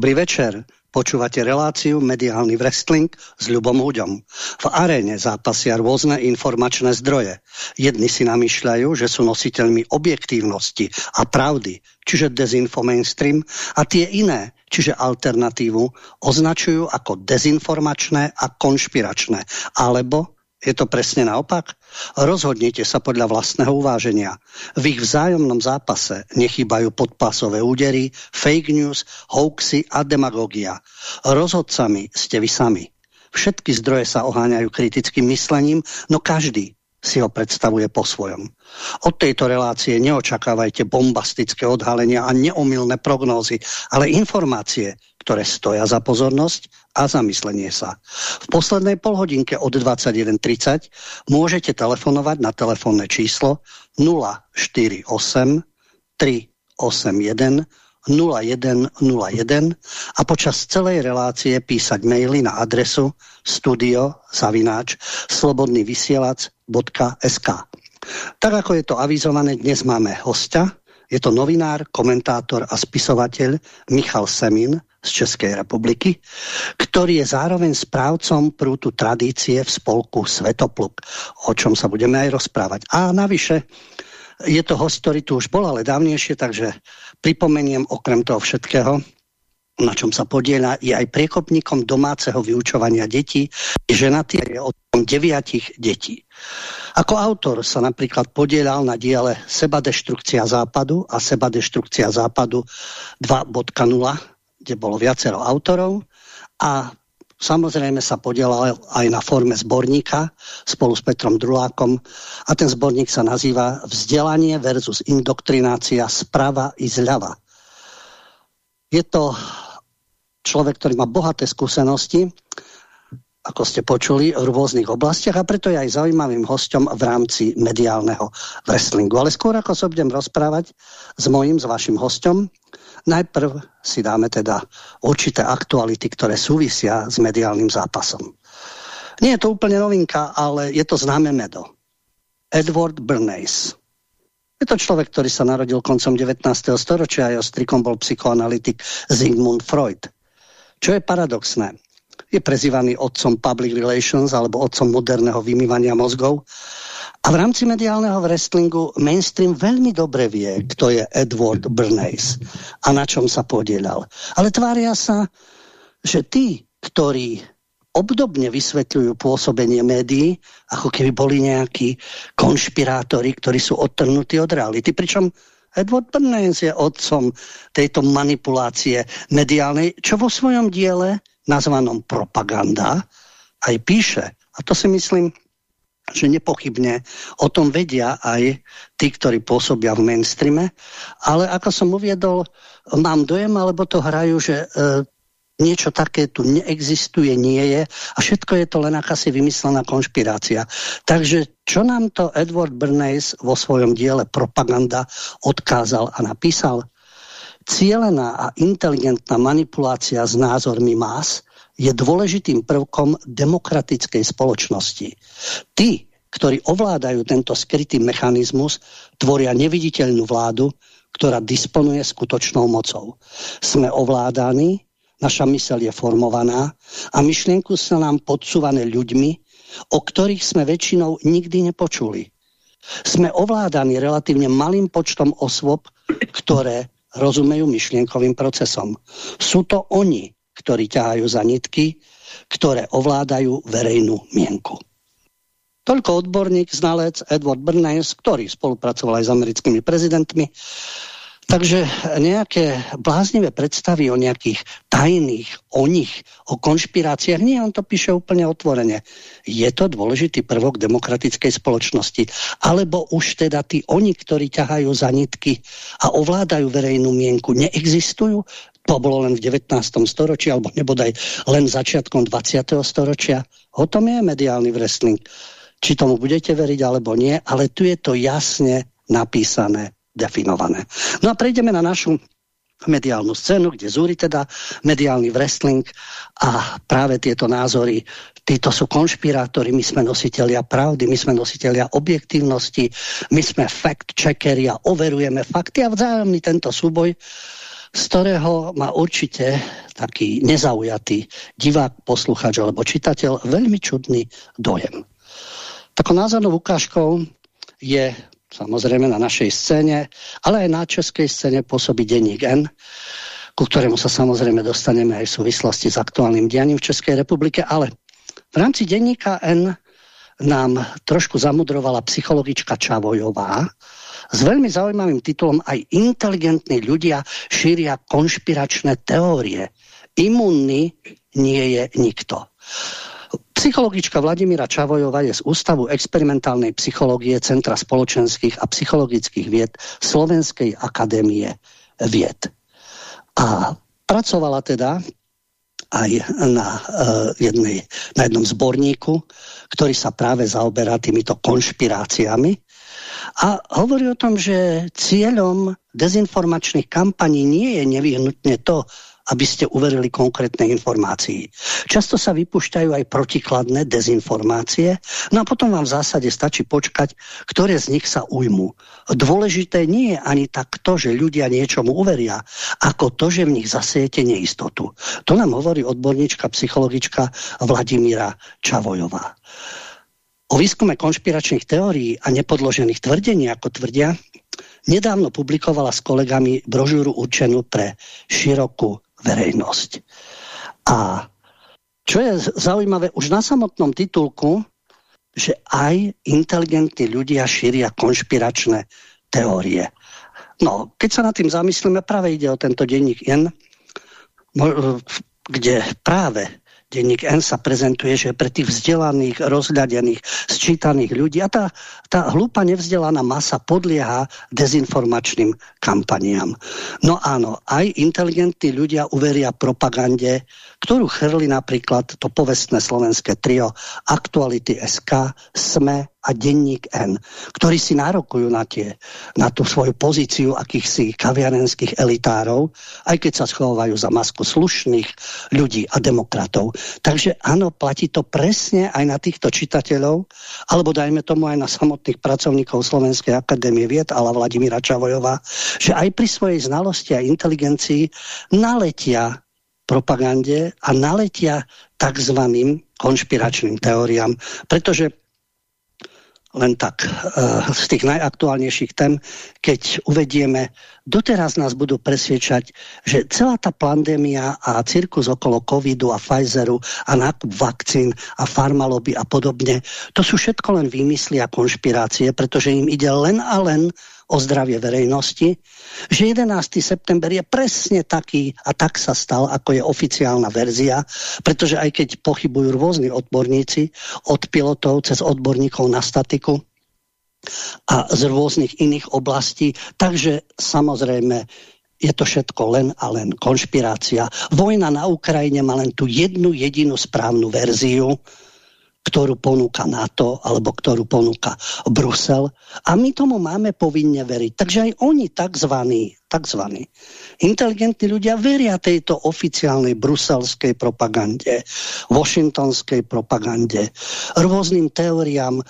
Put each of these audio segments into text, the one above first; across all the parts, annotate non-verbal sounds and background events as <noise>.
Dobrý večer. Počúvate reláciu Mediálny wrestling s Ľubom Huďom. V aréne zápasia rôzne informačné zdroje. Jedni si namýšľajú, že sú nositeľmi objektívnosti a pravdy, čiže dezinfo mainstream, a tie iné, čiže alternatívu, označujú ako dezinformačné a konšpiračné, alebo je to presne naopak? Rozhodnite sa podľa vlastného uváženia. V ich vzájomnom zápase nechýbajú podpásové údery, fake news, hoaxy a demagogia. Rozhodcami ste vy sami. Všetky zdroje sa oháňajú kritickým myslením, no každý si ho predstavuje po svojom. Od tejto relácie neočakávajte bombastické odhalenia a neomilné prognózy, ale informácie, ktoré stoja za pozornosť a zamyslenie sa. V poslednej polhodinke od 21.30 môžete telefonovať na telefónne číslo 048 381 0101 a počas celej relácie písať maily na adresu studio zavináč slobodnyvysielac.sk Tak ako je to avizované, dnes máme hostia, je to novinár, komentátor a spisovateľ Michal Semin, z Českej republiky, ktorý je zároveň správcom prútu tradície v spolku Svetopluk, o čom sa budeme aj rozprávať. A navyše je to host, ktorý tu už bol, ale dávnejšie, takže pripomeniem okrem toho všetkého, na čom sa podieľa, je aj priekopníkom domáceho vyučovania detí. Ženatý je od deviatich detí. Ako autor sa napríklad podielal na diele Sebadeštrukcia západu a Sebadeštrukcia západu 2.0 kde bolo viacero autorov a samozrejme sa podielal aj na forme zborníka spolu s Petrom Drulákom a ten zborník sa nazýva Vzdelanie versus indoktrinácia sprava i zľava. Je to človek, ktorý má bohaté skúsenosti, ako ste počuli, v rôznych oblastiach a preto je aj zaujímavým hostom v rámci mediálneho wrestlingu. Ale skôr ako sa budem rozprávať s mojím, s vašim hostom, Najprv si dáme teda určité aktuality, ktoré súvisia s mediálnym zápasom. Nie je to úplne novinka, ale je to známe medo. Edward Bernays. Je to človek, ktorý sa narodil koncom 19. storočia a jeho strikom bol psychoanalytik Sigmund Freud. Čo je paradoxné? Je prezývaný otcom public relations alebo otcom moderného vymývania mozgov a v rámci mediálneho wrestlingu mainstream veľmi dobre vie, kto je Edward Bernays a na čom sa podielal. Ale tvária sa, že tí, ktorí obdobne vysvetľujú pôsobenie médií, ako keby boli nejakí konšpirátori, ktorí sú odtrhnutí od reality. Pričom Edward Bernays je otcom tejto manipulácie mediálnej, čo vo svojom diele, nazvanom Propaganda, aj píše. A to si myslím, že nepochybne o tom vedia aj tí, ktorí pôsobia v mainstreame, ale ako som uviedol, mám dojem, alebo to hrajú, že e, niečo také tu neexistuje, nie je a všetko je to len akási vymyslená konšpirácia. Takže čo nám to Edward Bernays vo svojom diele Propaganda odkázal a napísal? Cielená a inteligentná manipulácia s názormi más je dôležitým prvkom demokratickej spoločnosti. Tí, ktorí ovládajú tento skrytý mechanizmus, tvoria neviditeľnú vládu, ktorá disponuje skutočnou mocou. Sme ovládaní, naša mysel je formovaná a myšlienku sa nám podsúvané ľuďmi, o ktorých sme väčšinou nikdy nepočuli. Sme ovládaní relatívne malým počtom osôb, ktoré rozumejú myšlienkovým procesom. Sú to oni, ktorí ťahajú za nitky, ktoré ovládajú verejnú mienku. Toľko odborník, znalec Edward Bernays, ktorý spolupracoval aj s americkými prezidentmi. Takže nejaké bláznivé predstavy o nejakých tajných, o nich, o konšpiráciách, nie, on to píše úplne otvorene. Je to dôležitý prvok demokratickej spoločnosti. Alebo už teda tí oni, ktorí ťahajú za nitky a ovládajú verejnú mienku, neexistujú? To bolo len v 19. storočí, alebo nebodaj len začiatkom 20. storočia. O tom je mediálny wrestling. Či tomu budete veriť, alebo nie, ale tu je to jasne napísané, definované. No a prejdeme na našu mediálnu scénu, kde zúri teda mediálny wrestling a práve tieto názory, títo sú konšpirátori, my sme nositeľia pravdy, my sme nositeľia objektívnosti, my sme fact-checkeri a overujeme fakty a vzájomný tento súboj z ktorého má určite taký nezaujatý divák, posluchač alebo čitateľ veľmi čudný dojem. Takou názornou ukážkou je samozrejme na našej scéne, ale aj na českej scéne pôsobí denník N, ku ktorému sa samozrejme dostaneme aj v súvislosti s aktuálnym dianím v Českej republike, ale v rámci denníka N nám trošku zamudrovala psychologička Čavojová s veľmi zaujímavým titulom Aj inteligentní ľudia šíria konšpiračné teórie. Imunný nie je nikto. Psychologička Vladimíra Čavojová je z Ústavu experimentálnej psychológie Centra spoločenských a psychologických vied Slovenskej akadémie vied. A pracovala teda aj na, uh, jednej, na jednom zborníku, ktorý sa práve zaoberá týmito konšpiráciami. A hovorí o tom, že cieľom dezinformačných kampaní nie je nevyhnutne to, aby ste uverili konkrétnej informácii. Často sa vypúšťajú aj protikladné dezinformácie, no a potom vám v zásade stačí počkať, ktoré z nich sa ujmú. Dôležité nie je ani tak to, že ľudia niečomu uveria, ako to, že v nich zasejete neistotu. To nám hovorí odborníčka, psychologička Vladimíra Čavojová. O výskume konšpiračných teórií a nepodložených tvrdení, ako tvrdia, nedávno publikovala s kolegami brožúru určenú pre širokú verejnosť. A čo je zaujímavé, už na samotnom titulku, že aj inteligentní ľudia šíria konšpiračné teórie. No, keď sa nad tým zamyslíme, práve ide o tento denník N, kde práve denník N sa prezentuje, že pre tých vzdelaných, rozhľadených, sčítaných ľudí a tá, tá hlúpa nevzdelaná masa podlieha dezinformačným kampaniám. No áno, aj inteligentní ľudia uveria propagande, ktorú chrli napríklad to povestné slovenské trio Aktuality SK, SME a denník N, ktorí si nárokujú na, tie, na tú svoju pozíciu akýchsi kaviarenských elitárov, aj keď sa schovávajú za masku slušných ľudí a demokratov. Takže áno, platí to presne aj na týchto čitateľov, alebo dajme tomu aj na samotných pracovníkov Slovenskej akadémie vied, ale Vladimíra Čavojová, že aj pri svojej znalosti a inteligencii naletia propagande a naletia takzvaným konšpiračným teóriám, pretože len tak uh, z tých najaktuálnejších tém, keď uvedieme, doteraz nás budú presviečať, že celá tá pandémia a cirkus okolo covidu a Pfizeru a nákup vakcín a farmaloby a podobne, to sú všetko len výmysly a konšpirácie, pretože im ide len a len o zdravie verejnosti, že 11. september je presne taký a tak sa stal, ako je oficiálna verzia, pretože aj keď pochybujú rôzni odborníci, od pilotov cez odborníkov na statiku a z rôznych iných oblastí, takže samozrejme je to všetko len a len konšpirácia. Vojna na Ukrajine má len tú jednu jedinú správnu verziu, ktorú ponúka NATO alebo ktorú ponúka Brusel. A my tomu máme povinne veriť. Takže aj oni takzvaní, takzvaní inteligentní ľudia veria tejto oficiálnej bruselskej propagande, washingtonskej propagande, rôznym teóriám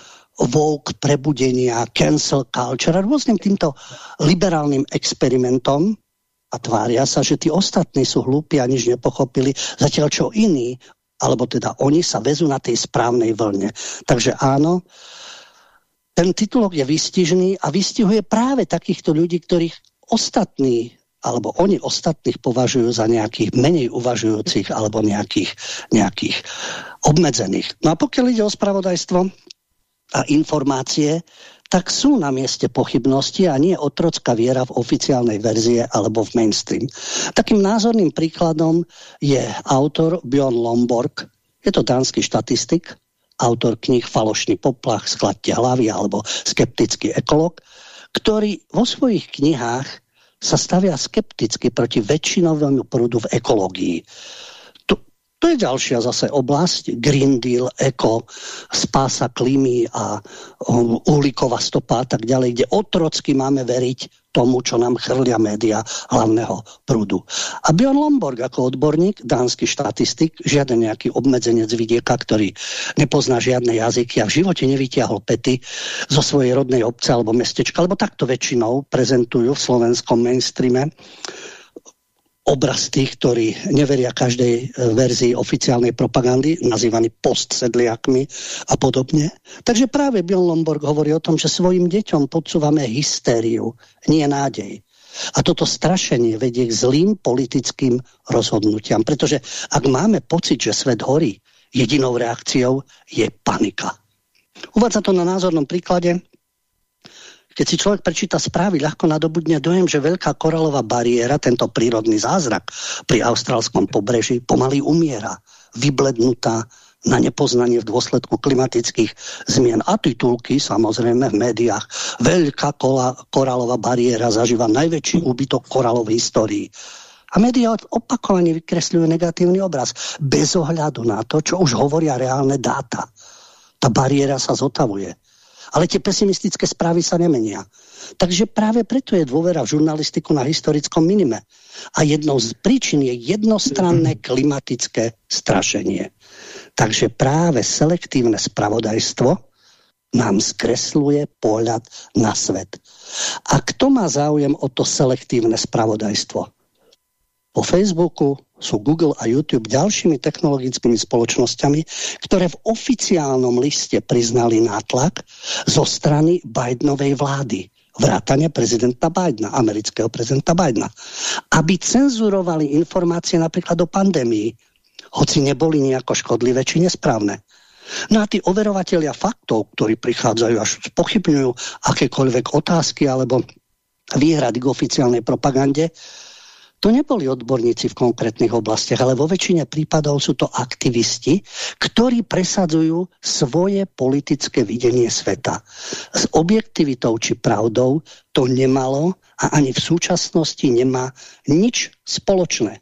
woke, prebudenia, cancel culture a rôznym týmto liberálnym experimentom, a tvária sa, že tí ostatní sú hlúpi a nič nepochopili, zatiaľ čo iní alebo teda oni sa vezú na tej správnej vlne. Takže áno, ten titulok je vystižný a vystihuje práve takýchto ľudí, ktorých ostatní alebo oni ostatných považujú za nejakých menej uvažujúcich alebo nejakých, nejakých obmedzených. No a pokiaľ ide o spravodajstvo a informácie, tak sú na mieste pochybnosti a nie otrocká viera v oficiálnej verzie alebo v mainstream. Takým názorným príkladom je autor Bjorn Lomborg, je to dánsky štatistik, autor knih Falošný poplach, Skladte hlavy alebo Skeptický ekolog, ktorý vo svojich knihách sa stavia skepticky proti väčšinovému prúdu v ekológii. To je ďalšia zase oblasť, Green Deal, eko, spása klímy a uhlíková stopa a tak ďalej, kde otrocky máme veriť tomu, čo nám chrlia média hlavného prúdu. A Bjorn Lomborg ako odborník, dánsky štatistik, žiaden nejaký obmedzenec vidieka, ktorý nepozná žiadne jazyky a v živote nevytiahol pety zo svojej rodnej obce alebo mestečka, lebo takto väčšinou prezentujú v slovenskom mainstreame obraz tých, ktorí neveria každej e, verzii oficiálnej propagandy, nazývaní postsedliakmi a podobne. Takže práve Bill Lomborg hovorí o tom, že svojim deťom podsúvame hystériu, nie nádej. A toto strašenie vedie k zlým politickým rozhodnutiam, pretože ak máme pocit, že svet horí, jedinou reakciou je panika. Uvádza to na názornom príklade keď si človek prečíta správy, ľahko nadobudne dojem, že veľká koralová bariéra, tento prírodný zázrak pri austrálskom pobreží, pomaly umiera, vyblednutá na nepoznanie v dôsledku klimatických zmien. A titulky, samozrejme, v médiách. Veľká kola, koralová bariéra zažíva najväčší úbytok koralov v histórii. A médiá opakovane vykresľujú negatívny obraz, bez ohľadu na to, čo už hovoria reálne dáta. Tá bariéra sa zotavuje ale tie pesimistické správy sa nemenia. Takže práve preto je dôvera v žurnalistiku na historickom minime. A jednou z príčin je jednostranné klimatické strašenie. Takže práve selektívne spravodajstvo nám skresluje pohľad na svet. A kto má záujem o to selektívne spravodajstvo? Po Facebooku sú Google a YouTube ďalšími technologickými spoločnosťami, ktoré v oficiálnom liste priznali nátlak zo strany Bidenovej vlády vrátane prezidenta Bidena, amerického prezidenta Bidena, aby cenzurovali informácie napríklad o pandémii, hoci neboli nejako škodlivé či nesprávne. No a tí overovatelia faktov, ktorí prichádzajú až pochybňujú akékoľvek otázky alebo výhrady k oficiálnej propagande, to neboli odborníci v konkrétnych oblastiach, ale vo väčšine prípadov sú to aktivisti, ktorí presadzujú svoje politické videnie sveta. S objektivitou či pravdou to nemalo a ani v súčasnosti nemá nič spoločné.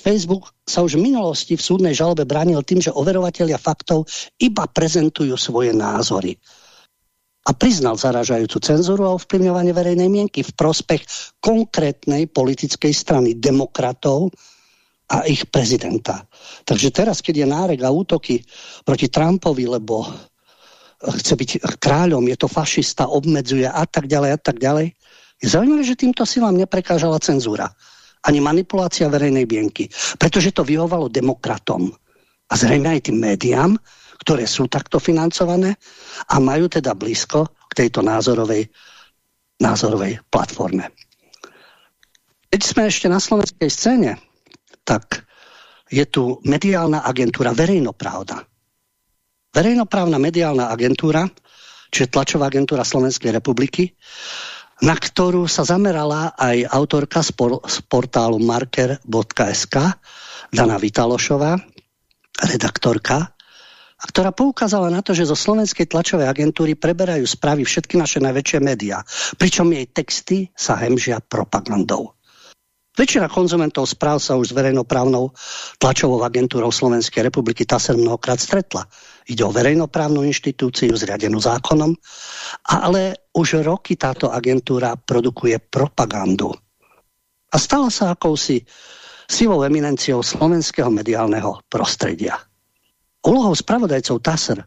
Facebook sa už v minulosti v súdnej žalobe bránil tým, že overovatelia faktov iba prezentujú svoje názory a priznal zaražajúcu cenzuru a ovplyvňovanie verejnej mienky v prospech konkrétnej politickej strany demokratov a ich prezidenta. Takže teraz, keď je nárek a útoky proti Trumpovi, lebo chce byť kráľom, je to fašista, obmedzuje a tak ďalej a tak ďalej, je zaujímavé, že týmto silám neprekážala cenzúra ani manipulácia verejnej mienky, pretože to vyhovalo demokratom a zrejme aj tým médiám, ktoré sú takto financované a majú teda blízko k tejto názorovej, názorovej platforme. Keď sme ešte na slovenskej scéne, tak je tu mediálna agentúra Verejnoprávna. Verejnoprávna mediálna agentúra, čiže tlačová agentúra Slovenskej republiky, na ktorú sa zamerala aj autorka z portálu marker.sk, Dana Vitalošová, redaktorka, a ktorá poukázala na to, že zo slovenskej tlačovej agentúry preberajú správy všetky naše najväčšie médiá, pričom jej texty sa hemžia propagandou. Väčšina konzumentov správ sa už s verejnoprávnou tlačovou agentúrou Slovenskej republiky TASER mnohokrát stretla. Ide o verejnoprávnu inštitúciu zriadenú zákonom, ale už roky táto agentúra produkuje propagandu. A stala sa akousi silou eminenciou slovenského mediálneho prostredia. Úlohou spravodajcov TASR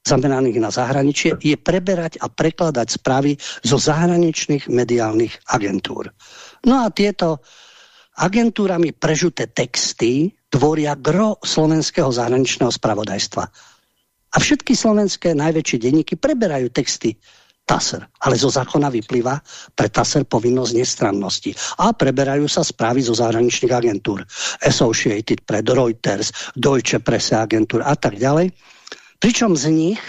zameraných na zahraničie je preberať a prekladať správy zo zahraničných mediálnych agentúr. No a tieto agentúrami prežuté texty tvoria gro slovenského zahraničného spravodajstva. A všetky slovenské najväčšie denníky preberajú texty TASR, ale zo zákona vyplýva pre TASR povinnosť nestrannosti. A preberajú sa správy zo zahraničných agentúr. Associated Press, Reuters, Deutsche Presse agentúr a tak ďalej. Pričom z nich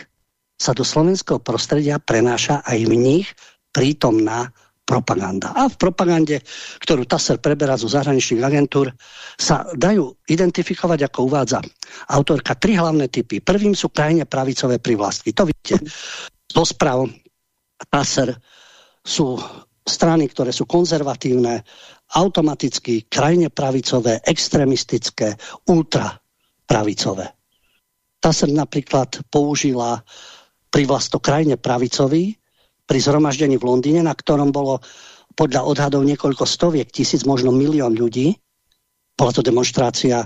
sa do slovenského prostredia prenáša aj v nich prítomná propaganda. A v propagande, ktorú TASR preberá zo zahraničných agentúr, sa dajú identifikovať, ako uvádza autorka, tri hlavné typy. Prvým sú krajine pravicové privlastky. To vidíte zo správ TASR sú strany, ktoré sú konzervatívne, automaticky krajne pravicové, extremistické, ultrapravicové. TASR napríklad použila privlastok krajne pravicový pri zhromaždení v Londýne, na ktorom bolo podľa odhadov niekoľko stoviek tisíc, možno milión ľudí. Bola to demonstrácia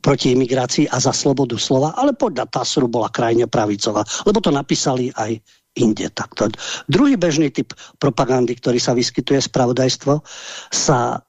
proti imigrácii a za slobodu slova, ale podľa TASRu bola krajne pravicová, lebo to napísali aj inde. Takto. Druhý bežný typ propagandy, ktorý sa vyskytuje spravodajstvo, sa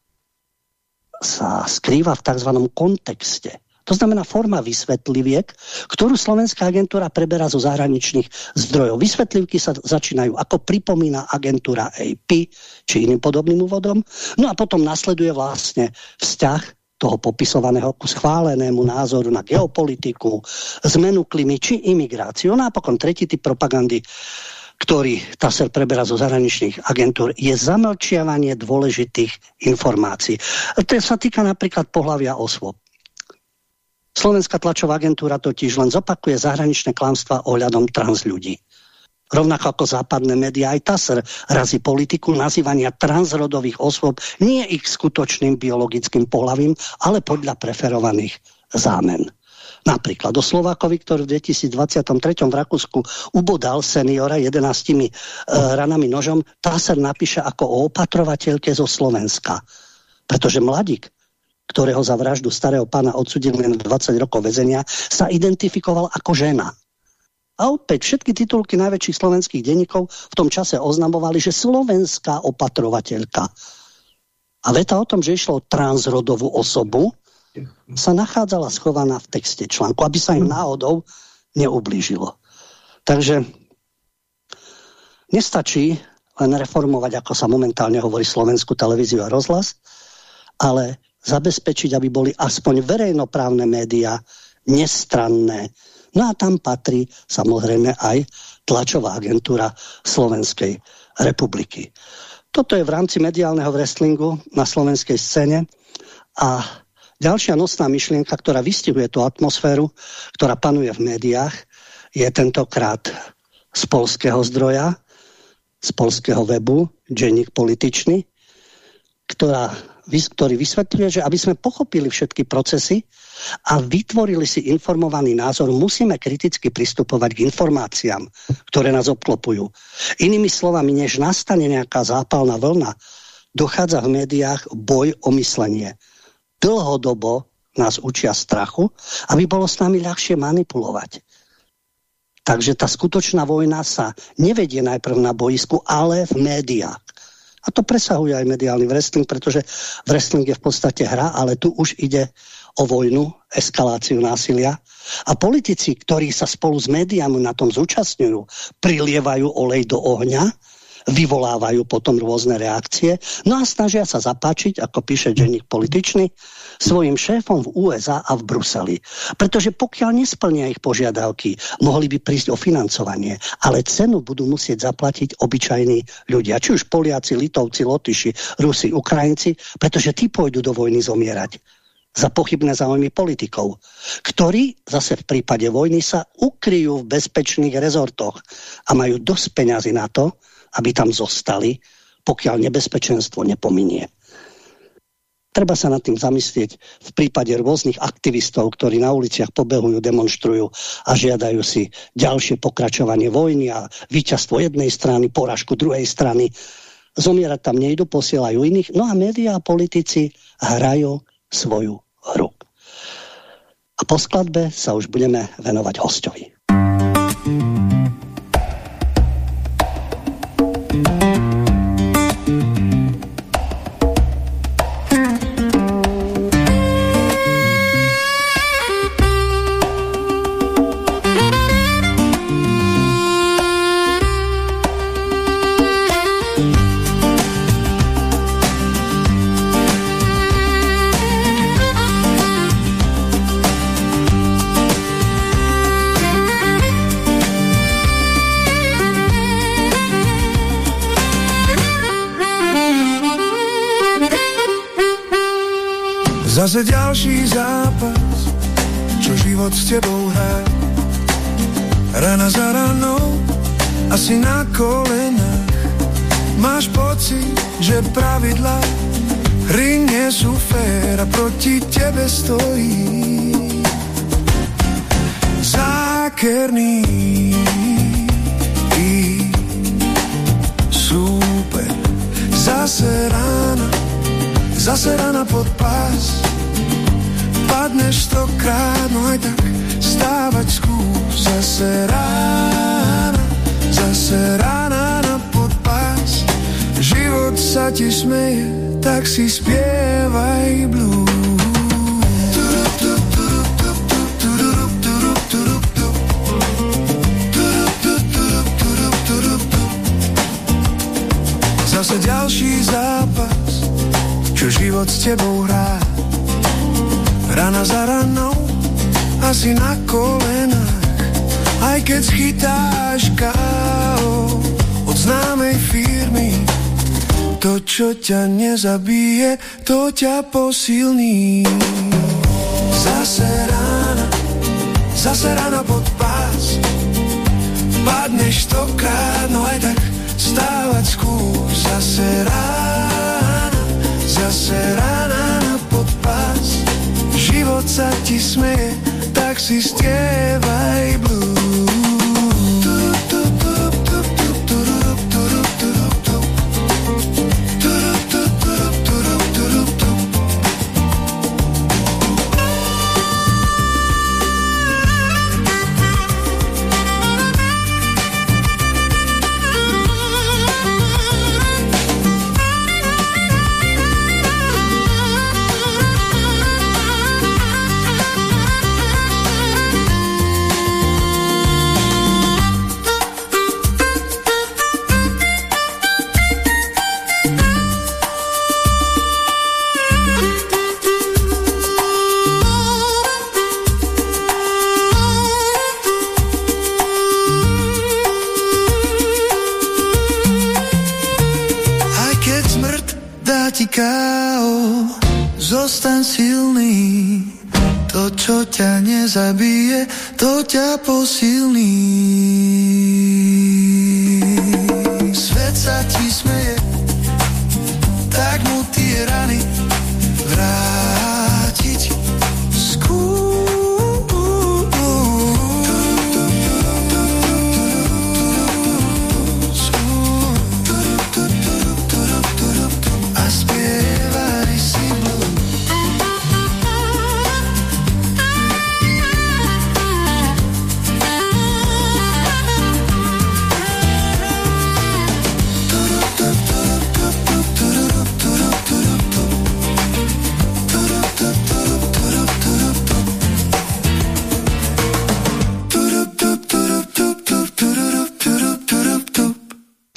sa skrýva v tzv. kontexte. To znamená forma vysvetliviek, ktorú slovenská agentúra preberá zo zahraničných zdrojov. Vysvetlivky sa začínajú, ako pripomína agentúra AP, či iným podobným úvodom. No a potom nasleduje vlastne vzťah toho popisovaného ku schválenému názoru na geopolitiku, zmenu klimy či imigráciu. No a napokon tretí typ propagandy, ktorý TASER preberá zo zahraničných agentúr, je zamlčiavanie dôležitých informácií. To sa týka napríklad pohľavia osôb. Slovenská tlačová agentúra totiž len zopakuje zahraničné klamstvá ohľadom trans ľudí. Rovnako ako západné médiá, aj TASR razí politiku nazývania transrodových osôb nie ich skutočným biologickým pohľavím, ale podľa preferovaných zámen. Napríklad o Slovákovi, ktorý v 2023 v Rakúsku ubodal seniora 11 e, ranami nožom, TASR napíše ako o opatrovateľke zo Slovenska. Pretože mladík ktorého za vraždu starého pána odsudili na 20 rokov väzenia, sa identifikoval ako žena. A opäť všetky titulky najväčších slovenských denníkov v tom čase oznamovali, že slovenská opatrovateľka. A veta o tom, že išlo o transrodovú osobu, sa nachádzala schovaná v texte článku, aby sa im náhodou neublížilo. Takže nestačí len reformovať, ako sa momentálne hovorí slovenskú televíziu a rozhlas, ale zabezpečiť, aby boli aspoň verejnoprávne médiá nestranné. No a tam patrí samozrejme aj tlačová agentúra Slovenskej republiky. Toto je v rámci mediálneho wrestlingu na slovenskej scéne a ďalšia nosná myšlienka, ktorá vystihuje tú atmosféru, ktorá panuje v médiách, je tentokrát z polského zdroja, z polského webu, Dženík političný, ktorá ktorý vysvetľuje, že aby sme pochopili všetky procesy a vytvorili si informovaný názor, musíme kriticky pristupovať k informáciám, ktoré nás obklopujú. Inými slovami, než nastane nejaká zápalná vlna, dochádza v médiách boj o myslenie. Dlhodobo nás učia strachu, aby bolo s nami ľahšie manipulovať. Takže tá skutočná vojna sa nevedie najprv na boisku, ale v médiách. A to presahuje aj mediálny wrestling, pretože wrestling je v podstate hra, ale tu už ide o vojnu, eskaláciu násilia. A politici, ktorí sa spolu s médiami na tom zúčastňujú, prilievajú olej do ohňa, vyvolávajú potom rôzne reakcie, no a snažia sa zapáčiť, ako píše denník političný, svojim šéfom v USA a v Bruseli. Pretože pokiaľ nesplnia ich požiadavky, mohli by prísť o financovanie, ale cenu budú musieť zaplatiť obyčajní ľudia, či už Poliaci, Litovci, Lotyši, Rusi, Ukrajinci, pretože tí pôjdu do vojny zomierať za pochybné záujmy politikov, ktorí zase v prípade vojny sa ukryjú v bezpečných rezortoch a majú dosť peňazí na to, aby tam zostali, pokiaľ nebezpečenstvo nepominie. Treba sa nad tým zamyslieť v prípade rôznych aktivistov, ktorí na uliciach pobehujú, demonstrujú a žiadajú si ďalšie pokračovanie vojny a víťazstvo jednej strany, poražku druhej strany. Zomierať tam nejdu, posielajú iných. No a médiá a politici hrajú svoju hru. A po skladbe sa už budeme venovať hostovi.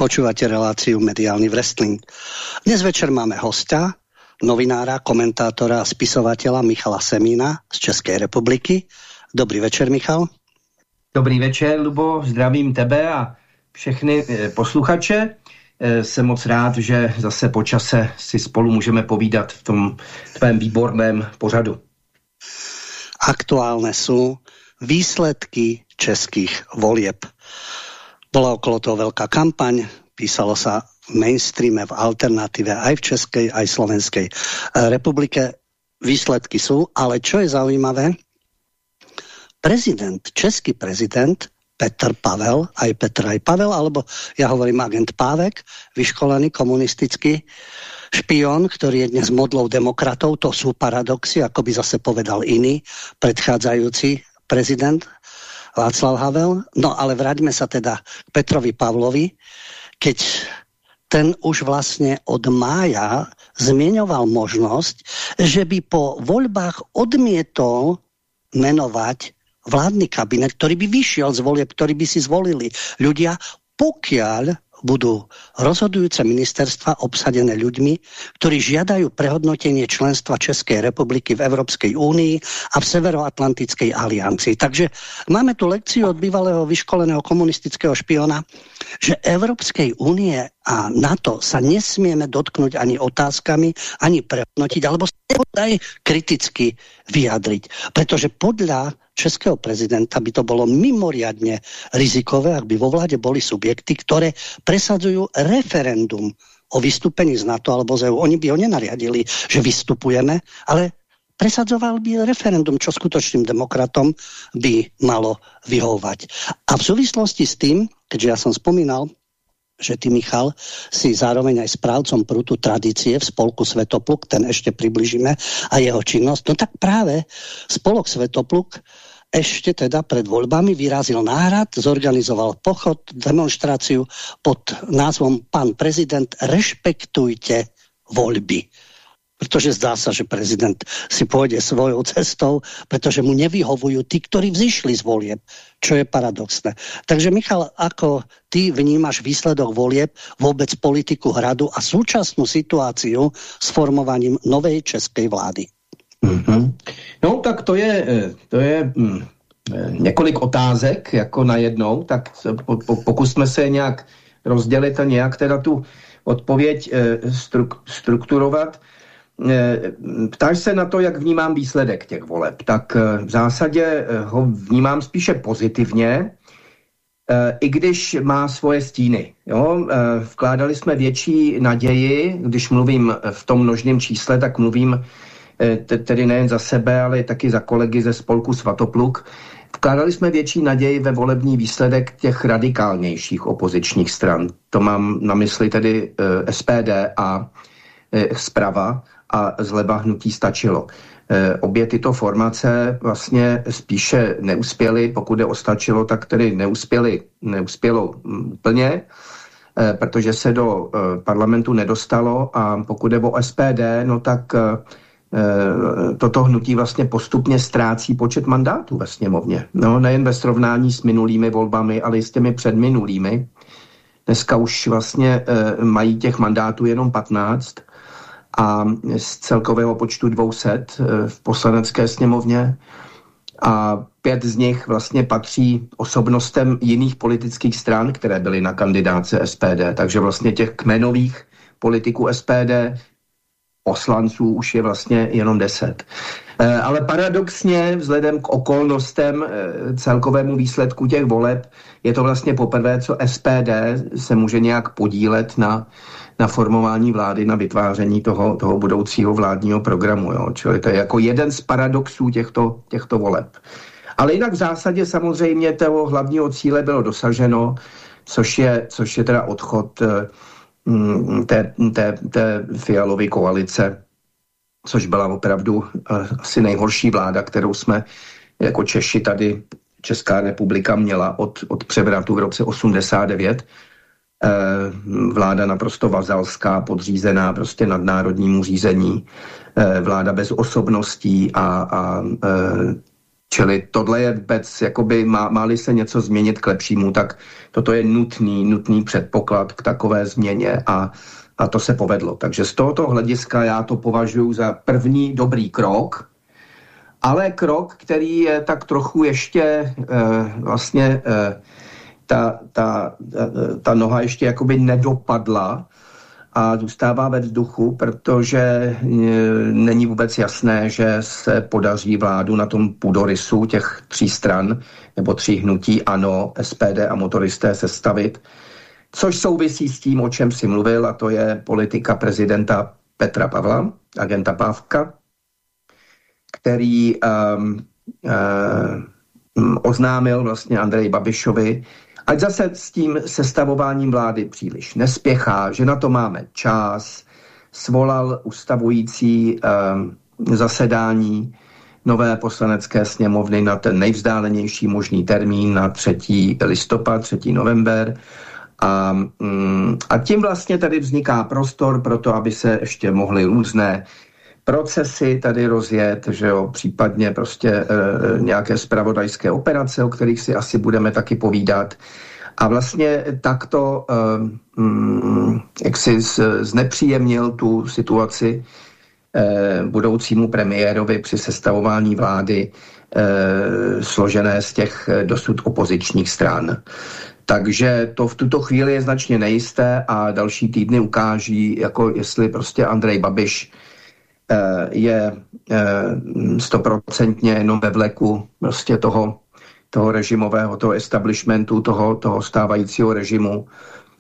Počúvate reláciu Mediálny wrestling. Dnes večer máme hosta, novinára, komentátora a spisovateľa Michala Semína z Českej republiky. Dobrý večer, Michal. Dobrý večer, Lubo, zdravím tebe a všechny eh, posluchače. Eh, jsem moc rád, že zase po čase si spolu můžeme povídat v tom tvém výborném pořadu. Aktuálne sú výsledky českých volieb. Bola okolo toho veľká kampaň, písalo sa v mainstreame, v alternatíve aj v Českej, aj Slovenskej eh, republike. Výsledky sú, ale čo je zaujímavé, prezident, český prezident Petr Pavel, aj Petr aj Pavel, alebo ja hovorím agent Pávek, vyškolený komunistický špion, ktorý je dnes modlou demokratov, to sú paradoxy, ako by zase povedal iný predchádzajúci prezident Václav Havel. No ale vraťme sa teda k Petrovi Pavlovi, keď ten už vlastne od mája zmienoval možnosť, že by po voľbách odmietol menovať vládny kabinet, ktorý by vyšiel z volieb, ktorý by si zvolili ľudia, pokiaľ budú rozhodujúce ministerstva obsadené ľuďmi, ktorí žiadajú prehodnotenie členstva Českej republiky v Európskej únii a v Severoatlantickej aliancii. Takže máme tu lekciu od bývalého vyškoleného komunistického špiona, že Európskej únie a NATO sa nesmieme dotknúť ani otázkami, ani prehodnotiť, alebo sa kriticky vyjadriť. Pretože podľa českého prezidenta by to bolo mimoriadne rizikové, ak by vo vláde boli subjekty, ktoré presadzujú referendum o vystúpení z NATO alebo z EU. Oni by ho nenariadili, že vystupujeme, ale presadzoval by referendum, čo skutočným demokratom by malo vyhovovať. A v súvislosti s tým, keďže ja som spomínal, že ty, Michal, si zároveň aj správcom prútu tradície v spolku Svetopluk, ten ešte približíme, a jeho činnosť. No tak práve spolok Svetopluk ešte teda pred voľbami vyrazil náhrad, zorganizoval pochod, demonstráciu pod názvom Pán prezident, rešpektujte voľby. Protože zdá sa, že prezident si pôjde svojou cestou, pretože mu nevyhovujú tí, ktorí vzýšli z volieb, čo je paradoxné. Takže Michal, ako ty vnímaš výsledok volieb, vôbec politiku hradu a súčasnú situáciu s formovaním novej českej vlády? -hmm. No tak to je, to je mm, několik otázek jako najednou, tak pokusme se nějak rozdělit a nějak teda tu odpověď eh, struk, strukturovat. Eh, ptáš se na to, jak vnímám výsledek těch voleb. Tak eh, v zásadě ho vnímám spíše pozitivně, i když má svoje stíny. Jo? Vkládali jsme větší naději, když mluvím v tom množném čísle, tak mluvím tedy nejen za sebe, ale taky za kolegy ze spolku Svatopluk, Vkládali jsme větší naději ve volební výsledek těch radikálnějších opozičních stran. To mám na mysli tedy eh, SPD a e, zprava a zleva hnutí stačilo. Obě tyto formace vlastně spíše neuspěly, pokud je o stačilo, tak tedy neuspěly, neuspělo hm, plně, e, protože se do parlamentu nedostalo a pokud je o SPD, no tak Eh, toto hnutí vlastně postupně ztrácí počet mandátů ve sněmovně. No, nejen ve srovnání s minulými volbami, ale i s těmi předminulými. Dneska už vlastně e, mají těch mandátů jenom 15 a z celkového počtu 200 e, eh, v poslanecké sněmovně a pět z nich vlastně patří osobnostem jiných politických stran, které byly na kandidáce SPD. Takže vlastně těch kmenových politiků SPD poslanců už je vlastně jenom deset. Eh, ale paradoxně, vzhledem k okolnostem eh, celkovému výsledku těch voleb, je to vlastně poprvé, co SPD se může nějak podílet na, na formování vlády, na vytváření toho, toho budoucího vládního programu. Jo. Čili to je jako jeden z paradoxů těchto, těchto voleb. Ale jinak v zásadě samozřejmě toho hlavního cíle bylo dosaženo, což je, což je teda odchod eh, té, té, té fialové koalice, což byla opravdu uh, asi nejhorší vláda, kterou jsme jako Češi tady Česká republika měla od, od převratu v roce 89. Uh, eh, vláda naprosto vazalská, podřízená prostě nadnárodnímu řízení, uh, vláda bez osobností a, a Čili tohle je vůbec, jakoby má, má-li se něco změnit k lepšímu, tak toto je nutný, nutný předpoklad k takové změně a, a to se povedlo. Takže z tohoto hlediska já to považuji za první dobrý krok, ale krok, který je tak trochu ještě eh, vlastně eh, ta, ta, ta, ta noha ještě jakoby nedopadla a zůstává ve vzduchu, protože e, není vůbec jasné, že se podaří vládu na tom půdorysu těch tří stran nebo tří hnutí ANO, SPD a motoristé sestavit, což souvisí s tím, o čem si mluvil, a to je politika prezidenta Petra Pavla, agenta Pávka, který um, um, oznámil vlastně Andrej Babišovi, Ať zase s tím sestavováním vlády příliš nespěchá, že na to máme čas, svolal ustavující um, zasedání nové poslanecké sněmovny na ten nejvzdálenější možný termín na 3. listopad, 3. november. A, um, a tím vlastně tady vzniká prostor pro to, aby se ještě mohly různé procesy tady rozjet, že jo, případně prostě e, nějaké spravodajské operace, o kterých si asi budeme taky povídat. A vlastně takto e, mm, jak si z, znepříjemnil tu situaci e, budoucímu premiérovi při sestavování vlády e, složené z těch dosud opozičních stran. Takže to v tuto chvíli je značně nejisté a další týdny ukáží, jako jestli prostě Andrej Babiš je eh, stoprocentně jenom ve vleku prostě toho, toho režimového, toho establishmentu, toho, toho stávajícího režimu,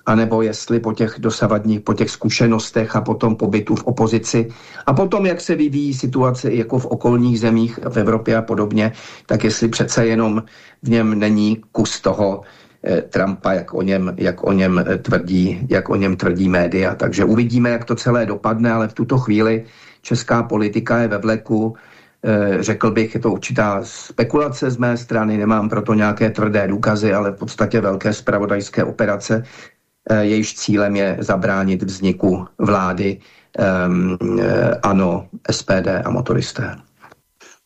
anebo jestli po těch dosavadních, po těch zkušenostech a potom pobytu v opozici a potom, jak se vyvíjí situace jako v okolních zemích v Evropě a podobně, tak jestli přece jenom v něm není kus toho eh, Trumpa, jak o, něm, jak, o něm tvrdí, jak o něm tvrdí média. Takže uvidíme, jak to celé dopadne, ale v tuto chvíli česká politika je ve vleku. Eh, řekl bych, je to určitá spekulace z mé strany, nemám proto nějaké tvrdé důkazy, ale v podstatě velké spravodajské operace, jejíž cílem je zabránit vzniku vlády um, ANO, SPD a motoristé.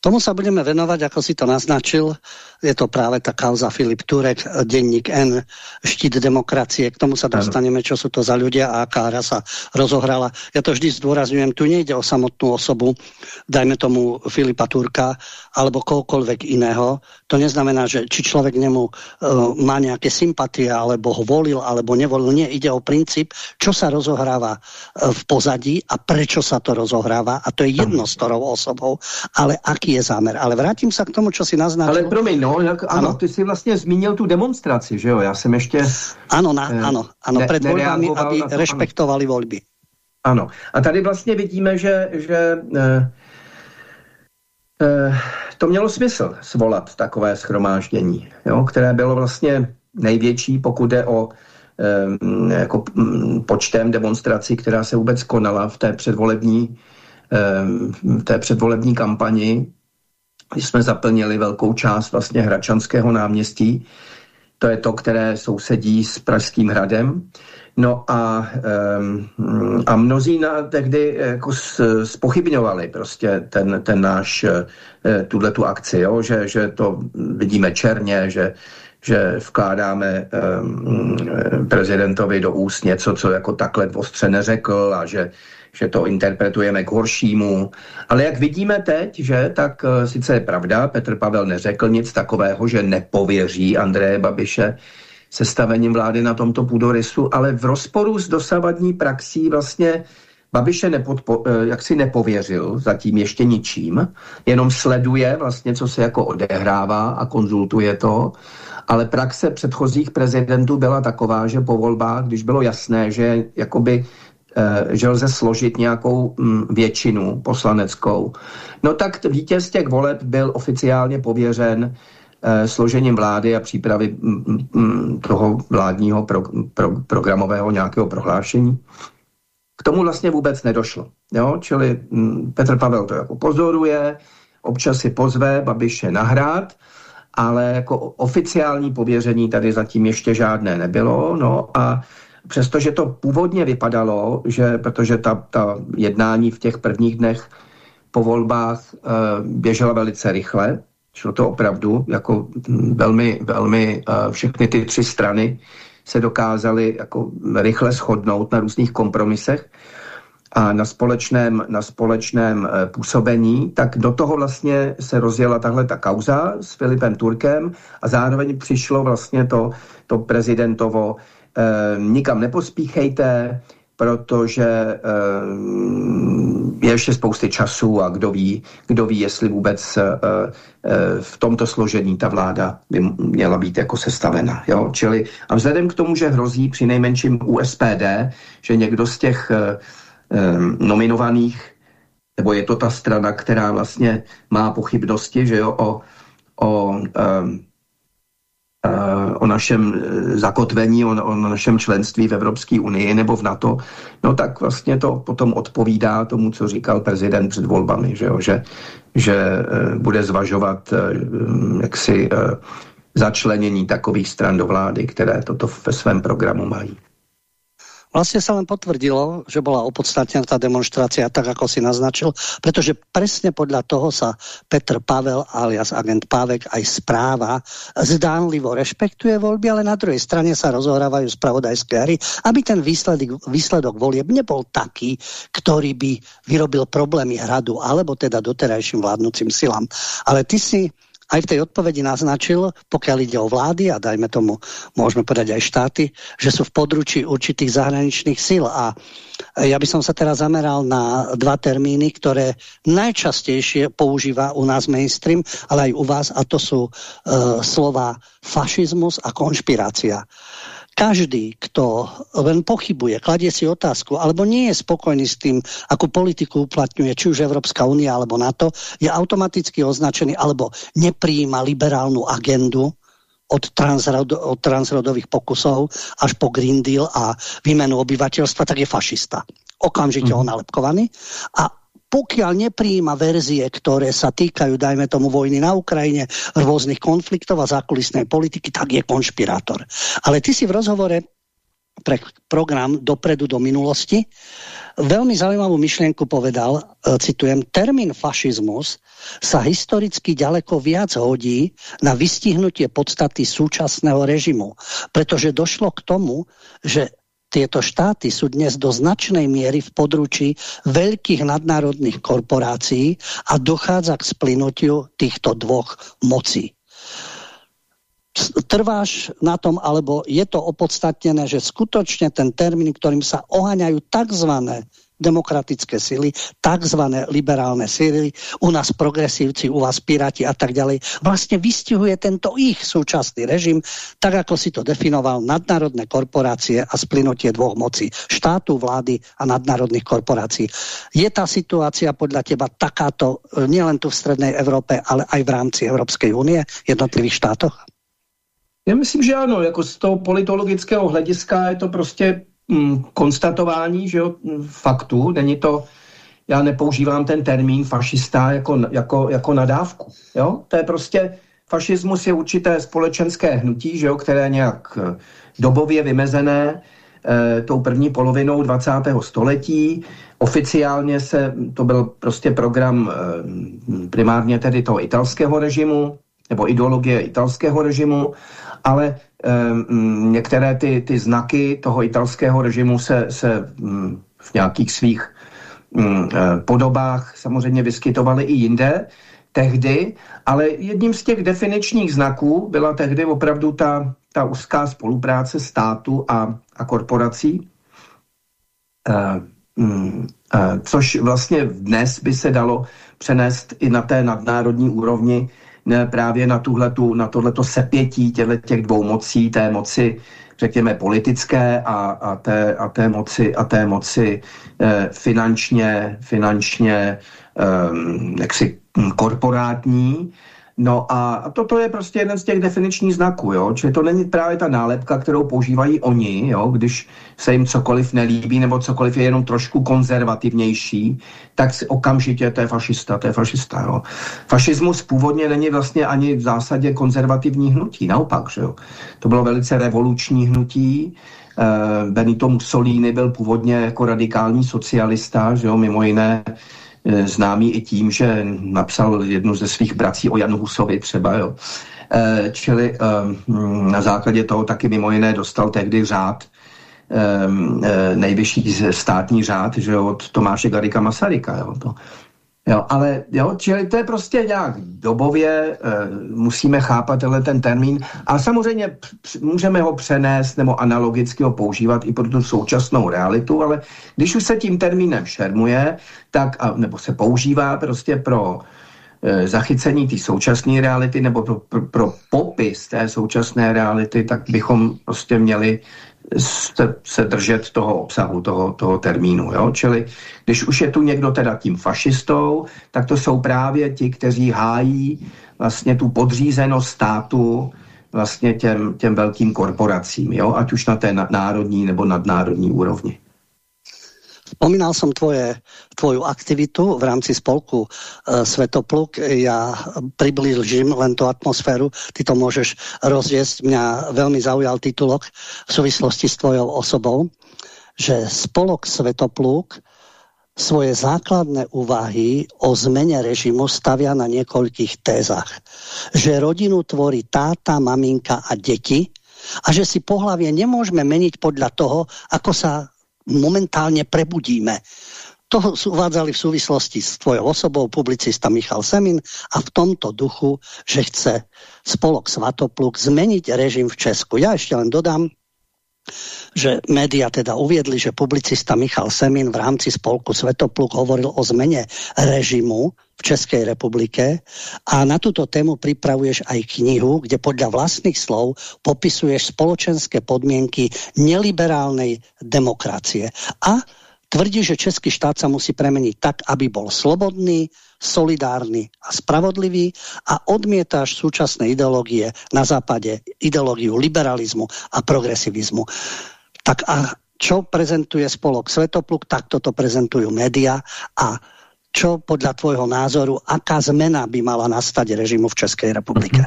Tomu sa budeme venovať, ako si to naznačil. Je to práve tá kauza Filip Turek, denník N, štít demokracie. K tomu sa dostaneme, čo sú to za ľudia a aká hra sa rozohrala. Ja to vždy zdôrazňujem, tu nejde o samotnú osobu, dajme tomu Filipa Turka, alebo kohokoľvek iného. To neznamená, že či človek nemu uh, má nejaké sympatie, alebo ho volil, alebo nevolil. Nie, ide o princíp, čo sa rozohráva uh, v pozadí a prečo sa to rozohráva. A to je jedno s ktorou osobou, ale aký jaký je zámer. Ale vrátím se k tomu, co si naznačil. Ale promiň, no, jak, ano, ano, ty si vlastně zmínil tu demonstraci, že jo? Já jsem ještě... Ano, na, eh, ano, ano, ne, před volbami, aby to, respektovali ano. volby. Ano, a tady vlastně vidíme, že, že eh, to mělo smysl svolat takové schromáždění, jo, které bylo vlastně největší, pokud jde o eh, jako, mm, počtem demonstrací, která se vůbec konala v té předvolební eh, té předvolební kampani jsme zaplnili velkou část vlastně Hračanského náměstí. To je to, které sousedí s Pražským hradem. No a, a mnozí na tehdy jako spochybňovali prostě ten, ten náš, eh, tuhle tu akci, jo? Že, že to vidíme černě, že, že vkládáme prezidentovi do úst něco, co jako takhle ostře neřekl a že že to interpretujeme k horšímu. Ale jak vidíme teď, že tak uh, sice je pravda, Petr Pavel neřekl nic takového, že nepověří Andreje Babiše sestavením vlády na tomto půdorysu, ale v rozporu s dosavadní praxí vlastně Babiše nepodpo, eh, jak si nepověřil zatím ještě ničím, jenom sleduje vlastně, co se jako odehrává a konzultuje to, ale praxe předchozích prezidentů byla taková, že po volbách, když bylo jasné, že jakoby Eh, že lze složit nějakou mm, většinu poslaneckou. No tak vítěz těch voleb byl oficiálně pověřen složením vlády a přípravy mm, mm, toho vládního pro, pro, programového nějakého prohlášení. K tomu vlastně vůbec nedošlo. Jo? Čili Petr Pavel to jako pozoruje, občas si pozve Babiše nahrát, ale jako oficiální pověření tady zatím ještě žádné nebylo. No a Přestože to původně vypadalo, že protože ta, ta jednání v těch prvních dnech po volbách e, běžela velice rychle, šlo to opravdu jako velmi, velmi e, všechny ty tři strany se dokázaly jako rychle shodnout na různých kompromisech a na společném, na společném e, působení, tak do toho vlastně se rozjela tahle ta kauza s Filipem Turkem a zároveň přišlo vlastně to, to prezidentovo Eh, nikam nepospíchejte, protože eh, je ještě spousty času a kdo ví, kdo ví, jestli vůbec eh, v tomto složení ta vláda by měla být jako sestavena. Jo? Čili a vzhledem k tomu, že hrozí při nejmenším u SPD, že někdo z těch nominovaných, nebo je to ta strana, která vlastně má pochybnosti že jo, o, o o našem e, zakotvení, o, o našem členství v Evropské unii nebo v NATO, no tak vlastně to potom odpovídá tomu, co říkal prezident před volbami, že, jo? že, že e, bude zvažovat e, jaksi začlenění takových stran do vlády, které toto ve svém programu mají. Vlastne sa len potvrdilo, že bola opodstatnená tá demonstrácia, tak ako si naznačil, pretože presne podľa toho sa Petr Pavel alias agent Pávek aj správa zdánlivo rešpektuje voľby, ale na druhej strane sa rozohrávajú spravodajské hry, aby ten výsledok, výsledok volieb nebol taký, ktorý by vyrobil problémy hradu, alebo teda doterajším vládnúcim silám. Ale ty si aj v tej odpovedi naznačil, pokiaľ ide o vlády a dajme tomu, môžeme povedať aj štáty, že sú v područí určitých zahraničných síl. A ja by som sa teraz zameral na dva termíny, ktoré najčastejšie používa u nás mainstream, ale aj u vás a to sú uh, slova fašizmus a konšpirácia každý, kto len pochybuje, kladie si otázku, alebo nie je spokojný s tým, ako politiku uplatňuje či už Európska únia alebo NATO, je automaticky označený alebo nepríjima liberálnu agendu od, transrod, od transrodových pokusov až po Green Deal a výmenu obyvateľstva, tak je fašista. Okamžite mm. on nalepkovaný. A pokiaľ nepríjima verzie, ktoré sa týkajú, dajme tomu, vojny na Ukrajine, rôznych konfliktov a zákulisnej politiky, tak je konšpirátor. Ale ty si v rozhovore pre program Dopredu do minulosti. Veľmi zaujímavú myšlienku povedal, e, citujem, termín fašizmus sa historicky ďaleko viac hodí na vystihnutie podstaty súčasného režimu, pretože došlo k tomu, že tieto štáty sú dnes do značnej miery v područí veľkých nadnárodných korporácií a dochádza k splynutiu týchto dvoch mocí trváš na tom, alebo je to opodstatnené, že skutočne ten termín, ktorým sa oháňajú tzv. Demokratické sily, tzv. liberálne sily, u nás progresívci, u vás piráti a tak ďalej, vlastne vystihuje tento ich súčasný režim, tak ako si to definoval nadnárodné korporácie a splynutie dvoch mocí, štátu, vlády a nadnárodných korporácií. Je tá situácia podľa teba takáto e, nielen tu v Strednej Európe, ale aj v rámci Európskej únie, jednotlivých štátoch? Já myslím, že ano, jako z toho politologického hlediska je to prostě mm, konstatování že jo, faktu, není to, já nepoužívám ten termín fašista jako, jako, jako nadávku. Jo? To je prostě, fašismus je určité společenské hnutí, že jo, které nějak eh, dobově vymezené e, tou první polovinou 20. století. Oficiálně se, to byl prostě program e, primárně tedy toho italského režimu, nebo ideologie italského režimu ale některé ty, ty znaky toho italského režimu se, se um, v nějakých svých um, podobách samozřejmě vyskytovaly i jinde tehdy, ale jedním z těch definičních znaků byla tehdy opravdu ta, ta úzká spolupráce státu a, a korporací, um, uh, což vlastně dnes by se dalo přenést i na té nadnárodní úrovni právě na, tuhletu, na tohleto sepětí těch dvou mocí, té moci řekněme politické a, a, té, a té moci, a té moci eh, finančně, finančně eh, jaksi korporátní, No a toto je prostě jeden z těch definičních znaků, jo? čili to není právě ta nálepka, kterou používají oni, jo? když se jim cokoliv nelíbí nebo cokoliv je jenom trošku konzervativnější, tak si okamžitě to je fašista, to je fašista. Jo? Fašismus původně není vlastně ani v zásadě konzervativní hnutí, naopak. Že jo? To bylo velice revoluční hnutí, eh, Benito Mussolini byl původně jako radikální socialista, že jo? mimo jiné známý i tím, že napsal jednu ze svých brací o Janu Husovi třeba, jo. Eh, čili eh, na základě toho taky mimo jiné dostal tehdy řád, nejvyšší státní řád, že od Tomáše Garika Masaryka, jo. To, Jo, ale jo, čili to je prostě nějak dobově, e, musíme chápat tenhle ten termín. A samozřejmě můžeme ho přenést nebo analogicky ho používat i pro tu současnou realitu, ale když už se tím termínem šermuje, tak, a, nebo se používá prostě pro e, zachycení té současné reality nebo pro, pro, pro popis té současné reality, tak bychom prostě měli se, se držet toho obsahu, toho, toho termínu. Jo? Čili když už je tu někdo teda tím fašistou, tak to jsou právě ti, kteří hájí vlastně tu podřízenost státu vlastně těm, těm velkým korporacím, jo? ať už na té národní nebo nadnárodní úrovni. Spomínal som tvoje, tvoju aktivitu v rámci spolku e, Svetopluk. Ja približím len tú atmosféru. Ty to môžeš rozviesť. Mňa veľmi zaujal titulok v súvislosti s tvojou osobou, že spolok Svetopluk svoje základné úvahy o zmene režimu stavia na niekoľkých tézach. Že rodinu tvorí táta, maminka a deti a že si pohlavie nemôžeme meniť podľa toho, ako sa momentálne prebudíme. To uvádzali v súvislosti s tvojou osobou publicista Michal Semin a v tomto duchu, že chce spolok Svatopluk zmeniť režim v Česku. Ja ešte len dodám, že média teda uviedli, že publicista Michal Semin v rámci spolku Svetopluk hovoril o zmene režimu v Českej republike a na túto tému pripravuješ aj knihu, kde podľa vlastných slov popisuješ spoločenské podmienky neliberálnej demokracie a tvrdí, že český štát sa musí premeniť tak, aby bol slobodný, solidárny a spravodlivý a odmietáš súčasné ideológie na západe, ideológiu liberalizmu a progresivizmu. Tak a čo prezentuje spolok Svetopluk, tak toto prezentujú média a čo podľa tvojho názoru, aká zmena by mala nastať režimu v Českej republike?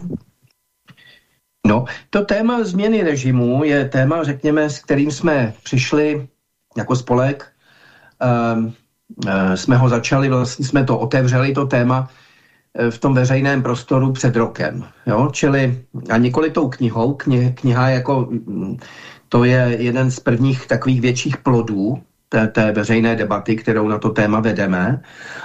No, to téma změny režimu je téma, řekněme, s kterým jsme přišli jako spolek. Um, uh, jsme ho začali, vlastně jsme to otevřeli, to téma, uh, v tom veřejném prostoru před rokem. Jo? Čili, a nikoli tou knihou, kni, kniha jako, mm, to je jeden z prvních takových větších plodů té, té veřejné debaty, kterou na to téma vedeme.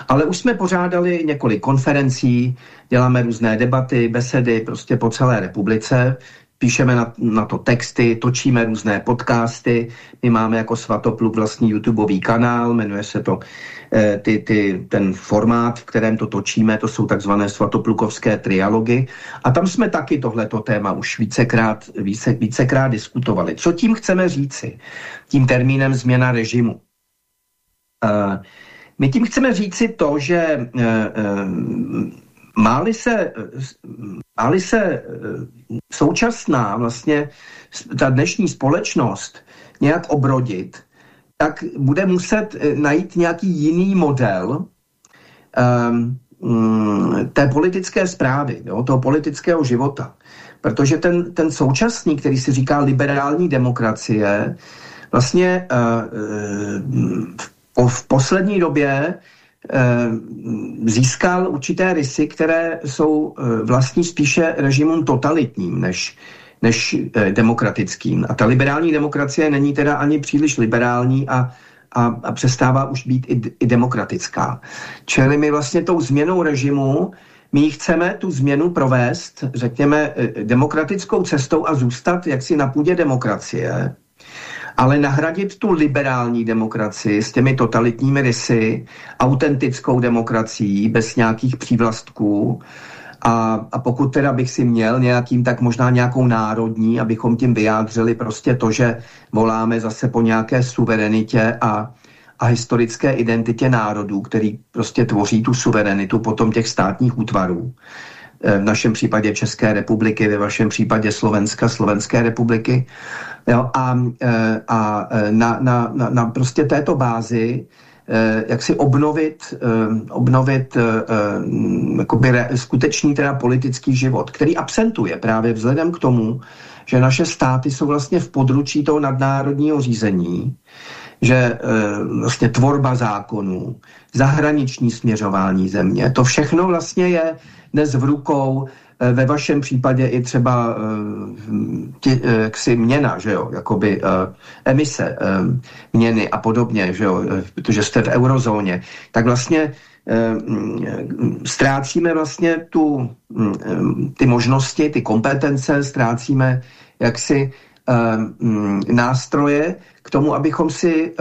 Ale už jsme pořádali několik konferencí, děláme různé debaty, besedy prostě po celé republice píšeme na, na to texty, točíme různé podcasty, my máme jako Svatopluk vlastní YouTubeový kanál, jmenuje se to eh, ty, ty, ten formát, v kterém to točíme, to jsou takzvané svatoplukovské trialogy a tam jsme taky tohleto téma už vícekrát, více, vícekrát diskutovali. Co tím chceme říci? Tím termínem změna režimu. Uh, my tím chceme říci to, že uh, uh, Máli se, máli se současná vlastně ta dnešní společnost nějak obrodit, tak bude muset eh, najít nějaký jiný model um, té politické zprávy, jo, toho politického života. Protože ten, ten současný, který si říká liberální demokracie, vlastně uh, uh, v poslední době získal určité rysy, které jsou eh, vlastní spíše režimům totalitním než, než eh, demokratickým. A ta liberální demokracie není teda ani příliš liberální a, a, a přestává už být i, i demokratická. Čili my vlastně tou změnou režimu my chceme tu změnu provést, řekněme, demokratickou cestou a zůstat jaksi na půdě demokracie, ale nahradit tu liberální demokracii s těmi totalitními rysy, autentickou demokracií, bez nějakých přívlastků, a, a pokud teda bych si měl nějakým, tak možná nějakou národní, abychom tím vyjádřili prostě to, že voláme zase po nějaké suverenitě a, a historické identitě národů, který prostě tvoří tu suverenitu potom těch státních útvarů. E, v našem případě České republiky, ve vašem případě Slovenska, Slovenské republiky. Jo, a e, a e, na, na, na, na prostě této bázi e, jak si obnovit, obnovit jakoby re, skutečný teda politický život, který absentuje právě vzhledem k tomu, že naše státy jsou vlastně v područí toho nadnárodního řízení, že vlastně tvorba zákonů, zahraniční směřování země, to všechno vlastně je dnes v rukou ve vašem případě i třeba eh, tě, eh, ksi měna, že jo, jakoby emise měny a podobně, že jo, protože jste v eurozóně, tak vlastně ztrácíme vlastně tu, ty možnosti, ty kompetence, ztrácíme jaksi nástroje k tomu, abychom si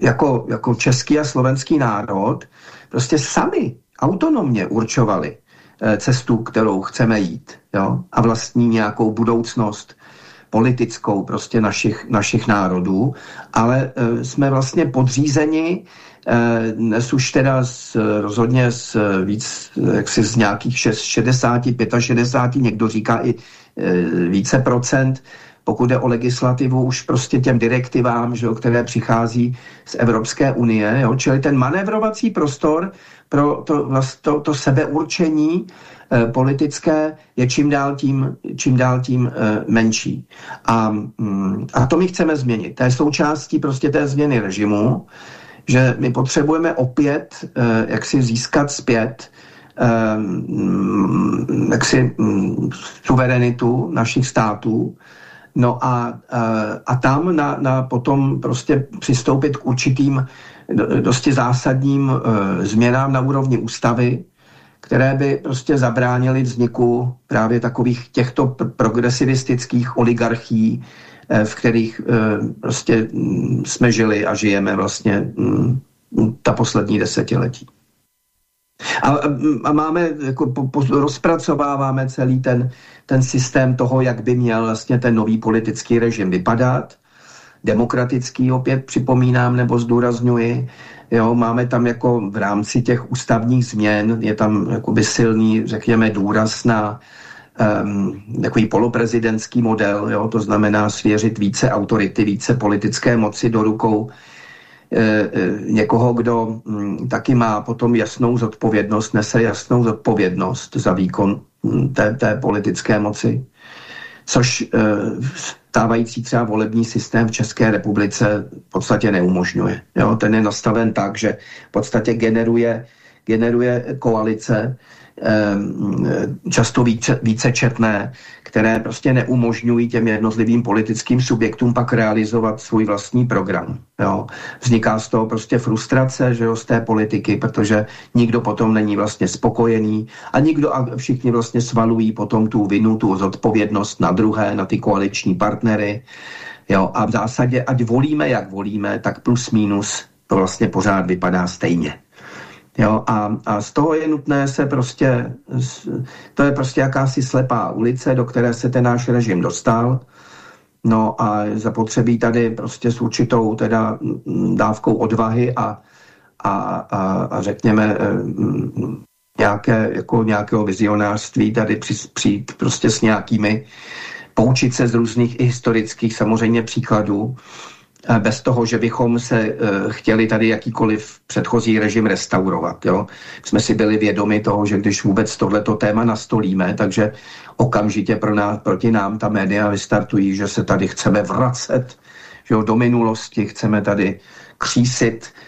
jako, jako český a slovenský národ prostě sami autonomně určovali, Eh, cestu, kterou chceme jít jo? a vlastní nějakou budoucnost politickou prostě našich, našich národů, ale e, jsme vlastně podřízeni e, dnes už teda z, rozhodně z víc, jaksi z nějakých 60, 65, někdo říká i e, více procent, pokud jde o legislativu, už prostě těm direktivám, že které přichází z Evropské unie, jo, čili ten manevrovací prostor pro to, to, to sebeurčení eh, politické je čím dál tím, čím dál tím eh, menší. A, mm, a to my chceme změnit. To je součástí prostě té změny režimu, že my potřebujeme opět eh, jak si získat zpět eh, mm, jak si mm, suverenitu našich států, No a, eh, a tam na, na potom prostě přistoupit k určitým dosti zásadním e, změnám na úrovni ústavy, které by prostě zabránily vzniku právě takových těchto progresivistických oligarchií, e, v kterých e, prostě m, jsme žili a žijeme vlastně m, ta poslední desetiletí. A, a máme, jako po, po, rozpracováváme celý ten, ten systém toho, jak by měl vlastně ten nový politický režim vypadat demokratický, opět připomínám nebo zdůrazňuji. Jo, máme tam jako v rámci těch ústavních změn, je tam jakoby silný, řekněme, důraz na um, takový poloprezidentský model, jo, to znamená svěřit více autority, více politické moci do rukou e, e, někoho, kdo mm, taky má potom jasnou zodpovědnost, nese jasnou zodpovědnost za výkon hm, té, té politické moci, což e, stávající třeba volební systém v České republice v podstatě neumožňuje. Jo? Ten je nastaven tak, že v podstatě generuje, generuje koalice, často více, více četné, které prostě neumožňují těm jednotlivým politickým subjektům pak realizovat svůj vlastní program. Jo. Vzniká z toho prostě frustrace že jo, z té politiky, protože nikdo potom není vlastně spokojený a nikdo a všichni vlastně svalují potom tu vinu, tu zodpovědnost na druhé, na ty koaliční partnery. Jo. A v zásadě, ať volíme, jak volíme, tak plus minus to vlastně pořád vypadá stejně. Jo, a, a z toho je nutné se prostě, to je prostě jakási slepá ulice, do které se ten náš režim dostal. No a zapotřebí tady prostě s určitou teda dávkou odvahy a, a, a, a řekněme eh, nějaké, jako nějakého vizionářství tady přijít prostě s nějakými poučit se z různých historických samozřejmě příkladů bez toho, že bychom se uh, chtěli tady jakýkoliv předchozí režim restaurovat. Jo? Jsme si byli vědomi toho, že když vůbec tohleto téma nastolíme, takže okamžitě pro nás, proti nám ta média vystartují, že se tady chceme vracet že jo, do minulosti, chceme tady křísit Eh, eh,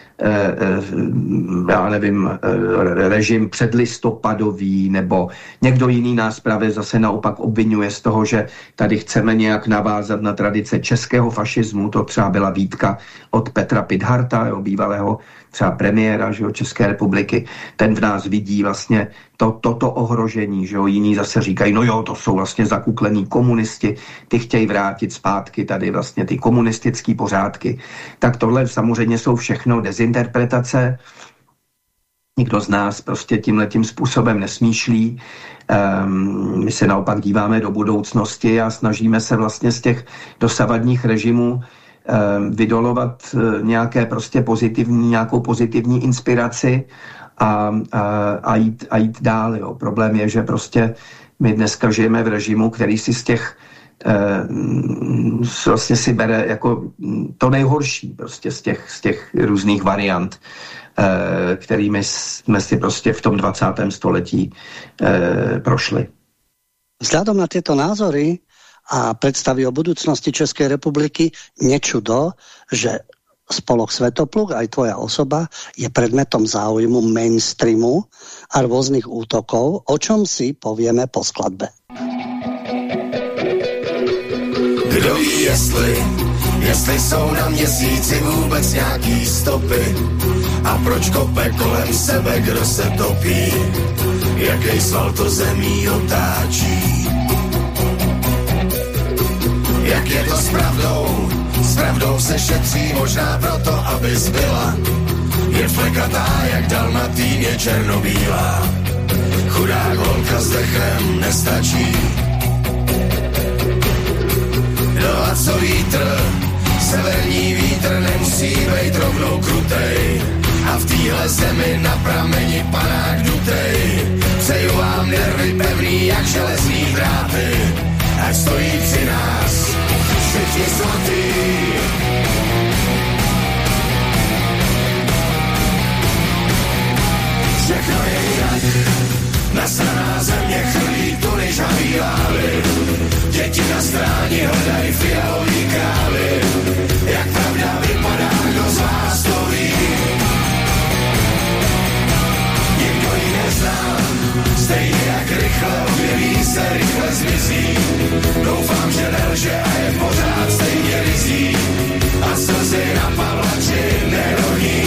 já nevím, eh, režim předlistopadový, nebo někdo jiný nás právě zase naopak obvinuje z toho, že tady chceme nějak navázat na tradice českého fašismu, to třeba byla výtka od Petra Pidharta, jeho bývalého třeba premiéra že jo, České republiky, ten v nás vidí vlastně to, toto ohrožení, že jo, jiní zase říkají, no jo, to jsou vlastně zakuklení komunisti, ty chtějí vrátit zpátky tady vlastně ty komunistické pořádky. Tak tohle samozřejmě jsou všechno dezinterpretace, nikdo z nás prostě tímhletím způsobem nesmýšlí. Um, my se naopak díváme do budoucnosti a snažíme se vlastně z těch dosavadních režimů vydolovat eh, nějaké prostě pozitivní, nějakou pozitivní inspiraci a, a, a, jít, a jít dál. Jo. Problém je, že prostě my dneska žijeme v režimu, který si z těch eh, vlastně si bere jako to nejhorší prostě z těch, z těch různých variant, eh, kterými jsme si prostě v tom 20. století prošli. Vzhľadom na tyto názory a predstavy o budúcnosti Českej republiky, nečudo, že spolok Svetopluk, aj tvoja osoba, je predmetom záujmu mainstreamu a rôznych útokov, o čom si povieme po skladbe. Kdo ví, jestli, jestli jsou na měsíci vůbec nějaký stopy? A proč kope kolem sebe, kdo se topí, jaký sval to zemí otáčí jak je to s pravdou? S pravdou se šetří možná proto, aby zbyla. Je flekatá, jak dalmatýně černobílá. Chudá holka s dechem nestačí. No a co vítr? Severní vítr nemusí být rovnou krutej. A v téhle zemi na prameni panák dutej. Přeju vám nervy pevný jak železný dráty. Ať stojí při nás všichni svatý. Všechno je jinak, nasraná Doufám, že nelže a je pořád stejně rizí a slzy na pavlači neroní.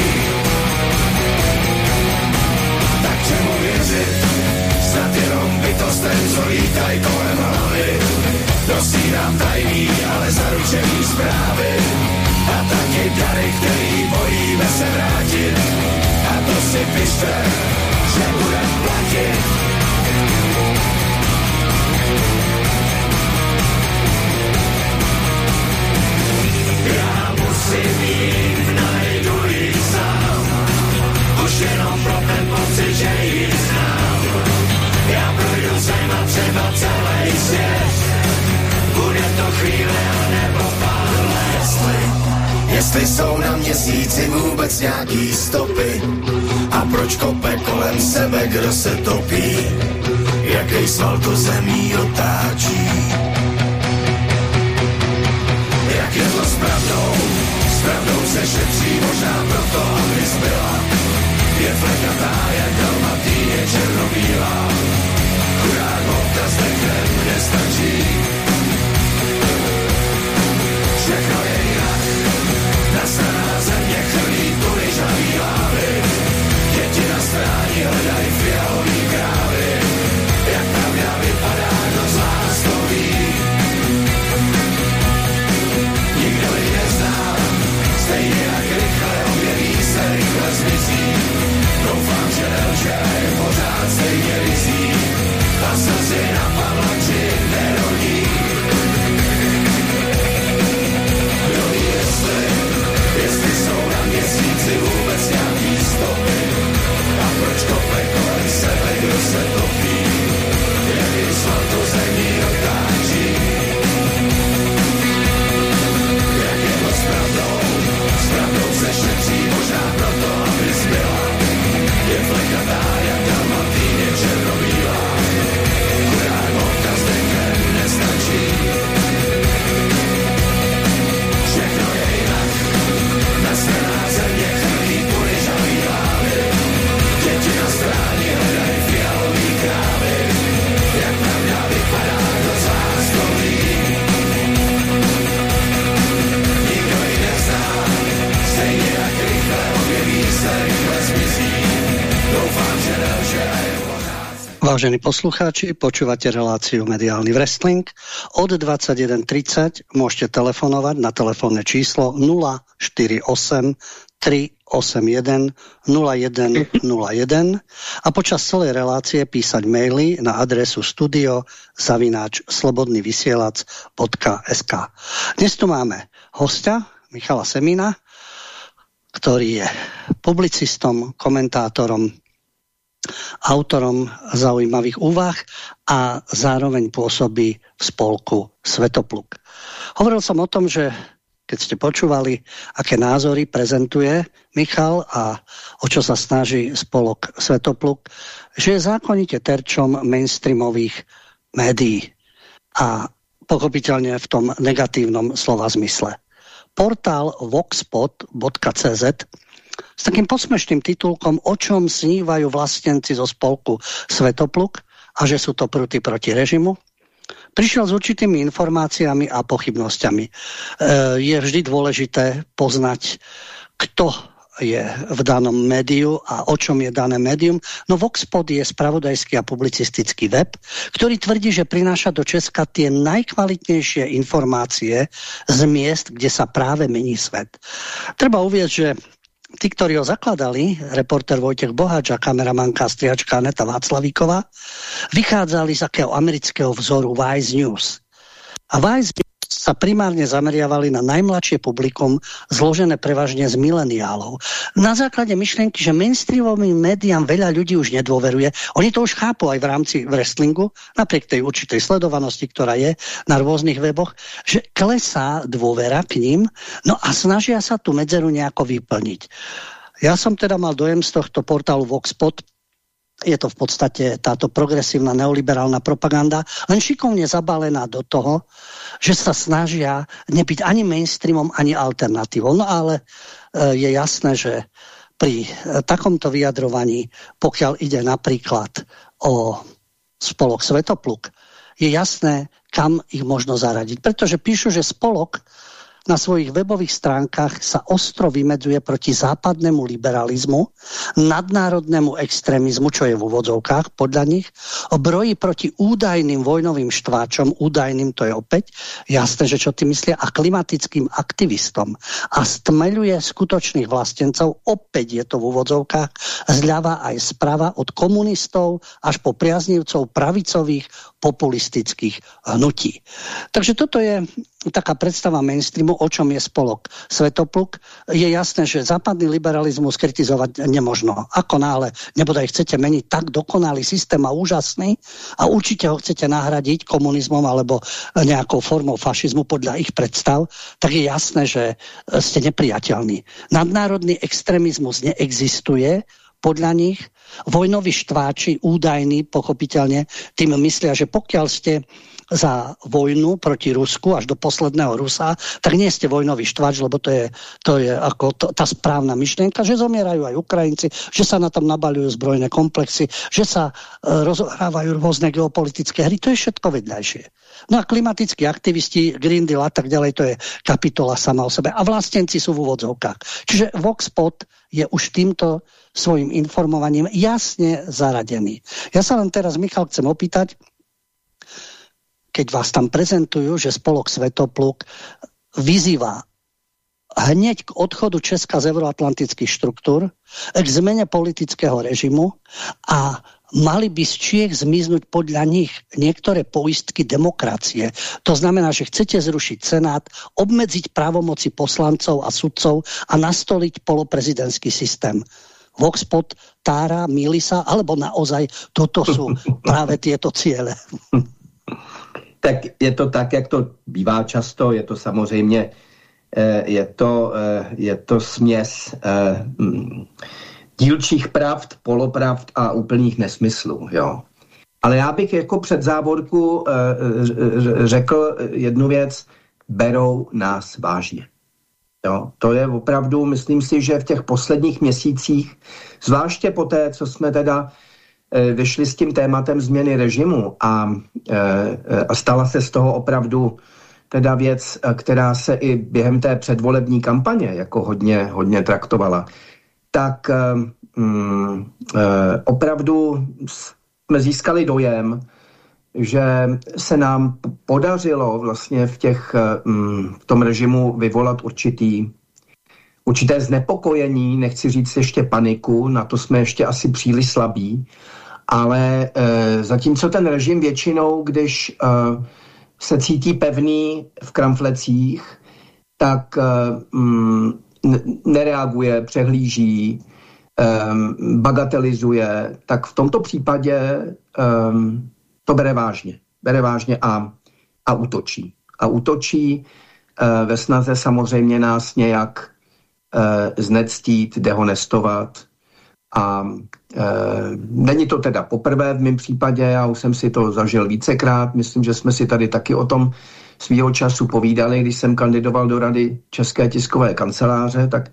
Tak čemu věřit? Snad jenom bytostem, co lítaj kolem hlavy. Dosídám tajný, ale zaručený zprávy. A taky dary, který bojíme se vrátit. A to si pište, že budem platit. Jestli, jsou na měsíci vůbec nějaký stopy? A proč kope kolem sebe, kdo se topí? Jaký sval to zemí otáčí. Jak je to s pravdou, pravdou se šetří, možná proto, aby zbyla. Je flekatá, jak dalmatý, je černobílá. Chudák holka s dechem nestačí. Všechno je jinak, nasraná země chrlí tudy žavý hlavy. Děti na stráni hledají proč kope kolem sebe, kdo se topí? Jaký svatou zemí Vážení poslucháči, počúvate reláciu Mediálny wrestling. Od 21.30 môžete telefonovať na telefónne číslo 048 381 0101 a počas celej relácie písať maily na adresu studio zavináč slobodnyvysielac.sk Dnes tu máme hostia Michala Semina, ktorý je publicistom, komentátorom, autorom zaujímavých úvah a zároveň pôsobí v spolku Svetopluk. Hovoril som o tom, že keď ste počúvali, aké názory prezentuje Michal a o čo sa snaží spolok Svetopluk, že je zákonite terčom mainstreamových médií a pochopiteľne v tom negatívnom slova zmysle. Portál voxpot.cz s takým posmešným titulkom O čom snívajú vlastenci zo spolku Svetopluk a že sú to pruty proti režimu. Prišiel s určitými informáciami a pochybnosťami. E, je vždy dôležité poznať, kto je v danom médiu a o čom je dané médium. No Voxpod je spravodajský a publicistický web, ktorý tvrdí, že prináša do Česka tie najkvalitnejšie informácie z miest, kde sa práve mení svet. Treba uvieť, že tí, ktorí ho zakladali, reporter Vojtech Bohač a kameramanka striačka Aneta Václavíková, vychádzali z akého amerického vzoru Vice News. A Vice sa primárne zameriavali na najmladšie publikum, zložené prevažne z mileniálov. Na základe myšlienky, že mainstreamovým médiám veľa ľudí už nedôveruje, oni to už chápu aj v rámci wrestlingu, napriek tej určitej sledovanosti, ktorá je na rôznych weboch, že klesá dôvera k ním, no a snažia sa tú medzeru nejako vyplniť. Ja som teda mal dojem z tohto portálu Voxpot, je to v podstate táto progresívna neoliberálna propaganda, len šikovne zabalená do toho, že sa snažia nebyť ani mainstreamom, ani alternatívou. No ale e, je jasné, že pri e, takomto vyjadrovaní, pokiaľ ide napríklad o spolok Svetopluk, je jasné, kam ich možno zaradiť. Pretože píšu, že spolok na svojich webových stránkach sa ostro vymedzuje proti západnému liberalizmu, nadnárodnému extrémizmu, čo je v úvodzovkách podľa nich, brojí proti údajným vojnovým štváčom, údajným to je opäť jasné, že čo ty myslia, a klimatickým aktivistom. A stmeľuje skutočných vlastencov, opäť je to v úvodzovkách, zľava aj sprava od komunistov až po priaznivcov pravicových populistických hnutí. Takže toto je taká predstava mainstreamu, o čom je spolok Svetopluk. Je jasné, že západný liberalizmus kritizovať nemožno. Ako náhle nebodaj chcete meniť tak dokonalý systém a úžasný a určite ho chcete nahradiť komunizmom alebo nejakou formou fašizmu podľa ich predstav, tak je jasné, že ste nepriateľní. Nadnárodný extrémizmus neexistuje, podľa nich vojnoví štváči údajní, pochopiteľne, tým myslia, že pokiaľ ste za vojnu proti Rusku až do posledného Rusa, tak nie ste vojnový štvač, lebo to je, to je ako to, tá správna myšlienka, že zomierajú aj Ukrajinci, že sa na tom nabalujú zbrojné komplexy, že sa e, rozohrávajú rôzne geopolitické hry, to je všetko vedľajšie. No a klimatickí aktivisti, Green Deal a tak ďalej, to je kapitola sama o sebe. A vlastenci sú v úvodzovkách. Čiže Voxpot je už týmto svojim informovaním jasne zaradený. Ja sa len teraz, Michal, chcem opýtať, keď vás tam prezentujú, že spolok Svetopluk vyzýva hneď k odchodu Česka z euroatlantických štruktúr, k zmene politického režimu a mali by z Čiech zmiznúť podľa nich niektoré poistky demokracie. To znamená, že chcete zrušiť Senát, obmedziť právomoci poslancov a sudcov a nastoliť poloprezidentský systém. Voxpot, Tára, Milisa, alebo naozaj toto sú <laughs> práve tieto ciele. <laughs> Tak je to tak, jak to bývá často, je to samozřejmě eh, je to, eh, je to směs eh, mm, dílčích pravd, polopravd a úplných nesmyslů. Jo. Ale já bych jako před závorku řekl jednu věc, berou nás vážně. Jo, to je opravdu, myslím si, že v těch posledních měsících, zvláště po té, co jsme teda vyšli s tím tématem změny režimu a, eh, a stala se z toho opravdu teda věc, eh, která se i během té předvolební kampaně jako hodně, hodně traktovala, tak um, opravdu jsme získali dojem, že se nám podařilo vlastně v, těch, um, v tom režimu vyvolat určitý určité znepokojení, nechci říct ještě paniku, na to jsme ještě asi příliš slabí, ale e, zatímco ten režim většinou, když e, se cítí pevný v kramflecích, tak e, mm, nereaguje, přehlíží, e, bagatelizuje, tak v tomto případě e, to bere vážně. Bere vážně a, a útočí. A útočí e, ve snaze samozřejmě nás nějak e, znectít, dehonestovat, a e, není to teda poprvé v mém případě, já už jsem si to zažil vícekrát, myslím, že jsme si tady taky o tom svýho času povídali, když jsem kandidoval do rady České tiskové kanceláře, tak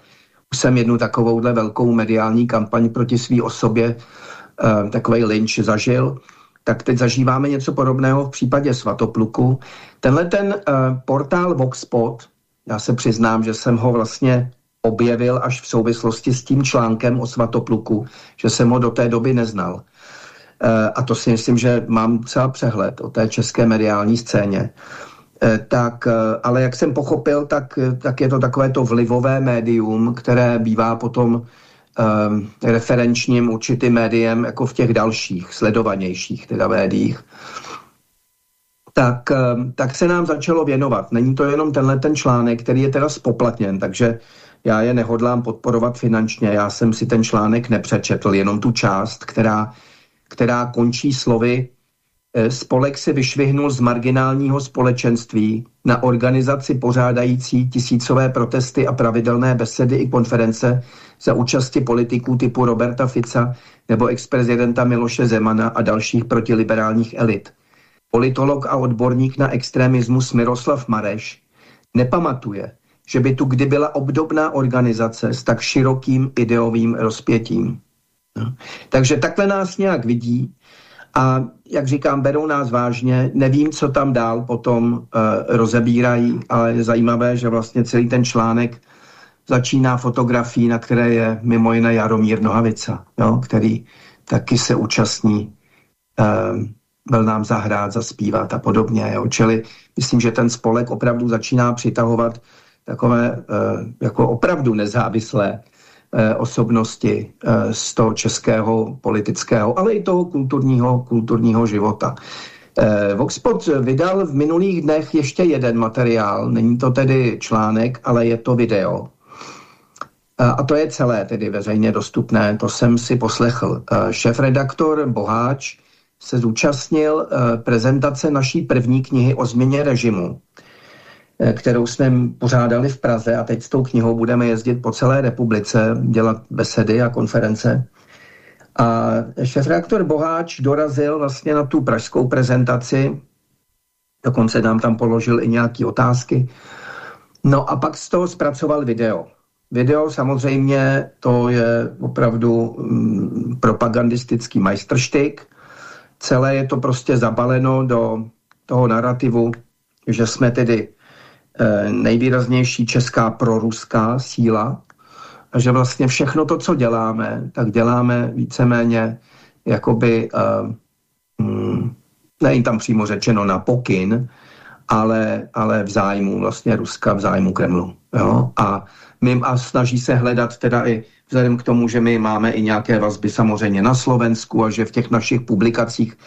už jsem jednu takovouhle velkou mediální kampaň proti své osobě, e, takový lynč zažil, tak teď zažíváme něco podobného v případě Svatopluku. Tenhle ten e, portál Voxpot, já se přiznám, že jsem ho vlastně objevil až v souvislosti s tím článkem o Svatopluku, že jsem ho do té doby neznal. E, a to si myslím, že mám celá přehled o té české mediální scéně. E, tak, e, ale jak jsem pochopil, tak, tak je to takové to vlivové médium, které bývá potom e, referenčním určitým médiem jako v těch dalších, sledovanějších teda médiích tak, tak se nám začalo věnovat. Není to jenom tenhle ten článek, který je teda spoplatněn, takže já je nehodlám podporovat finančně, já jsem si ten článek nepřečetl, jenom tu část, která, která končí slovy eh, Spolek se vyšvihnul z marginálního společenství na organizaci pořádající tisícové protesty a pravidelné besedy i konference za účasti politiků typu Roberta Fica nebo ex-prezidenta Miloše Zemana a dalších protiliberálních elit. Politolog a odborník na extremismus Miroslav Mareš nepamatuje, že by tu kdy byla obdobná organizace s tak širokým ideovým rozpětím. No. Takže takhle nás nějak vidí a jak říkám, berou nás vážně. Nevím, co tam dál potom uh, rozebírají, ale je zajímavé, že vlastně celý ten článek začíná fotografií, na které je mimo jiné Jaromír Nohavica, jo, který taky se účastní uh, byl nám zahrát, zaspívat a podobně. Jo. Čili myslím, že ten spolek opravdu začíná přitahovat takové eh, jako opravdu nezávislé eh, osobnosti eh, z toho českého politického, ale i toho kulturního, kulturního života. Voxpot vydal v minulých dnech ještě jeden materiál, není to tedy článek, ale je to video. A to je celé tedy veřejně dostupné, to jsem si poslechl. Šéf-redaktor Boháč se zúčastnil prezentace naší první knihy o změně režimu, kterou jsme pořádali v Praze a teď s tou knihou budeme jezdit po celé republice, dělat besedy a konference. A šéf-reaktor Boháč dorazil vlastně na tu pražskou prezentaci, dokonce nám tam položil i nějaké otázky. No a pak z toho zpracoval video. Video samozřejmě to je opravdu mm, propagandistický majstrštyk. Celé je to prostě zabaleno do toho narrativu, že jsme tedy nejvýraznější česká proruská síla a že vlastně všechno to, co děláme, tak děláme víceméně jakoby, e, mm, není tam přímo řečeno na pokyn, ale, ale v zájmu vlastně Ruska, v zájmu Kremlu. Jo? A my a snaží se hledat teda i vzhledem k tomu, že my máme i nějaké vazby samozřejmě na Slovensku a že v těch našich publikacích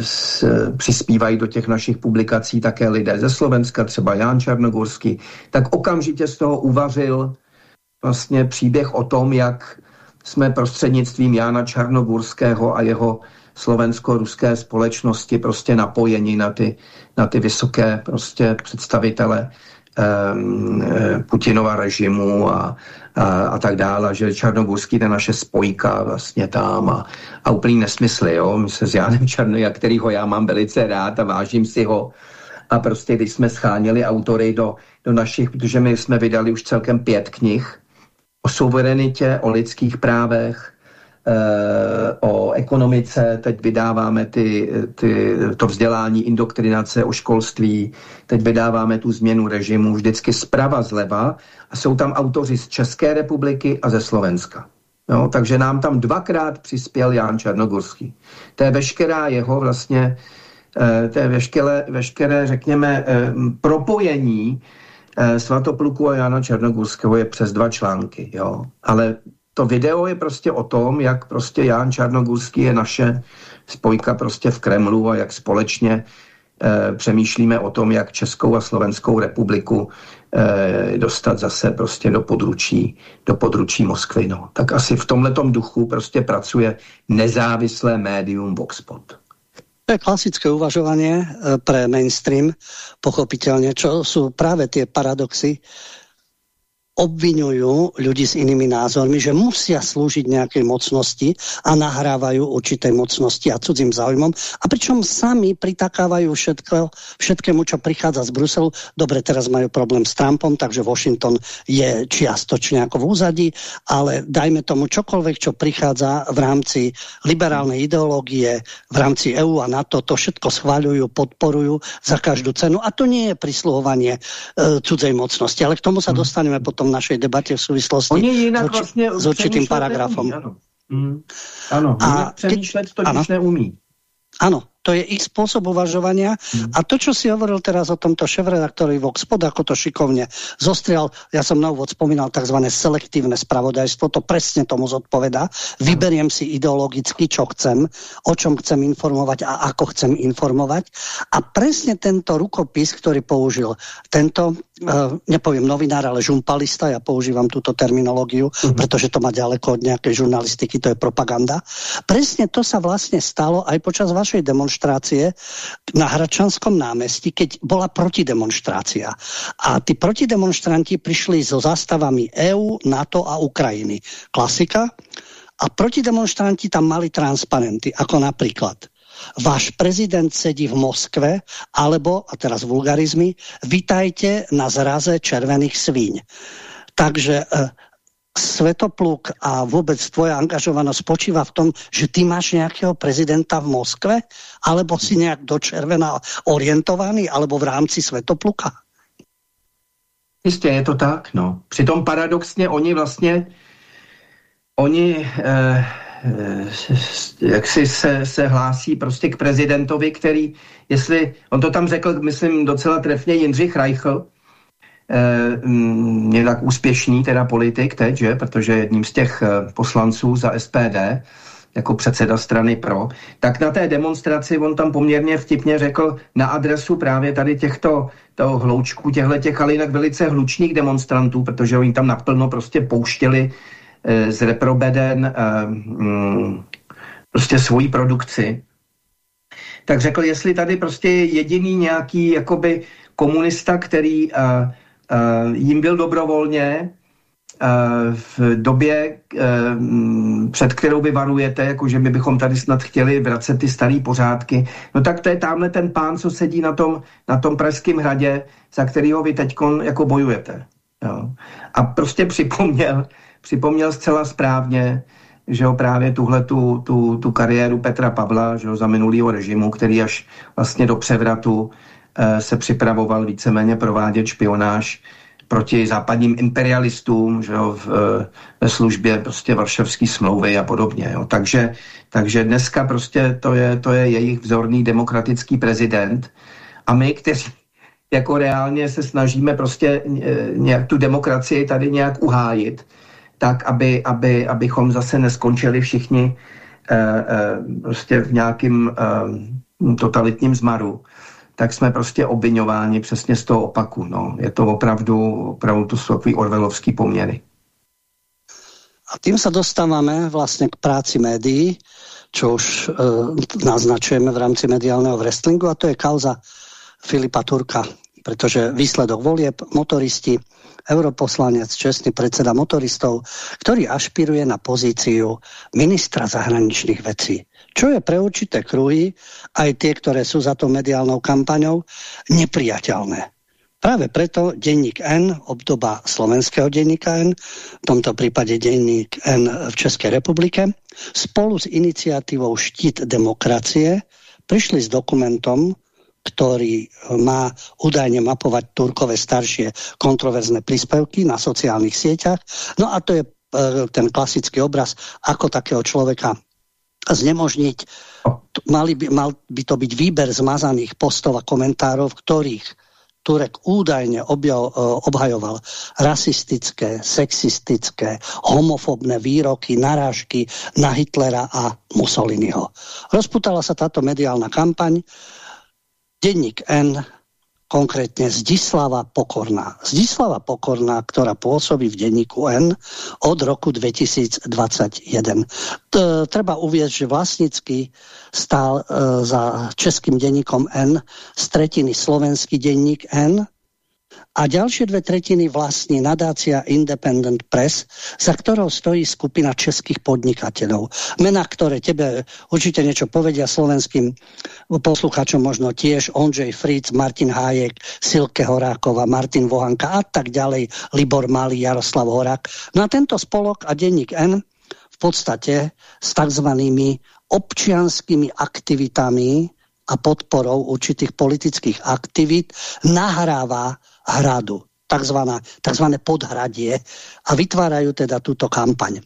s, přispívají do těch našich publikací také lidé ze Slovenska, třeba Jan Černogorský, tak okamžitě z toho uvařil vlastně příběh o tom, jak jsme prostřednictvím Jána Čarnogurského a jeho slovensko-ruské společnosti prostě napojeni na ty, na ty vysoké prostě představitele Ehm, eh, Putinova režimu a, a, tak dále, že Čarnogurský je naše spojka vlastně tam a, a úplný nesmysly, jo, my se s Jánem Čarnoja, kterýho já mám velice rád a vážím si ho, a prostě když jsme scháněli autory do, do našich, protože my jsme vydali už celkem pět knih o suverenitě, o lidských právech, o ekonomice, teď vydáváme ty, ty, to vzdělání, indoktrinace o školství, teď vydáváme tu změnu režimu vždycky zprava zleva a jsou tam autoři z České republiky a ze Slovenska. Jo, takže nám tam dvakrát přispěl Jan Černogorský. To je veškerá jeho vlastně, eh, to je veškeré, veškeré řekněme, eh, propojení Svatopluku a Jana Černogorského je přes dva články. Jo. Ale to video je prostě o tom, jak prostě Jan Čarnogurský je naše spojka prostě v Kremlu a jak společně e, přemýšlíme o tom, jak Českou a Slovenskou republiku e, dostat zase prostě do područí, do područí Moskvy. No. Tak asi v tomhletom duchu prostě pracuje nezávislé médium Voxpot. To je klasické uvažovanie e, pre mainstream, pochopiteľne, čo sú práve tie paradoxy, obvinujú ľudí s inými názormi, že musia slúžiť nejakej mocnosti a nahrávajú určitej mocnosti a cudzím záujmom. A pričom sami pritakávajú všetko, všetkému, čo prichádza z Bruselu. Dobre, teraz majú problém s Trumpom, takže Washington je čiastočne ako v úzadí, ale dajme tomu čokoľvek, čo prichádza v rámci liberálnej ideológie, v rámci EU a NATO, to všetko schváľujú, podporujú za každú cenu. A to nie je prisluhovanie e, cudzej mocnosti, ale k tomu sa mhm. dostaneme potom tom našej debate v súvislosti Oni jinak s, vlastně s určitým paragrafom. Ano, mm. ano. a přemýšlet to ano. neumí. Ano, to je ich spôsob uvažovania. Mm. A to, čo si hovoril teraz o tomto šéf-redaktorovi Voxpod, ako to šikovne zostrial, ja som na úvod spomínal tzv. selektívne spravodajstvo, to presne tomu zodpovedá. Vyberiem si ideologicky, čo chcem, o čom chcem informovať a ako chcem informovať. A presne tento rukopis, ktorý použil tento, uh, nepoviem novinár, ale žumpalista, ja používam túto terminológiu, mm. pretože to má ďaleko od nejakej žurnalistiky, to je propaganda. Presne to sa vlastne stalo aj počas vašej demonstrácie demonstrácie na Hračanskom námestí, keď bola protidemonstrácia. A tí protidemonstranti prišli so zástavami EU, NATO a Ukrajiny. Klasika. A protidemonstranti tam mali transparenty, ako napríklad váš prezident sedí v Moskve, alebo, a teraz vulgarizmy, vitajte na zraze červených svíň. Takže e, Svetopluk a vôbec tvoja angažovanosť spočíva v tom, že ty máš nejakého prezidenta v Moskve, alebo si nejak do červená orientovaný, alebo v rámci Svetopluka? Jistě, je to tak, no. Přitom paradoxně oni vlastně, oni eh, eh, jak si se, se hlásí prostě k prezidentovi, který, jestli, on to tam řekl, myslím, docela trefně Jindřich Reichl, je tak úspěšný teda politik teď, že? protože jedním z těch eh, poslanců za SPD jako předseda strany PRO, tak na té demonstraci on tam poměrně vtipně řekl na adresu právě tady těchto toho hloučků, těchto těch ale jinak velice hlučných demonstrantů, protože oni tam naplno prostě pouštěli e, z reprobeden mm, prostě svoji produkci. Tak řekl, jestli tady prostě je jediný nějaký jakoby komunista, který uh, jim byl dobrovolně v době, před kterou vy varujete, jako že my bychom tady snad chtěli vracet ty staré pořádky, no tak to je tamhle ten pán, co sedí na tom, na tom Pražském hradě, za kterého vy teď jako bojujete. Jo. A prostě <laughs> připomněl, připomněl zcela správně, že ho právě tuhle tu, tu, tu kariéru Petra Pavla, že ho za minulýho režimu, který až vlastně do převratu eh, se připravoval víceméně provádět špionáž proti západním imperialistům že jo, v, eh, ve službě prostě Varšavské smlouvy a podobně. Jo. Takže, takže dneska prostě to je, to je jejich vzorný demokratický prezident a my, kteří jako reálně se snažíme prostě eh, nějak tu demokracii tady nějak uhájit, tak, aby, aby, abychom zase neskončili všichni eh, eh, prostě v nějakým eh, totalitním zmaru, tak jsme prostě obvinováni přesně z toho opaku. No. Je to opravdu, opravdu to jsou takový orvelovský poměry. A tím se dostáváme vlastně k práci médií, čo už e, naznačujeme v rámci mediálneho wrestlingu, a to je kauza Filipa Turka, pretože výsledok volieb motoristi europoslanec, čestný predseda motoristov, ktorý ašpiruje na pozíciu ministra zahraničných vecí. Čo je pre určité kruhy, aj tie, ktoré sú za to mediálnou kampaňou, nepriateľné. Práve preto denník N, obdoba slovenského denníka N, v tomto prípade denník N v Českej republike, spolu s iniciatívou Štít demokracie prišli s dokumentom, ktorý má údajne mapovať Turkové staršie kontroverzné príspevky na sociálnych sieťach. No a to je e, ten klasický obraz, ako takého človeka znemožniť. Mali by, mal by to byť výber zmazaných postov a komentárov, ktorých Turek údajne objav, e, obhajoval rasistické, sexistické, homofobné výroky, narážky na Hitlera a Mussoliniho. Rozputala sa táto mediálna kampaň, denník N, konkrétne Zdislava Pokorná. Zdislava Pokorná, ktorá pôsobí v denníku N od roku 2021. T treba uvieť, že vlastnicky stál e, za českým denníkom N z tretiny slovenský denník N a ďalšie dve tretiny vlastní nadácia Independent Press, za ktorou stojí skupina českých podnikateľov. Mená, ktoré tebe určite niečo povedia slovenským posluchačom možno tiež Ondřej Fritz, Martin Hájek, Silke Horákova, Martin Vohanka a tak ďalej, Libor Malý, Jaroslav Horák. No a tento spolok a denník N v podstate s takzvanými občianskými aktivitami a podporou určitých politických aktivít nahrává hradu, takzvané, takzvané podhradie a vytvárajú teda túto kampaň.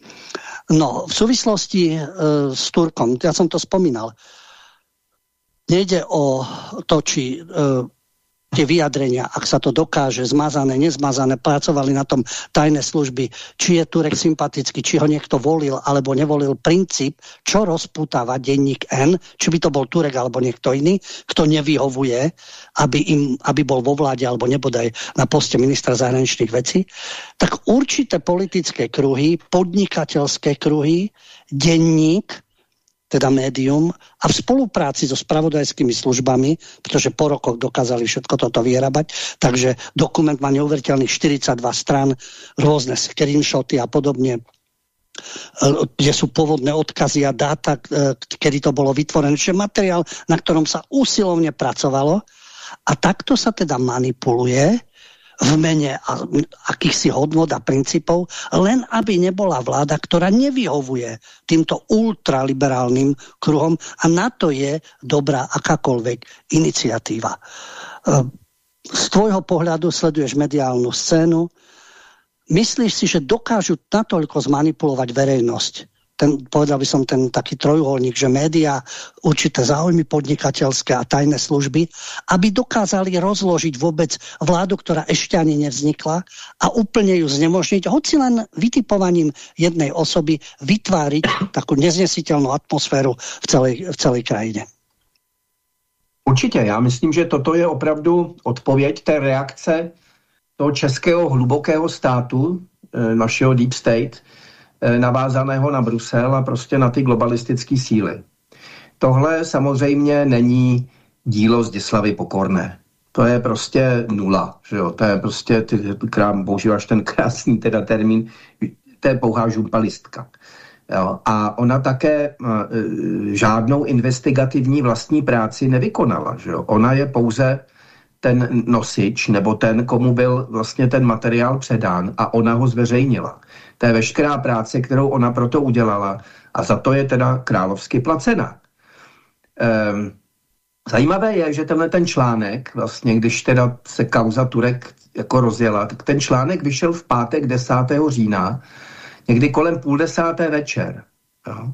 No, v súvislosti e, s Turkom, ja som to spomínal, nejde o to, či e, tie vyjadrenia, ak sa to dokáže, zmazané, nezmazané, pracovali na tom tajné služby, či je Turek sympatický, či ho niekto volil alebo nevolil princíp, čo rozputáva denník N, či by to bol Turek alebo niekto iný, kto nevyhovuje, aby, im, aby bol vo vláde alebo nebodaj na poste ministra zahraničných vecí, tak určité politické kruhy, podnikateľské kruhy, denník teda médium a v spolupráci so spravodajskými službami, pretože po rokoch dokázali všetko toto vyrábať, takže dokument má neuveriteľných 42 stran, rôzne screenshoty a podobne kde sú pôvodné odkazy a dáta, kedy to bolo vytvorené. Čiže materiál, na ktorom sa usilovne pracovalo a takto sa teda manipuluje v mene akýchsi hodnot a princípov, len aby nebola vláda, ktorá nevyhovuje týmto ultraliberálnym kruhom. A na to je dobrá akákoľvek iniciatíva. E, z tvojho pohľadu sleduješ mediálnu scénu, myslíš si, že dokážu natoľko zmanipulovať verejnosť, ten, povedal by som ten taký trojuholník, že média, určité záujmy podnikateľské a tajné služby, aby dokázali rozložiť vôbec vládu, ktorá ešte ani nevznikla a úplne ju znemožniť, hoci len vytipovaním jednej osoby vytváriť takú neznesiteľnú atmosféru v celej, v celej krajine. Určitě, já myslím, že toto je opravdu odpověď té reakce toho českého hlubokého státu, e, našeho deep state, Eh, navázaného na Brusel a prostě na ty globalistické síly. Tohle samozřejmě není dílo Zdislavy Pokorné. to je prostě nula, že jo? to je prostě, ty krám, používáš ten krásný teda termín, to je pouhá žumpalistka. Jo? A ona také uh, žádnou investigativní vlastní práci nevykonala. Že jo? Ona je pouze ten nosič, nebo ten, komu byl vlastně ten materiál předán a ona ho zveřejnila. To je veškerá práce, kterou ona proto udělala a za to je teda královsky placena. Um, Zajímavé je, že tenhle ten článek, vlastně, když teda se kauza Turek jako rozjela, tak ten článek vyšel v pátek 10. října, někdy kolem půl desáté večer. Jo.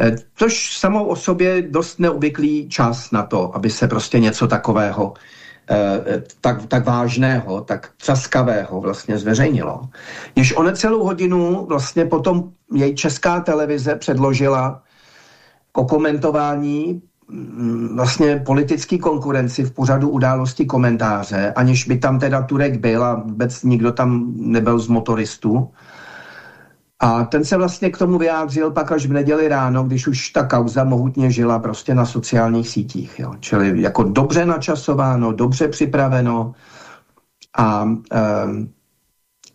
E, což samou o sobě dost neobvyklý čas na to, aby se prostě něco takového tak, tak vážného, tak třaskavého vlastně zveřejnilo. Když ona celou hodinu vlastně potom její česká televize předložila o komentování Mm, vlastně politický konkurenci v pořadu události komentáře, aniž by tam teda Turek byl a vůbec nikdo tam nebyl z motoristů. A ten se vlastně k tomu vyjádřil pak až v neděli ráno, když už ta kauza mohutně žila prostě na sociálních sítích. Jo. Čili jako dobře načasováno, dobře připraveno a um,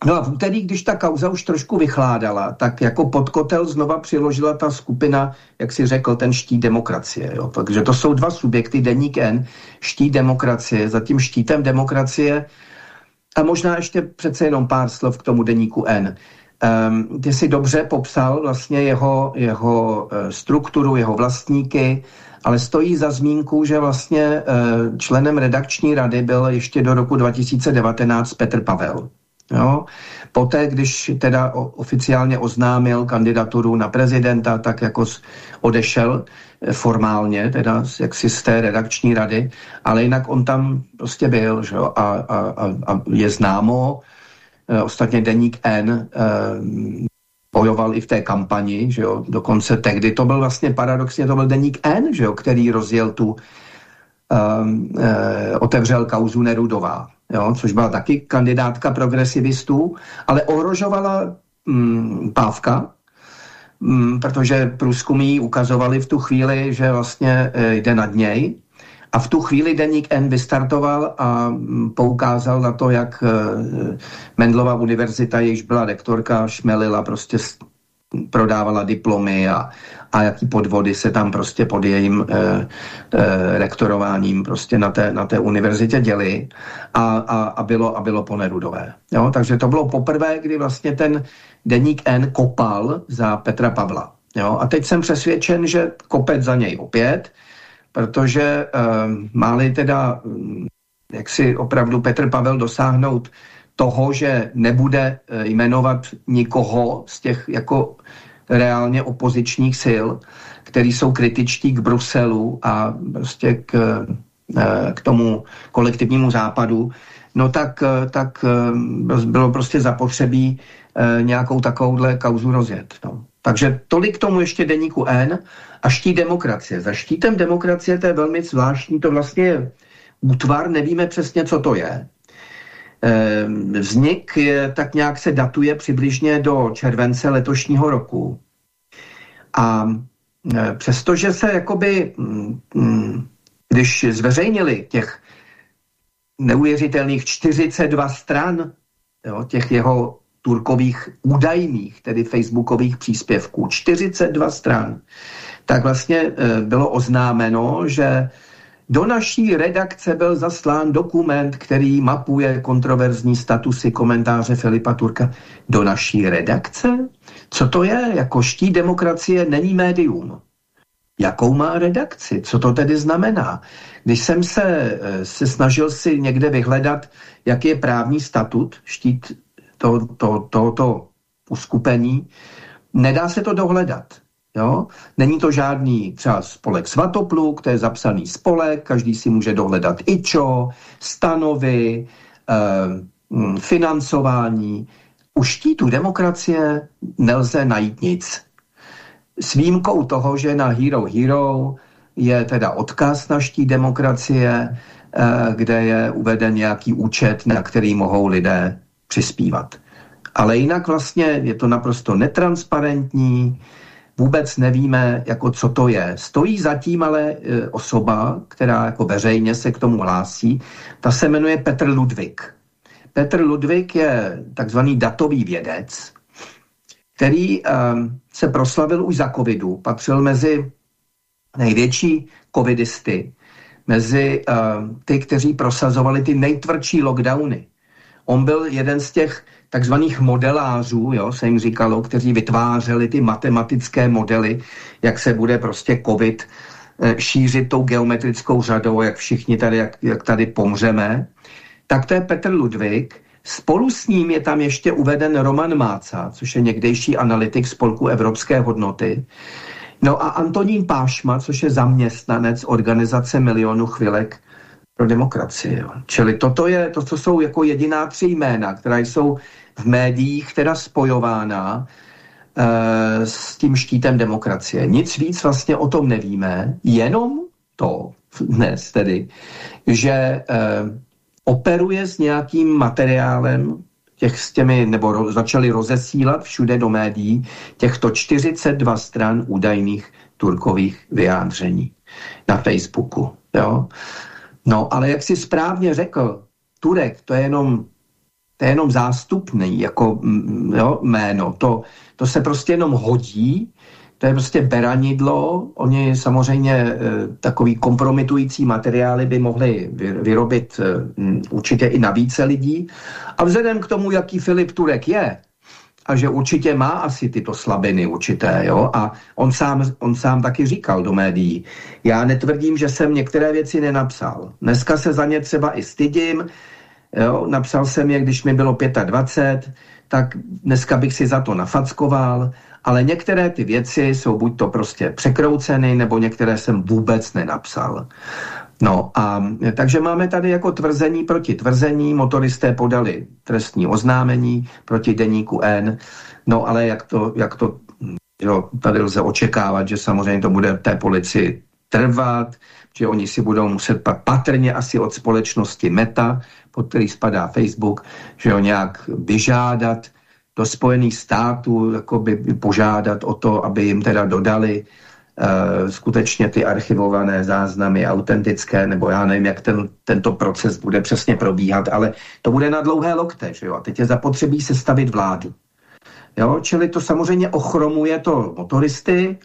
No a v úterý, když ta kauza už trošku vychládala, tak jako pod kotel znova přiložila ta skupina, jak si řekl, ten štít demokracie. Jo? Takže to jsou dva subjekty, deník N, štít demokracie, za tím štítem demokracie a možná ještě přece jenom pár slov k tomu deníku N. Um, ty si dobře popsal vlastně jeho, jeho uh, strukturu, jeho vlastníky, ale stojí za zmínku, že vlastně uh, členem redakční rady byl ještě do roku 2019 Petr Pavel. Jo? Poté, když teda oficiálně oznámil kandidaturu na prezidenta, tak jako odešel eh, formálně, teda jaksi z té redakční rady, ale jinak on tam prostě byl že jo? A, a, a je známo, eh, ostatně deník N eh, bojoval i v té kampani, že jo? dokonce tehdy to byl vlastně paradoxně, to byl deník N, že jo? který rozjel tu, um, eh, otevřel kauzu Nerudová jo, což byla taky kandidátka progresivistů, ale ohrožovala mm, Pávka, mm, protože průzkumy ukazovali v tu chvíli, že vlastně jde nad něj. A v tu chvíli Deník N vystartoval a mm, poukázal na to, jak e, Mendlova univerzita, jejíž byla rektorka, šmelila prostě prodávala diplomy a, a jaký podvody se tam prostě pod jejím e, e, rektorováním prostě na té, na té univerzitě děli a, a, a, bylo, a bylo ponerudové. Jo? Takže to bylo poprvé, kdy vlastně ten deník N kopal za Petra Pavla. Jo? A teď jsem přesvědčen, že kopet za něj opět, protože e, máli teda jak si opravdu Petr Pavel dosáhnout toho, že nebude jmenovat nikoho z těch jako reálně opozičních sil, který jsou kritičtí k Bruselu a prostě k, eh, k tomu kolektivnímu západu, no tak, eh, tak eh, bylo prostě zapotřebí nějakou takovouhle kauzu rozjet. No. Takže tolik tomu ještě deníku N a štít demokracie. Za štítem demokracie to je velmi zvláštní, to vlastně je útvar, nevíme přesně, co to je. Ehm, vznik je, tak nějak se datuje přibližně do července letošního roku. A e, přestože se jakoby, mm, mm, když zveřejnili těch neuvěřitelných 42 stran jo, těch jeho turkových údajných, tedy facebookových příspěvků, 42 stran, tak vlastně e, bylo oznámeno, že do naší redakce byl zaslán dokument, který mapuje kontroverzní statusy komentáře Filipa Turka. Do naší redakce? Co to je? Jako ští demokracie není médium. Jakou má redakci? Co to tedy znamená? Když jsem se, eh, se snažil si někde vyhledat, jaký je právní statut štít to, to, tohoto uskupení, nedá se to dohledat. Jo? Není to žádný třeba spolek Svatopluk, to je zapsaný spolek, každý si může dohledat IČO, stanovy, eh, financování. U štítu demokracie nelze najít nic. S výjimkou toho, že na Hero Hero je teda odkaz na štít demokracie, eh, kde je uveden nějaký účet, na který mohou lidé přispívat. Ale jinak vlastně je to naprosto netransparentní, vůbec nevíme, jako co to je. Stojí zatím ale e, osoba, která jako veřejně se k tomu hlásí, ta se jmenuje Petr Ludvík. Petr Ludvík je takzvaný datový vědec, který um, se proslavil už za covidu, patřil mezi největší covidisty, mezi um, ty, kteří prosazovali ty nejtvrdší lockdowny. On byl jeden z těch takzvaných modelářů, jo, se jim říkalo, kteří vytvářeli ty matematické modely, jak se bude prostě covid eh, šířit tou geometrickou řadou, jak všichni tady, jak, jak tady pomřeme, tak to je Petr Ludvík. Spolu s ním je tam ještě uveden Roman Máca, což je někdejší analytik spolku Evropské hodnoty. No a Antonín Pášma, což je zaměstnanec organizace Milionu chvilek pro demokracii. Jo. Čili toto je, to, co jsou jako jediná tři jména, která jsou v médiích teda spojována e, s tím štítem demokracie. Nic víc vlastně o tom nevíme, jenom to dnes tedy, že e, operuje s nějakým materiálem, těch s těmi, nebo ro, začali rozesílat všude do médií těchto 42 stran údajných turkových vyjádření na Facebooku. Jo? No, ale jak si správně řekl, Turek, to je jenom, to je jenom zástupný jako mm, jo, jméno. To, to se prostě jenom hodí, to je prostě beranidlo. Oni samozřejmě e, takový kompromitující materiály by mohli vyrobit e, určitě i na více lidí. A vzhledem k tomu, jaký Filip Turek je, a že určitě má asi tyto slabiny určité, jo, a on sám, on sám taky říkal do médií, já netvrdím, že jsem některé věci nenapsal. Dneska se za ně třeba i stydím, jo, napsal jsem je, když mi bylo 25, tak dneska bych si za to nafackoval, ale některé ty věci jsou buď to prostě překrouceny, nebo některé jsem vůbec nenapsal. No a takže máme tady jako tvrzení proti tvrzení, motoristé podali trestní oznámení proti deníku N, no ale jak to, jak to jo, tady lze očekávat, že samozřejmě to bude té policii trvat, že oni si budou muset patrně asi od společnosti Meta, pod který spadá Facebook, že ho nějak vyžádat do Spojených států, jako by požádat o to, aby jim teda dodali skutečně ty archivované záznamy autentické, nebo já nevím, jak ten, tento proces bude přesně probíhat, ale to bude na dlouhé lokte, že jo? A teď je zapotřebí sestavit vládu. Jo? Čili to samozřejmě ochromuje to motoristy,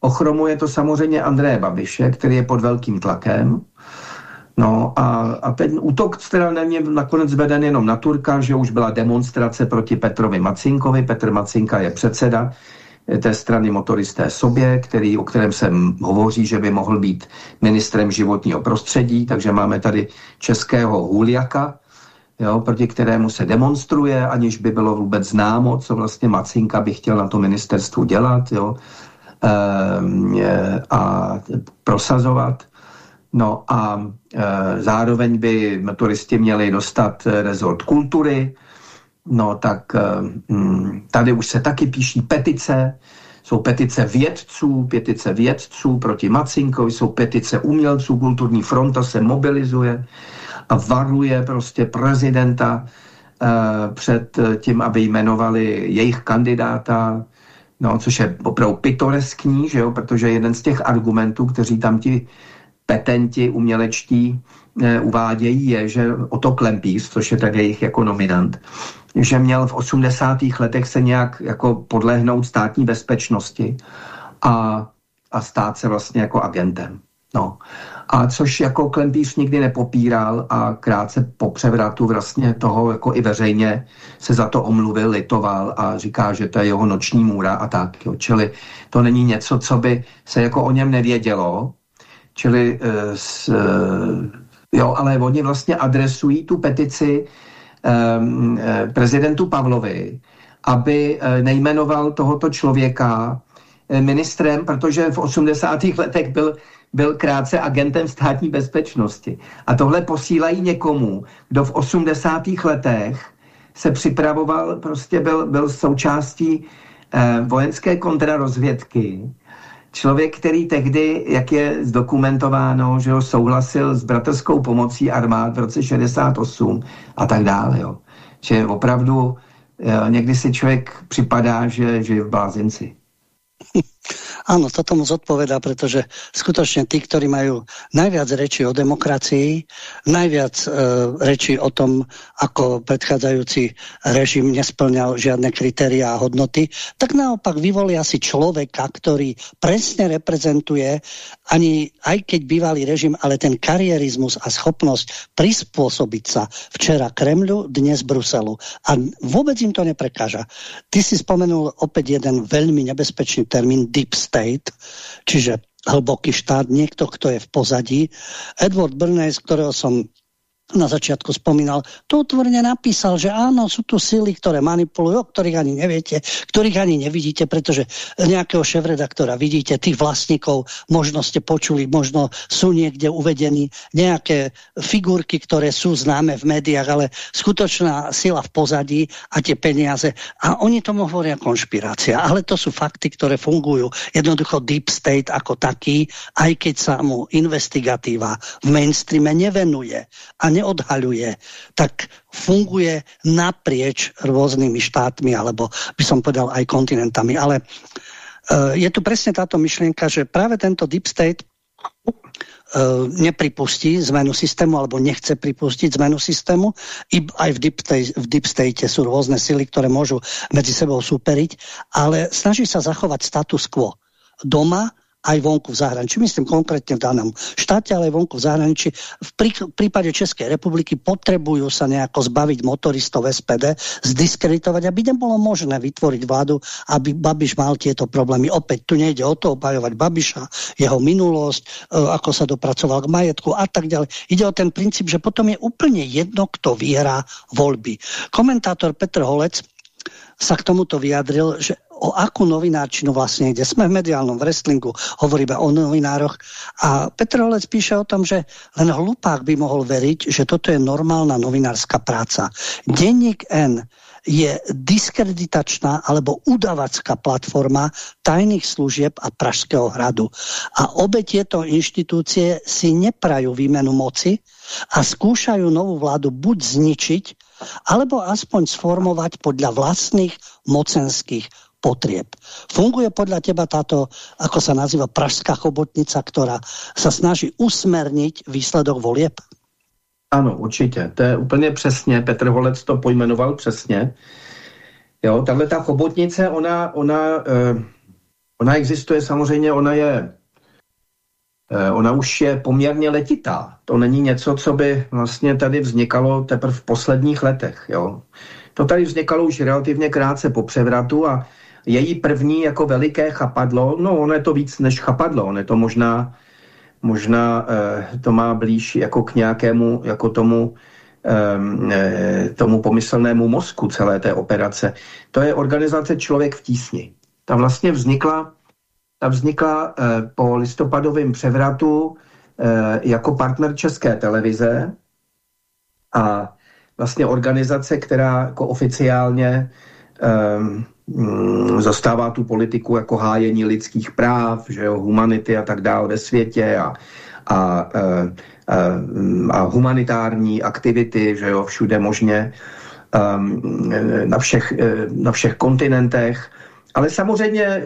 ochromuje to samozřejmě Andreje Babiše, který je pod velkým tlakem, No a, a ten útok teda není nakonec veden jenom na Turka, že už byla demonstrace proti Petrovi Macinkovi. Petr Macinka je předseda té strany motoristé sobě, který, o kterém se hovoří, že by mohl být ministrem životního prostředí, takže máme tady českého Huliaka, jo, proti kterému se demonstruje, aniž by bylo vůbec známo, co vlastně Macinka by chtěl na to ministerstvu dělat jo, e, a prosazovat. No a e, zároveň by turisti měli dostat rezort kultury, no tak e, tady už se taky píší petice, jsou petice vědců, petice vědců proti Macinkovi, jsou petice umělců, kulturní fronta se mobilizuje a varuje prostě prezidenta e, před tím, aby jmenovali jejich kandidáta, no, což je opravdu pitoreskní, že jo, protože jeden z těch argumentů, kteří tam ti petenti umělečtí e, uvádějí, je, že Otto Klempíř, což je tak jejich jako nominant, že měl v 80. letech se nějak jako podlehnout státní bezpečnosti a, a stát se vlastně jako agentem. No. A což jako Klempíř nikdy nepopíral a krátce po převratu vlastně toho jako i veřejně se za to omluvil, litoval a říká, že to je jeho noční můra a tak. Jo. Čili to není něco, co by se jako o něm nevědělo, Čili uh, s, uh, jo, ale oni vlastně adresují tu petici um, prezidentu Pavlovi, aby nejmenoval tohoto člověka ministrem, protože v 80. letech byl byl krátce agentem státní bezpečnosti. A tohle posílají někomu, kdo v 80. letech se připravoval, prostě byl, byl součástí eh, vojenské kontrarozvědky Člověk, který tehdy, jak je zdokumentováno, že ho souhlasil s bratrskou pomocí armád v roce 68 a tak dále. Jo. Že opravdu jo, někdy si člověk připadá, že, že je v blázinci. <laughs> Áno, to tomu zodpoveda, pretože skutočne tí, ktorí majú najviac rečí o demokracii, najviac e, rečí o tom, ako predchádzajúci režim nesplňal žiadne kritériá a hodnoty, tak naopak vyvolia si človeka, ktorý presne reprezentuje ani aj keď bývalý režim, ale ten karierizmus a schopnosť prispôsobiť sa včera Kremľu, dnes Bruselu. A vôbec im to neprekáža. Ty si spomenul opäť jeden veľmi nebezpečný termín deep state, čiže hlboký štát, niekto, kto je v pozadí. Edward Bernays, ktorého som na začiatku spomínal, to otvorene napísal, že áno, sú tu sily, ktoré manipulujú, o ktorých ani neviete, ktorých ani nevidíte, pretože nejakého šéf-redaktora vidíte, tých vlastníkov možno ste počuli, možno sú niekde uvedení nejaké figurky, ktoré sú známe v médiách, ale skutočná sila v pozadí a tie peniaze. A oni tomu hovoria konšpirácia, ale to sú fakty, ktoré fungujú. Jednoducho deep state ako taký, aj keď sa mu investigatíva v mainstreame nevenuje a ne neodhaľuje, tak funguje naprieč rôznymi štátmi, alebo by som povedal aj kontinentami. Ale uh, je tu presne táto myšlienka, že práve tento deep state uh, nepripustí zmenu systému alebo nechce pripustiť zmenu systému. I, aj v deep, state, v deep state sú rôzne sily, ktoré môžu medzi sebou superiť, ale snaží sa zachovať status quo doma aj vonku v zahraničí. Myslím konkrétne v danom štáte, ale aj vonku v zahraničí. V prípade Českej republiky potrebujú sa nejako zbaviť motoristov SPD, zdiskreditovať, aby nebolo možné vytvoriť vládu, aby Babiš mal tieto problémy. Opäť tu nejde o to obhajovať Babiša, jeho minulosť, e, ako sa dopracoval k majetku a tak ďalej. Ide o ten princíp, že potom je úplne jedno, kto vyhrá voľby. Komentátor Petr Holec sa k tomuto vyjadril, že o akú novinárčinu vlastne ide. Sme v mediálnom wrestlingu, hovoríme o novinároch a Petr Olec píše o tom, že len hlupák by mohol veriť, že toto je normálna novinárska práca. Denník N je diskreditačná alebo udavacká platforma tajných služieb a Pražského hradu. A obe tieto inštitúcie si neprajú výmenu moci a skúšajú novú vládu buď zničiť, alebo aspoň sformovať podľa vlastných mocenských potrieb. Funguje podľa teba táto, ako sa nazýva, pražská chobotnica, ktorá sa snaží usmerniť výsledok volieb? Ano, určitě. To je úplně přesně. Petr Holec to pojmenoval přesně. Jo, tahle ta chobotnice, ona, ona, eh, ona existuje samozřejmě, ona je ona už je poměrně letitá. To není něco, co by vlastně tady vznikalo teprve v posledních letech. Jo. To tady vznikalo už relativně krátce po převratu a její první jako veliké chapadlo, no ono je to víc než chapadlo, ono je to možná, možná eh, to má blíž jako k nějakému, jako tomu, ehm, eh, tomu pomyslnému mozku celé té operace. To je organizace Člověk v tísni. Ta vlastně vznikla, ta vznikla eh, po listopadovém převratu eh, jako partner České televize a vlastně organizace, která jako oficiálně um, Mm, zastává tu politiku jako hájení lidských práv, že jo, humanity a tak dále ve světě a, a, a, a humanitární aktivity, že jo, všude možně um, na, všech, na všech kontinentech. Ale samozřejmě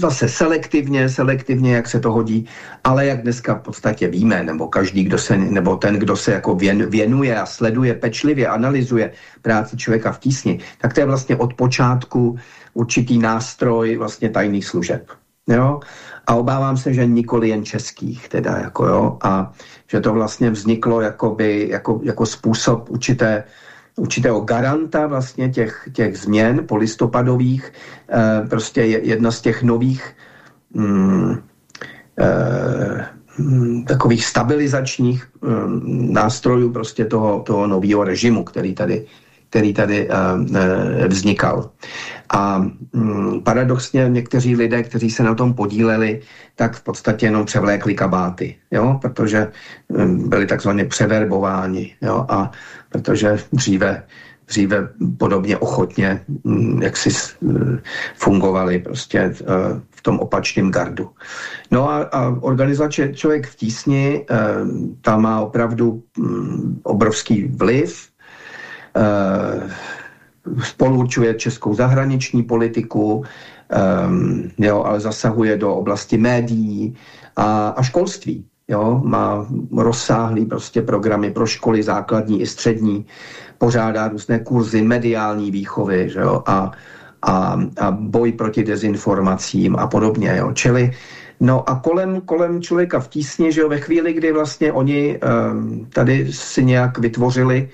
zase selektivně, selektivně, jak se to hodí, ale jak dneska v podstatě víme, nebo každý, kdo se, nebo ten, kdo se jako věnuje a sleduje pečlivě, analyzuje práci člověka v tísni, tak to je vlastně od počátku určitý nástroj vlastně tajných služeb. Jo? A obávám se, že nikoli jen českých, teda jako jo, a že to vlastně vzniklo jakoby, jako, jako způsob určité určitého garanta vlastně těch, těch změn polistopadových, eh, prostě jedna z těch nových mm, eh, mm, takových stabilizačních mm, nástrojů prostě toho, toho nového režimu, který tady, který tady uh, vznikal. A um, paradoxně někteří lidé, kteří se na tom podíleli, tak v podstatě jenom převlékli kabáty, jo? protože byli takzvaně převerbováni. Jo? A protože dříve, dříve podobně ochotně mm, jak si mm, fungovali prostě eh, v tom opačném gardu. No a, a organizace Člověk v tísni, eh, ta má opravdu mm, obrovský vliv, eh, spoluurčuje českou zahraniční politiku, um, jo, ale zasahuje do oblasti médií a, a školství. Jo, má rozsáhlý prostě programy pro školy základní i střední, pořádá různé kurzy mediální výchovy že jo, a, a, a boj proti dezinformacím a podobně. Jo. Čili No a kolem, kolem člověka v tísni, že jo, ve chvíli, kdy vlastně oni um, tady si nějak vytvořili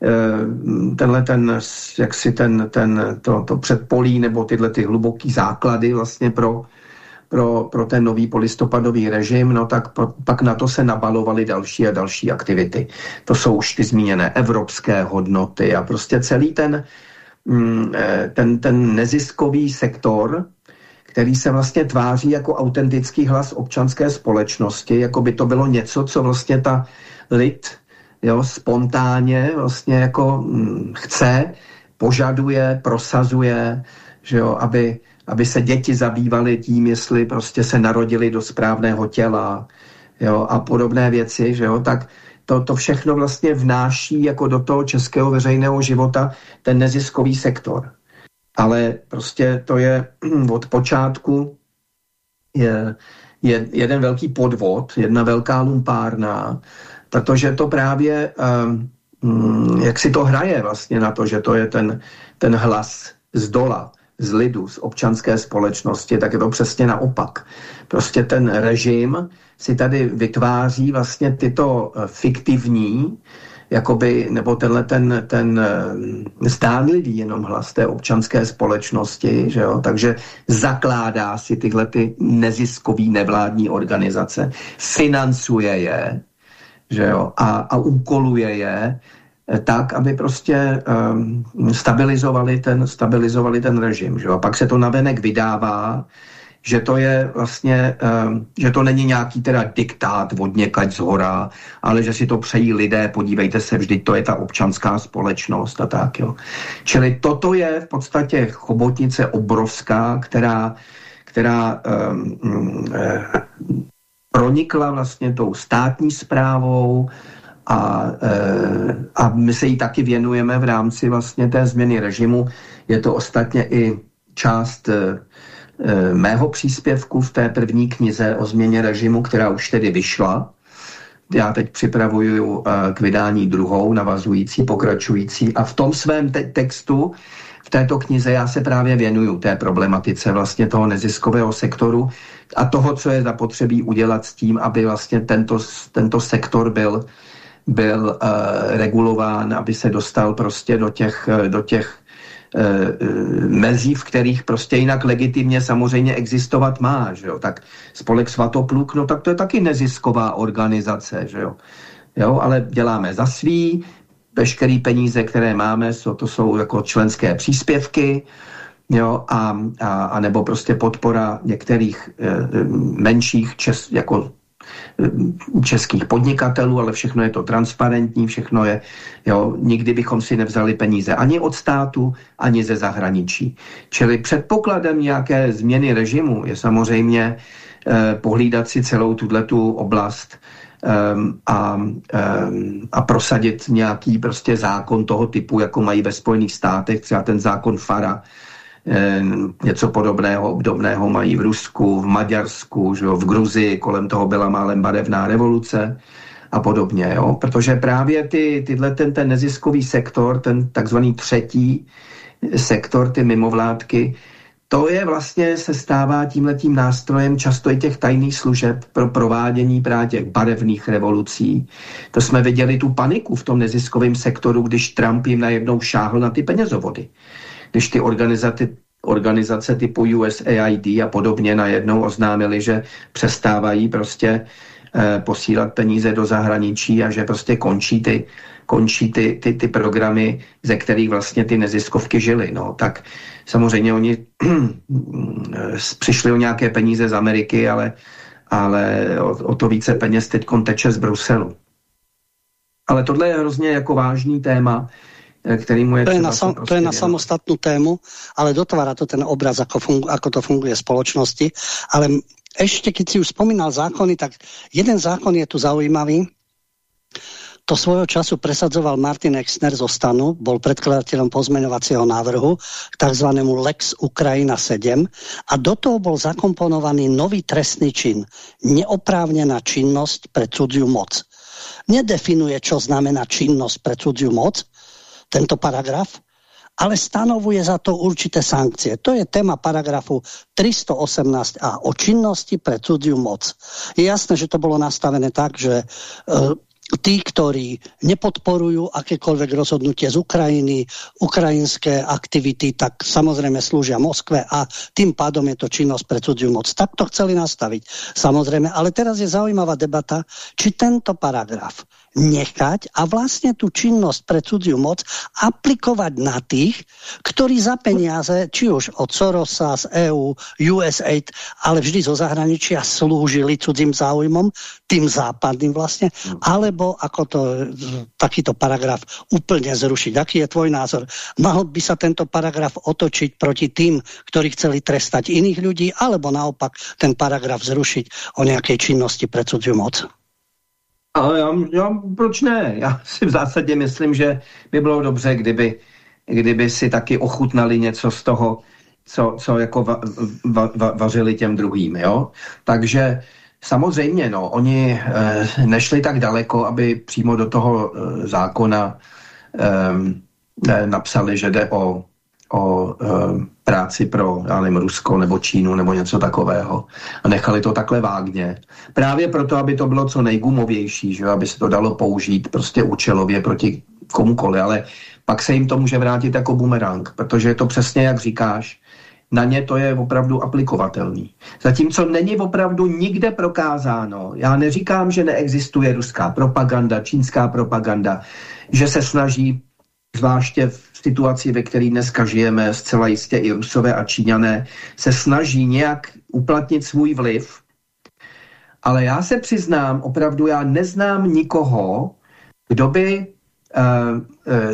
um, tenhle ten, jak si ten, ten, to, to předpolí nebo tyhle ty hluboký základy vlastně pro, pro, pro ten nový polistopadový režim, no tak pro, pak na to se nabalovaly další a další aktivity. To jsou už ty zmíněné evropské hodnoty a prostě celý ten, mm, eh, ten, ten neziskový sektor, který se vlastně tváří jako autentický hlas občanské společnosti, jako by to bylo něco, co vlastně ta lid jo, spontánně vlastně jako hm, chce, požaduje, prosazuje, že jo, aby, aby se děti zabývaly tím, jestli prostě se narodili do správného těla jo, a podobné věci, že jo, tak to, to všechno vlastně vnáší jako do toho českého veřejného života ten neziskový sektor. Ale prostě to je <clears throat> od počátku je, je jeden velký podvod, jedna velká lumpárna, protože to právě, um, jak si to hraje vlastně na to, že to je ten, ten hlas z dola, z lidu, z občanské společnosti, tak je to přesně naopak. Prostě ten režim si tady vytváří vlastně tyto eh, fiktivní jakoby, nebo tenhle ten, ten eh, zdánlivý jenom hlas té občanské společnosti, že jo? takže zakládá si tyhle ty neziskový nevládní organizace, financuje je že jo? A, a úkoluje je tak, aby prostě um, stabilizovali, ten, stabilizovali ten režim. Že? A pak se to navenek vydává že to je vlastně, um, že to není nějaký teda diktát od někať z hora, ale že si to přejí lidé, podívejte se, vždyť to je ta občanská společnost a tak, jo. Čili toto je v podstatě chobotnice obrovská, která, která um, um, pronikla vlastně tou státní zprávou, a, a my se jí taky věnujeme v rámci vlastně té změny režimu. Je to ostatně i část Eh, mého příspěvku v té první knize o změně režimu, která už tedy vyšla. Já teď připravuju k vydání druhou, navazující, pokračující a v tom svém te textu v této knize já se právě věnuju té problematice vlastně toho neziskového sektoru a toho, co je zapotřebí udělat s tím, aby vlastně tento, tento sektor byl, byl uh, regulován, aby se dostal prostě do těch, do těch Eh, eh, mezí, v kterých prostě jinak legitimně samozřejmě existovat má. Že jo? Tak spolek Svatopluk, no tak to je taky nezisková organizace, že jo? Jo, ale děláme za svý, veškeré peníze, které máme, so, to jsou jako členské příspěvky, jo, a, a, a nebo prostě podpora některých e, menších čes, jako českých podnikatelů, ale všechno je to transparentní, všechno je, jo, nikdy bychom si nevzali peníze ani od státu, ani ze zahraničí. Čili předpokladem nějaké změny režimu je samozřejmě eh, pohlídat si celou tuto oblast um, a, um, a prosadit nějaký prostě zákon toho typu, jako mají ve Spojených státech, třeba ten zákon FARA, Eh, něco podobného, obdobného mají v Rusku, v Maďarsku, že jo, v Gruzii, kolem toho byla málem barevná revoluce a podobně, jo? protože právě ty, tyhle, ten, ten neziskový sektor, ten takzvaný třetí sektor, ty mimovládky, to je vlastně, se stává tímhletím nástrojem často i těch tajných služeb pro provádění právě těch barevných revolucí. To jsme viděli tu paniku v tom neziskovém sektoru, když Trump jim najednou šáhl na ty penězovody když ty organizace, organizace typu USAID a podobně najednou oznámili, že přestávají prostě eh, posílat peníze do zahraničí a že prostě končí ty, končí ty, ty, ty programy, ze kterých vlastně ty neziskovky žily. No, tak samozřejmě oni <clears throat> přišli o nějaké peníze z Ameriky, ale, ale o, o to více peněz teď teče z Bruselu. Ale tohle je hrozně jako vážný téma, Eh, kterýmu je to je, na, sam, to je na samostatnú tému, ale dotvára to ten obraz, ako, fungu, ako to funguje v spoločnosti. Ale ešte, keď si už spomínal zákony, tak jeden zákon je tu zaujímavý. to svojho času presadzoval Martin Exner zo Stanu, bol predkladateľom pozmeňovacieho návrhu k tzv. Lex Ukrajina 7 a do toho bol zakomponovaný nový trestný čin, neoprávnená činnosť pre cudziu moc. Nedefinuje, čo znamená činnosť pre cudziu moc, tento paragraf, ale stanovuje za to určité sankcie. To je téma paragrafu 318a o činnosti pre cudziu moc. Je jasné, že to bolo nastavené tak, že e, tí, ktorí nepodporujú akékoľvek rozhodnutie z Ukrajiny, ukrajinské aktivity, tak samozrejme slúžia Moskve a tým pádom je to činnosť pre cudziu moc. Tak to chceli nastaviť, samozrejme. Ale teraz je zaujímavá debata, či tento paragraf nechať a vlastne tú činnosť pre cudziu moc aplikovať na tých, ktorí za peniaze, či už od Sorosa, z EU, USAID, ale vždy zo zahraničia slúžili cudzím záujmom, tým západným vlastne, alebo ako to takýto paragraf úplne zrušiť. Aký je tvoj názor? Mal by sa tento paragraf otočiť proti tým, ktorí chceli trestať iných ľudí, alebo naopak ten paragraf zrušiť o nejakej činnosti pre cudziu moc? Ale já, já, proč ne? Já si v zásadě myslím, že by bylo dobře, kdyby, kdyby si taky ochutnali něco z toho, co, co jako va, va, va, vařili těm druhým. Jo? Takže samozřejmě, no, oni eh, nešli tak daleko, aby přímo do toho eh, zákona eh, napsali, že jde o o e, práci pro, já nevím, Rusko nebo Čínu nebo něco takového. A nechali to takhle vágně. Právě proto, aby to bylo co nejgumovější, že aby se to dalo použít prostě účelově proti komukoli, ale pak se jim to může vrátit jako bumerang, protože je to přesně, jak říkáš, na ně to je opravdu aplikovatelný. Zatímco není opravdu nikde prokázáno, já neříkám, že neexistuje ruská propaganda, čínská propaganda, že se snaží zvláště v situaci, ve které dneska žijeme, zcela jistě i Rusové a Číňané, se snaží nějak uplatnit svůj vliv. Ale já se přiznám, opravdu já neznám nikoho, kdo by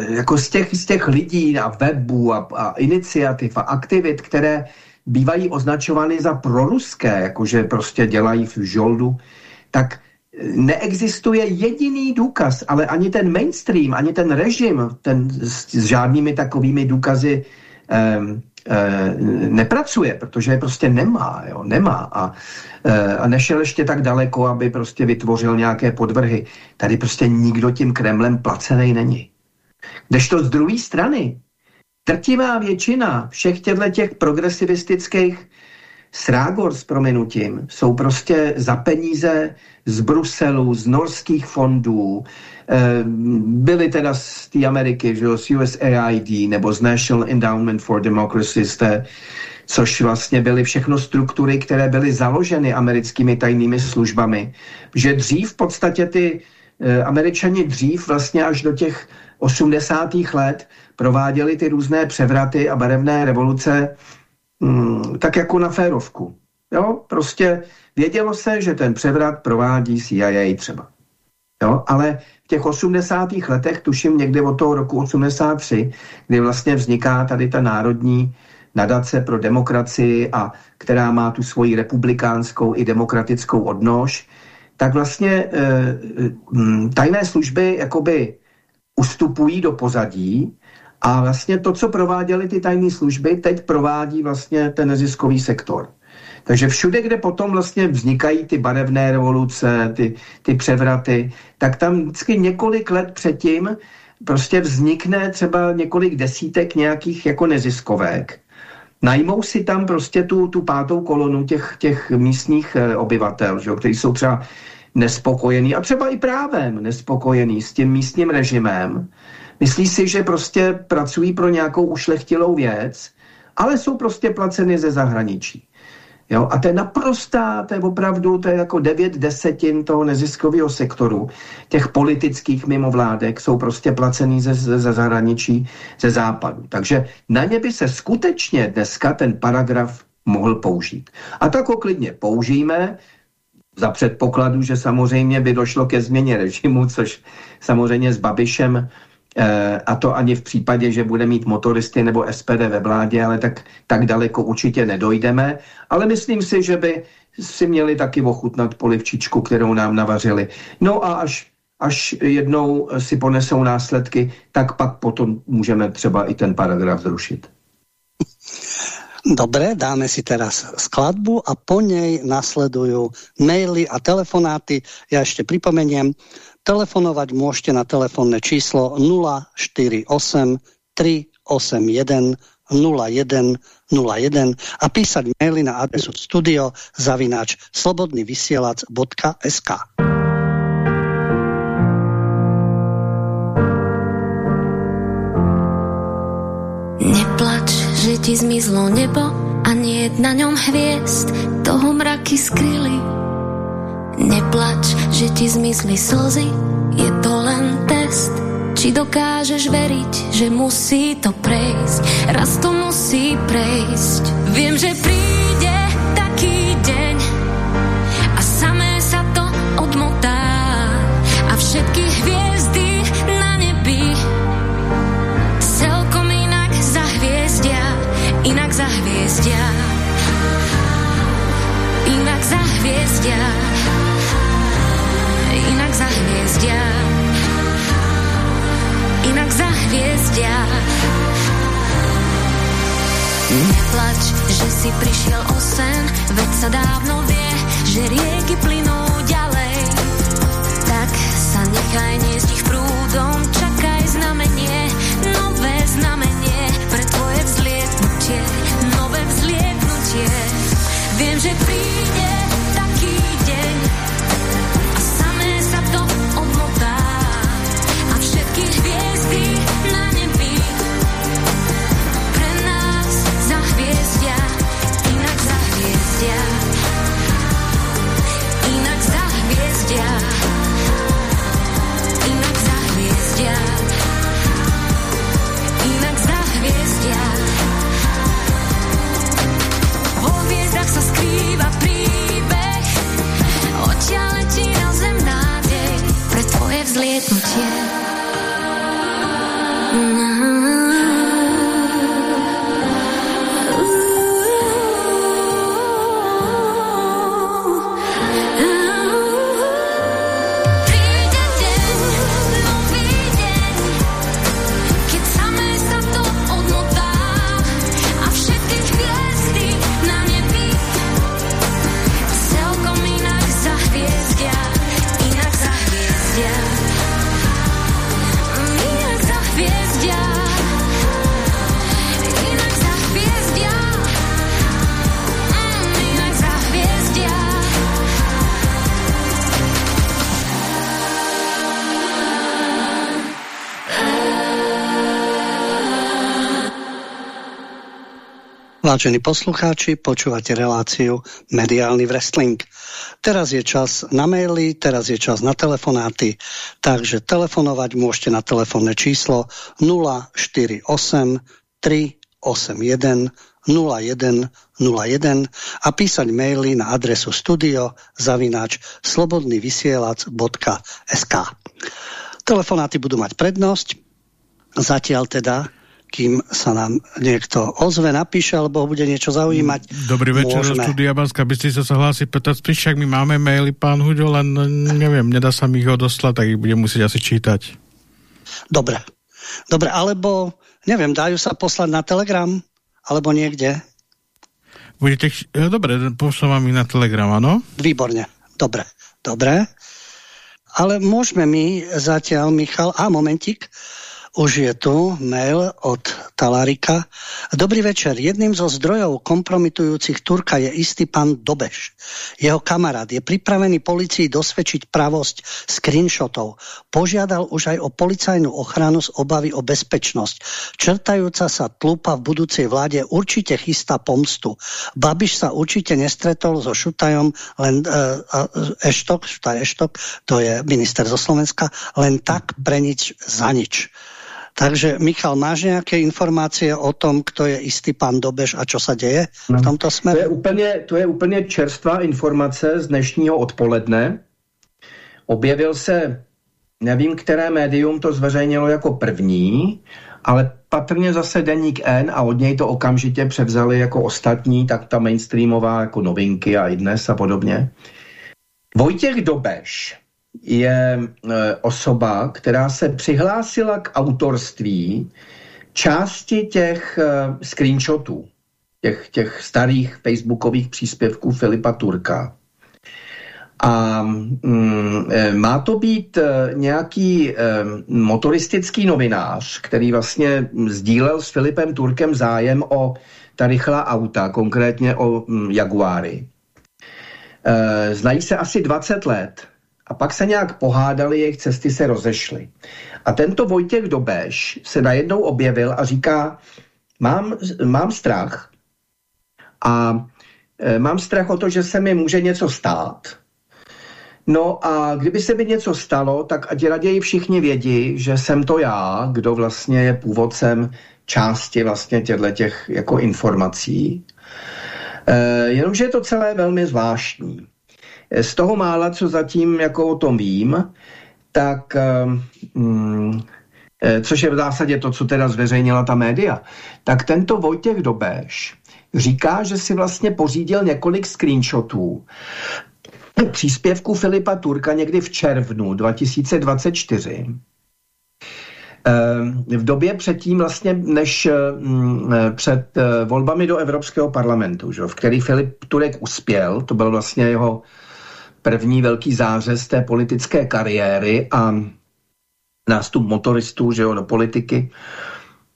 jako z těch, z těch lidí a webů a, a iniciativ a aktivit, které bývají označovány za proruské, jakože prostě dělají v žoldu, tak neexistuje jediný důkaz, ale ani ten mainstream, ani ten režim, ten s, s žádnými takovými důkazy um, nepracuje, protože je prostě nemá, jo, nemá a, e, a nešel ještě tak daleko, aby prostě vytvořil nějaké podvrhy. Tady prostě nikdo tím Kremlem placený není. Kdežto z druhé strany, trtivá většina všech těchto těch progresivistických Srágor s prominutím jsou prostě za peníze z Bruselu, z norských fondů, eh, byly teda z té Ameriky, že z USAID nebo z National Endowment for Democracy, té, což vlastně byly všechno struktury, které byly založeny americkými tajnými službami. Že dřív v podstatě ty eh, američani dřív vlastně až do těch 80. let prováděli ty různé převraty a barevné revoluce mm, tak jako na férovku. Jo, prostě vědělo se, že ten převrat provádí CIA třeba. Jo, ale v těch 80. letech, tuším někde od toho roku 83, kdy vlastně vzniká tady ta národní nadace pro demokracii a která má tu svoji republikánskou i demokratickou odnož, tak vlastně e, tajné služby jakoby ustupují do pozadí a vlastně to, co prováděly ty tajné služby, teď provádí vlastně ten neziskový sektor. Takže všude, kde potom vlastně vznikají ty barevné revoluce, ty, ty převraty, tak tam vždycky několik let předtím prostě vznikne třeba několik desítek nějakých jako neziskovek. Najmou si tam prostě tu, tu pátou kolonu těch, těch místních e, obyvatel, že, kteří jsou třeba nespokojení a třeba i právem nespokojení s tím místním režimem Myslí si, že prostě pracují pro nějakou ušlechtilou věc, ale jsou prostě placeny ze zahraničí. Jo? A to je naprostá, to je opravdu, to je jako devět desetin toho neziskového sektoru, těch politických mimovládek jsou prostě placený ze, ze, ze zahraničí, ze západu. Takže na ně by se skutečně dneska ten paragraf mohl použít. A tak ho klidně použijeme, za předpokladu, že samozřejmě by došlo ke změně režimu, což samozřejmě s Babišem a to ani v případě, že bude mít motoristy nebo SPD ve vládě, ale tak, tak daleko určitě nedojdeme. Ale myslím si, že by si měli taky ochutnat polivčičku, kterou nám navařili. No a až, až jednou si ponesou následky, tak pak potom můžeme třeba i ten paragraf zrušit. Dobre, dáme si teraz skladbu a po nej nasledujú maily a telefonáty. Ja ešte pripomeniem, telefonovať môžete na telefónne číslo 048 381 0101 a písať maily na adresu studio zavináč slobodnyvysielac.sk Neplač že ti zmizlo nebo a nie na ňom hviezd, toho mraky skryli. Neplač, že ti zmizli slzy, je to len test. Či dokážeš veriť, že musí to prejsť, raz to musí prejsť. Viem, že príde taký deň a samé sa to odmotá a všetky hviezdy na nebi inak zahviezdia. Inak zahviezdia. Inak zahviezdia. Inak zahviezdia. Neplač, že si prišiel o sen, veď sa dávno vie, že rieky plynú ďalej. Tak sa nechaj niesť tvoje vzlietnutie. Vážení poslucháči, počúvate reláciu Mediálny wrestling. Teraz je čas na maily, teraz je čas na telefonáty, takže telefonovať môžete na telefónne číslo 048 381 0101 a písať maily na adresu studio zavináč slobodnyvysielac.sk Telefonáty budú mať prednosť, zatiaľ teda kým sa nám niekto ozve, napíše, alebo bude niečo zaujímať. Dobrý večer môžeme. studia Banská Bystrica sa hlási Petar Spišák, my máme maily, pán Huďo, len neviem, nedá sa mi ich odoslať, tak ich budem musieť asi čítať. Dobre. Dobre, alebo, neviem, dajú sa poslať na Telegram? Alebo niekde? Budete, e, dobre, pošlem vám ich na Telegram, áno? Výborne. Dobre. Dobre. Ale môžeme my zatiaľ, Michal, a momentík, už je tu mail od Talarika. Dobrý večer. Jedným zo zdrojov kompromitujúcich Turka je istý pán Dobeš. Jeho kamarát je pripravený policii dosvedčiť pravosť screenshotov. Požiadal už aj o policajnú ochranu z obavy o bezpečnosť. Črtajúca sa tlupa v budúcej vláde určite chystá pomstu. Babiš sa určite nestretol so Šutajom, len uh, Eštok, Šutaj Eštok, to je minister zo Slovenska, len tak pre nič za nič. Takže, Michal, máš nejaké informácie o tom, kto je istý pán Dobeš a čo sa deje v tomto To smeru? je, úplně, to je úplně čerstvá informace z dnešního odpoledne. Objevil se, nevím, které médium to zveřejnilo jako první, ale patrně zase Deník N a od něj to okamžitě převzali jako ostatní, tak ta mainstreamová jako novinky a i dnes a podobně. Vojtěch Dobeš je osoba, která se přihlásila k autorství části těch screenshotů, těch, těch starých facebookových příspěvků Filipa Turka. A mm, e, má to být e, nějaký e, motoristický novinář, který vlastně sdílel s Filipem Turkem zájem o ta rychlá auta, konkrétně o mm, Jaguáry. E, znají se asi 20 let a pak se nějak pohádali, jejich cesty se rozešly. A tento Vojtěch Dobeš se najednou objevil a říká, mám, mám strach a e, mám strach o to, že se mi může něco stát, No a kdyby se mi něco stalo, tak ať raději všichni vědí, že jsem to já, kdo vlastně je původcem části vlastně těchto těch jako informací. E, jenomže je to celé velmi zvláštní. Z toho mála, co zatím jako o tom vím, tak mm, což je v zásadě to, co teda zveřejnila ta média, tak tento Vojtěch Dobeš říká, že si vlastně pořídil několik screenshotů příspěvku Filipa Turka někdy v červnu 2024 ehm, v době předtím vlastně, než mm, před eh, volbami do Evropského parlamentu, že, v který Filip Turek uspěl, to byl vlastně jeho první velký zářez té politické kariéry a nástup motoristů že jo, do politiky.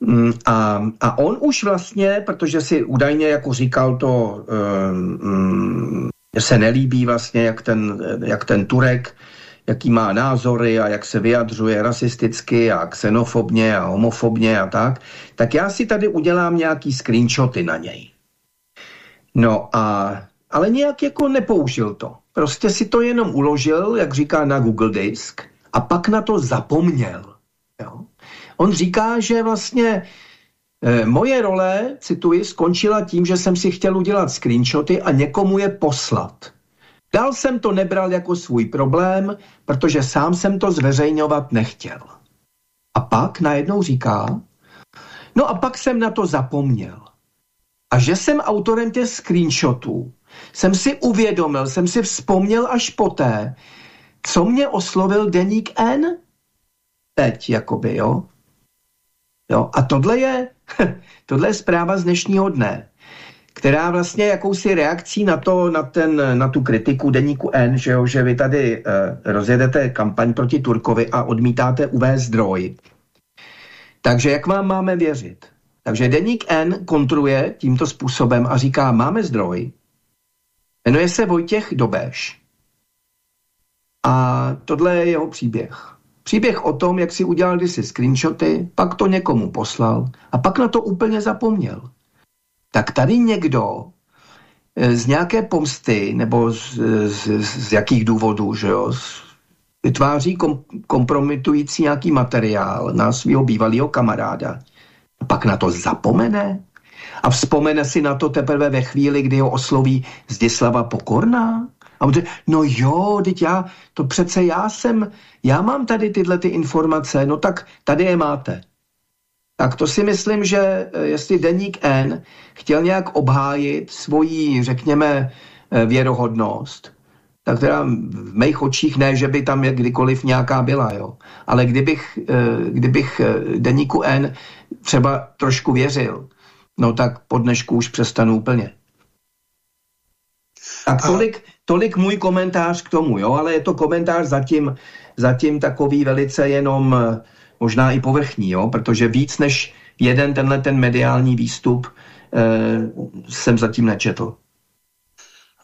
Mm, a, a on už vlastně, protože si údajně jako říkal to um, se nelíbí vlastně, jak ten, jak ten Turek, jaký má názory a jak se vyjadřuje rasisticky a xenofobně a homofobně a tak, tak já si tady udělám nějaký screenshoty na něj. No a, ale nějak jako nepoužil to. Prostě si to jenom uložil, jak říká na Google Disk, a pak na to zapomněl. Jo? On říká, že vlastně Eh, moje role, cituji, skončila tím, že jsem si chtěl udělat screenshoty a někomu je poslat. Dál jsem to nebral jako svůj problém, protože sám jsem to zveřejňovat nechtěl. A pak najednou říká, no a pak jsem na to zapomněl. A že jsem autorem těch screenshotů, jsem si uvědomil, jsem si vzpomněl až poté, co mě oslovil deník N. Teď, jakoby, jo. jo. A tohle je <laughs> Tohle je zpráva z dnešního dne, která vlastně jakousi reakcí na, to, na, ten, na tu kritiku deníku N, že, jo, že vy tady uh, rozjedete kampaň proti Turkovi a odmítáte uvést zdroj. Takže jak vám máme věřit? Takže deník N kontruje tímto způsobem a říká, máme zdroj, jmenuje se Vojtěch Dobeš. A tohle je jeho příběh. Příběh o tom, jak si udělal kdysi screenshoty, pak to někomu poslal a pak na to úplně zapomněl. Tak tady někdo eh, z nějaké pomsty nebo z, z, z jakých důvodů, že jo, vytváří kom, kompromitující nějaký materiál na svého bývalého kamaráda. A pak na to zapomene a vzpomene si na to teprve ve chvíli, kdy ho osloví Zdislava Pokorná. A on říká, no jo, teď já, to přece já jsem, já mám tady tyhle ty informace, no tak tady je máte. Tak to si myslím, že eh, jestli Deník N chtěl nějak obhájit svoji, řekněme, eh, věrohodnost, tak teda v mých očích ne, že by tam kdykoliv nějaká byla, jo. Ale kdybych, eh, kdybych Deníku N třeba trošku věřil, no tak po dnešku už přestanu úplně. Tak tolik, tolik můj komentář k tomu, jo, ale je to komentář zatím, zatím takový velice jenom eh, možná i povrchní, jo, protože víc než jeden tenhle ten mediální výstup eh, jsem zatím nečetl.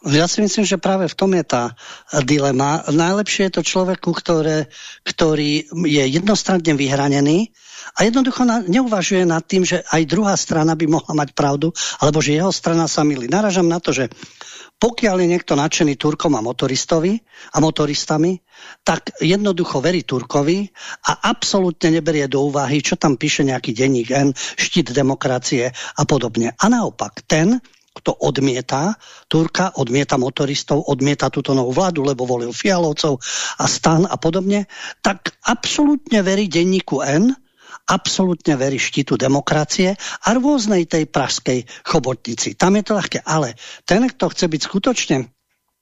Ja si myslím, že práve v tom je tá dilema. Najlepšie je to človeku, ktoré, ktorý je jednostranne vyhranený a jednoducho na, neuvažuje nad tým, že aj druhá strana by mohla mať pravdu, alebo že jeho strana sa milí. Naražam na to, že pokiaľ je niekto nadšený Turkom a motoristovi a motoristami, tak jednoducho verí Turkovi a absolútne neberie do úvahy, čo tam píše nejaký denník N, štít demokracie a podobne. A naopak, ten, kto odmieta Turka, odmieta motoristov, odmieta túto novú vládu, lebo volil Fialovcov a stan a podobne, tak absolútne verí denníku N, absolútne verí štítu demokracie a rôznej tej pražskej chobotnici. Tam je to ľahké, ale ten, kto chce byť skutočne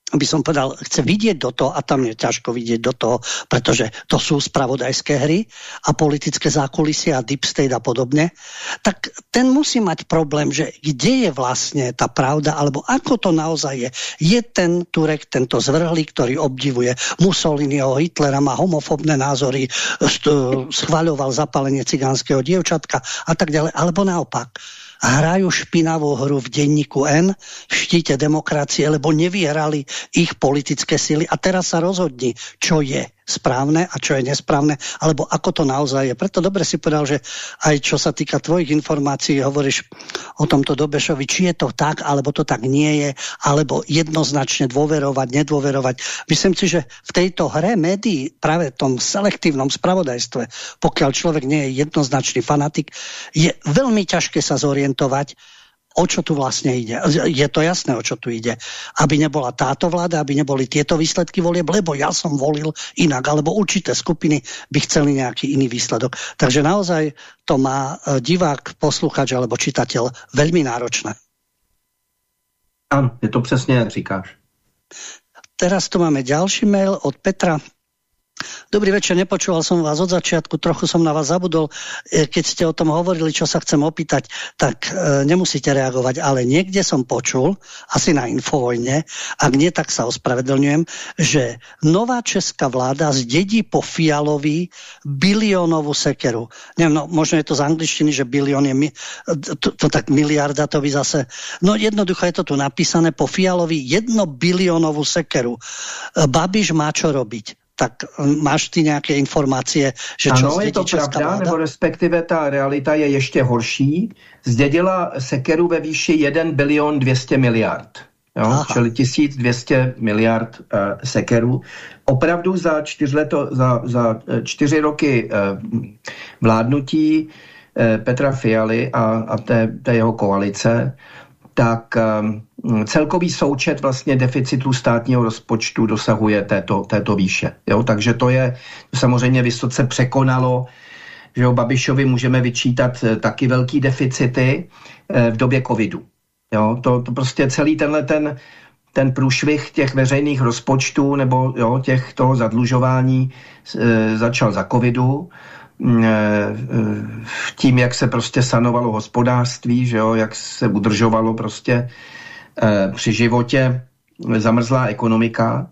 by som povedal, chce vidieť do toho, a tam je ťažko vidieť do toho, pretože to sú spravodajské hry a politické zákulisie a deep state a podobne, tak ten musí mať problém, že kde je vlastne tá pravda, alebo ako to naozaj je. Je ten Turek, tento zvrhlý, ktorý obdivuje Mussoliniho, Hitlera, má homofobné názory, schvaľoval zapálenie cigánskeho dievčatka a tak ďalej, alebo naopak hrajú špinavú hru v denníku N, v štíte demokracie, lebo nevyhrali ich politické sily a teraz sa rozhodni, čo je správne a čo je nesprávne, alebo ako to naozaj je. Preto dobre si povedal, že aj čo sa týka tvojich informácií, hovoríš o tomto Dobešovi, či je to tak, alebo to tak nie je, alebo jednoznačne dôverovať, nedôverovať. Myslím si, že v tejto hre médií, práve v tom selektívnom spravodajstve, pokiaľ človek nie je jednoznačný fanatik, je veľmi ťažké sa zorientovať, o čo tu vlastne ide. Je to jasné, o čo tu ide. Aby nebola táto vláda, aby neboli tieto výsledky volieb, lebo ja som volil inak, alebo určité skupiny by chceli nejaký iný výsledok. Takže naozaj to má e, divák, posluchač alebo čitateľ veľmi náročné. Áno, je to přesně, jak říkáš. Teraz tu máme ďalší mail od Petra. Dobrý večer, nepočúval som vás od začiatku, trochu som na vás zabudol. E, keď ste o tom hovorili, čo sa chcem opýtať, tak e, nemusíte reagovať, ale niekde som počul, asi na Infovojne, ak nie, tak sa ospravedlňujem, že nová česká vláda zdedí po Fialovi biliónovú sekeru. Neviem, no, možno je to z angličtiny, že bilión je mi, to, to tak miliarda, to by zase... No jednoducho je to tu napísané po Fialovi jedno biliónovú sekeru. E, Babiš má čo robiť tak hm, máš ty nějaké informace, že čo ano, je to pravda, vláda? nebo respektive ta realita je ještě horší. Zdědila sekeru ve výši 1 bilion 200 miliard. Jo? Čili 1200 miliard uh, sekerů. Opravdu za čtyři, leto, za, za eh, čtyři roky uh, vládnutí uh, Petra Fialy a, a té, té jeho koalice tak um, celkový součet vlastně deficitu státního rozpočtu dosahuje této, této výše. Jo? Takže to je to samozřejmě vysoce překonalo, že o Babišovi můžeme vyčítat eh, taky velký deficity eh, v době covidu. Jo? To, to prostě celý tenhle ten, ten průšvih těch veřejných rozpočtů nebo jo, těch toho zadlužování e, začal za covidu eh, eh, tím, jak se prostě sanovalo hospodářství, že jo, jak se udržovalo prostě eh, při životě zamrzlá ekonomika.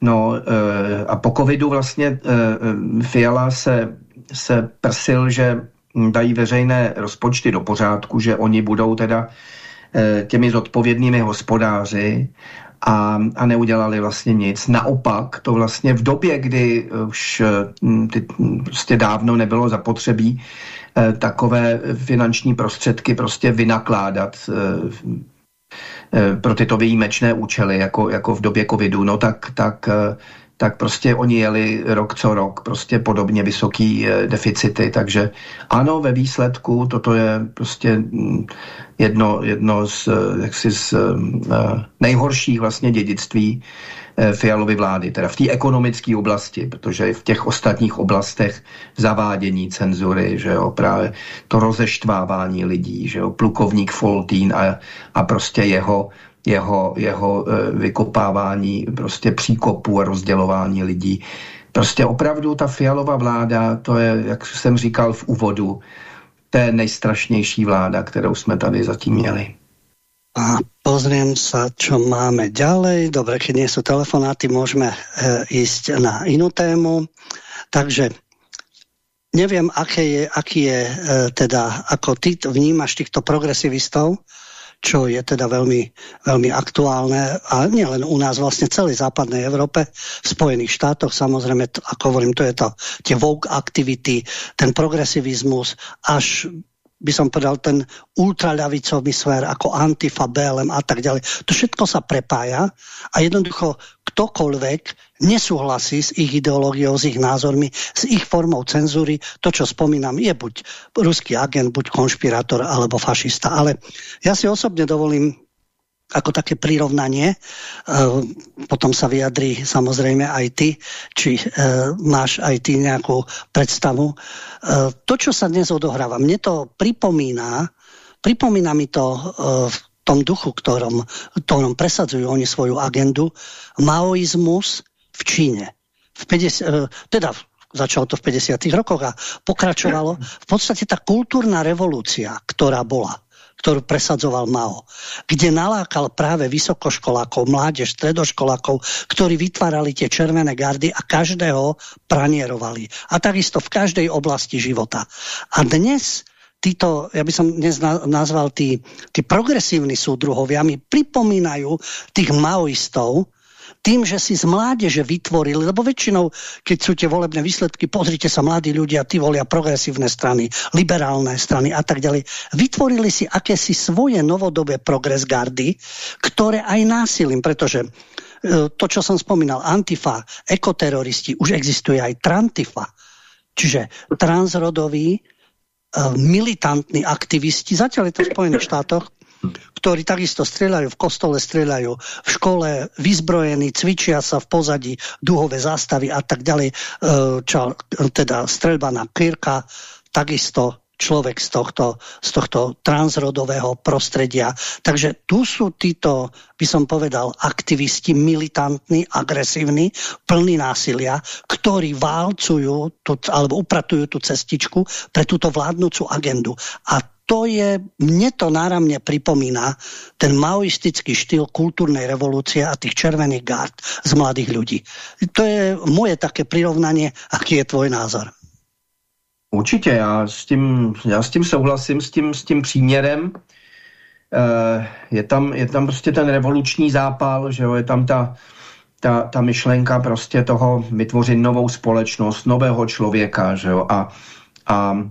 No a po covidu vlastně Fiala se, se prsil, že dají veřejné rozpočty do pořádku, že oni budou teda těmi zodpovědnými hospodáři a, a neudělali vlastně nic. Naopak, to vlastně v době, kdy už hm, ty, prostě dávno nebylo zapotřebí eh, takové finanční prostředky prostě vynakládat eh, eh, pro tyto výjimečné účely, jako, jako v době covidu, no tak, tak tak prostě oni jeli rok co rok, prostě podobně vysoký eh, deficity, takže ano, ve výsledku toto je prostě mm, jedno, jedno z, eh, jaksi z eh, nejhorších vlastně dědictví Fialovy vlády, teda v té ekonomické oblasti, protože v těch ostatních oblastech zavádění cenzury, že jo, právě to rozeštvávání lidí, že jo, plukovník Foltín a, a prostě jeho jeho, jeho e, vykopávání prostě příkopů a rozdělování lidí. Prostě opravdu ta fialová vláda, to je, jak jsem říkal v úvodu, to je nejstrašnější vláda, kterou jsme tady zatím měli. A pozriem sa, čo máme ďalej. Dobre, keď nie telefonáty, môžeme e, na inú tému. Takže neviem, aké je, aký je e, teda, ako ty vnímaš týchto progresivistov, čo je teda veľmi, veľmi aktuálne. A nielen u nás, vlastne celej západnej Európe, v Spojených štátoch samozrejme, ako hovorím, to je to, tie vogue activity, ten progresivizmus, až by som povedal, ten ultraľavicový sfér ako Antifa, BLM a tak ďalej. To všetko sa prepája a jednoducho ktokoľvek nesúhlasí s ich ideológiou, s ich názormi, s ich formou cenzúry, to, čo spomínam, je buď ruský agent, buď konšpirátor alebo fašista. Ale ja si osobne dovolím ako také prirovnanie. E, potom sa vyjadrí samozrejme aj ty, či e, máš aj ty nejakú predstavu. E, to, čo sa dnes odohráva, mne to pripomína, pripomína mi to tom duchu, ktorom, ktorom presadzujú oni svoju agendu, maoizmus v Číne. V 50, teda začalo to v 50. rokoch a pokračovalo. V podstate tá kultúrna revolúcia, ktorá bola, ktorú presadzoval Mao, kde nalákal práve vysokoškolákov, mládež, stredoškolákov, ktorí vytvárali tie červené gardy a každého pranierovali. A takisto v každej oblasti života. A dnes títo, ja by som dnes nazval tí, tí progresívni súdruhovia, mi pripomínajú tých maoistov, tým, že si z mládeže vytvorili, lebo väčšinou, keď sú tie volebné výsledky, pozrite sa, mladí ľudia, tí volia progresívne strany, liberálne strany a tak ďalej, vytvorili si akési svoje novodobé progres gardy, ktoré aj násilím, pretože e, to, čo som spomínal, Antifa, ekoteroristi, už existuje aj Trantifa, čiže transrodoví, e, militantní aktivisti, zatiaľ je to v Spojených štátoch, ktorí takisto strieľajú v kostole, strieľajú v škole, vyzbrojení, cvičia sa v pozadí duhové zástavy a tak ďalej. E, čo, teda streľba na Kirka, takisto človek z tohto, z tohto transrodového prostredia. Takže tu sú títo, by som povedal, aktivisti militantní, agresívni, plní násilia, ktorí válcujú tú, alebo upratujú tú cestičku pre túto vládnúcu agendu. A to je, mne to náramne pripomína ten maoistický štýl kultúrnej revolúcie a tých červených gard z mladých ľudí. To je moje také prirovnanie, aký je tvoj názor. Určitě, já s tím, já s tím souhlasím, s tím, s tím příměrem. E, je, tam, je tam prostě ten revoluční zápal, že jo, je tam ta, ta, ta myšlenka prostě toho vytvořit novou společnost, nového člověka, že jo, a, a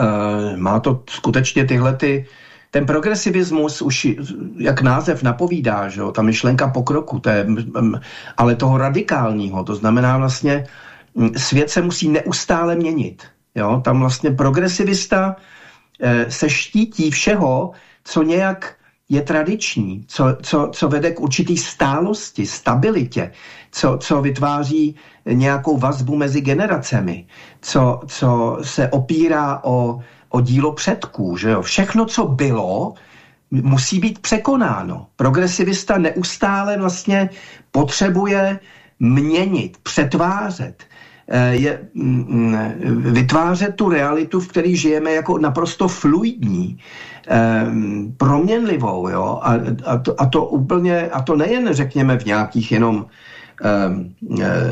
Uh, má to skutečně tyhle ty, ten progresivismus už, jak název napovídá, že jo, ta myšlenka pokroku, to je, ale toho radikálního, to znamená vlastně, svět se musí neustále měnit. Jo? Tam vlastně progresivista eh, se štítí všeho, co nějak je tradiční, co, co, co vede k určitý stálosti, stabilitě, co, co vytváří nějakou vazbu mezi generacemi, co, co se opírá o, o dílo předků. Že jo? Všechno, co bylo, musí být překonáno. Progresivista neustále vlastně potřebuje měnit, přetvářet, je, mm, mm, vytvářet tu realitu, v které žijeme jako naprosto fluidní, um, proměnlivou, jo, a, a, to, a to úplně, a to nejen řekněme v nějakých jenom um,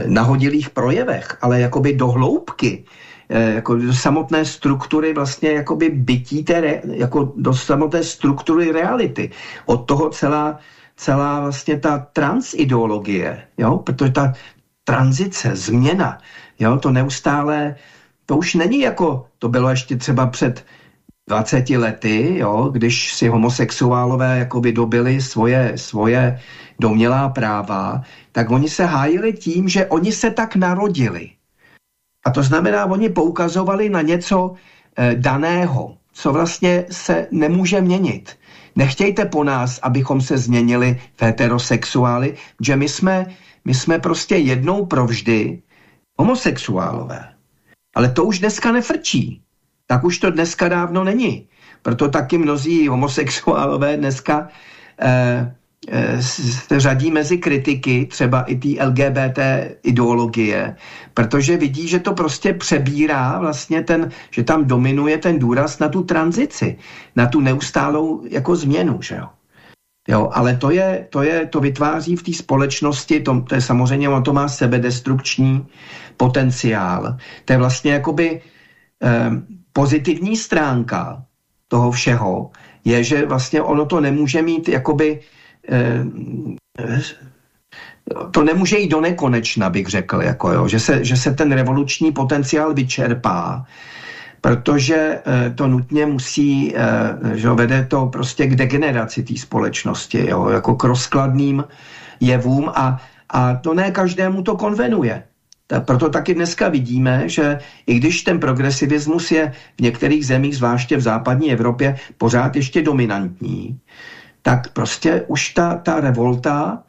nahodilých projevech, ale jakoby do hloubky, eh, jako do samotné struktury vlastně jakoby bytí té, jako do samotné struktury reality. Od toho celá, celá vlastně ta transideologie, jo, protože ta tranzice, změna, jo, to neustále, to už není jako, to bylo ještě třeba před 20 lety, jo, když si homosexuálové jakoby dobili svoje, svoje domělá práva, tak oni se hájili tím, že oni se tak narodili. A to znamená, oni poukazovali na něco eh, daného, co vlastně se nemůže měnit. Nechtějte po nás, abychom se změnili v heterosexuály, že my jsme, my jsme prostě jednou provždy homosexuálové. Ale to už dneska nefrčí tak už to dneska dávno není. Proto taky mnozí homosexuálové dneska eh, eh, řadí mezi kritiky, třeba i té LGBT ideologie, protože vidí, že to prostě přebírá vlastně ten, že tam dominuje ten důraz na tu tranzici, na tu neustálou jako změnu, že jo. Jo, ale to je, to je, to vytváří v té společnosti, to, to je samozřejmě, on to má sebedestrukční potenciál. To je vlastně jakoby eh, pozitivní stránka toho všeho je, že vlastně ono to nemůže mít jakoby eh, to nemůže jít do nekonečna, bych řekl, jako jo, že, se, že se ten revoluční potenciál vyčerpá, protože eh, to nutně musí, eh, že vede to prostě k degeneraci té společnosti, jo, jako k rozkladným jevům a, a to ne každému to konvenuje. Proto taky dneska vidíme, že i když ten progresivismus je v některých zemích, zvláště v západní Evropě, pořád ještě dominantní, tak prostě už ta, ta revolta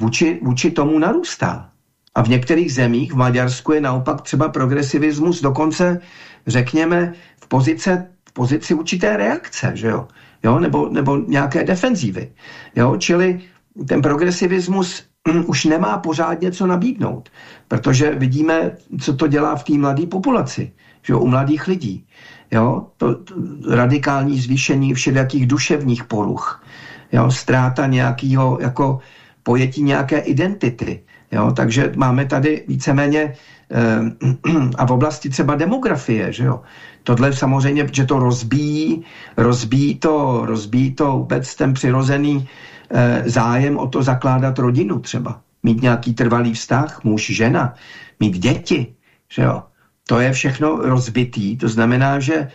vůči, vůči tomu narůstá. A v některých zemích, v Maďarsku je naopak třeba progresivismus dokonce, řekněme, v, pozice, v pozici určité reakce, že jo? jo? Nebo, nebo nějaké defenzívy. Jo? Čili ten progresivismus mm, už nemá pořádně co nabídnout, protože vidíme, co to dělá v té mladé populaci, že jo? u mladých lidí. Jo? To, to radikální zvýšení všelijakých duševních poruch, jo? ztráta nějakého jako pojetí nějaké identity. Jo? Takže máme tady víceméně eh, <clears throat> a v oblasti třeba demografie, že jo? Tohle samozřejmě, že to rozbíjí, rozbíjí to, rozbíjí to vůbec ten přirozený eh, zájem o to zakládat rodinu třeba. Mít nějaký trvalý vztah, muž, žena, mít děti, že jo? To je všechno rozbitý, to znamená, že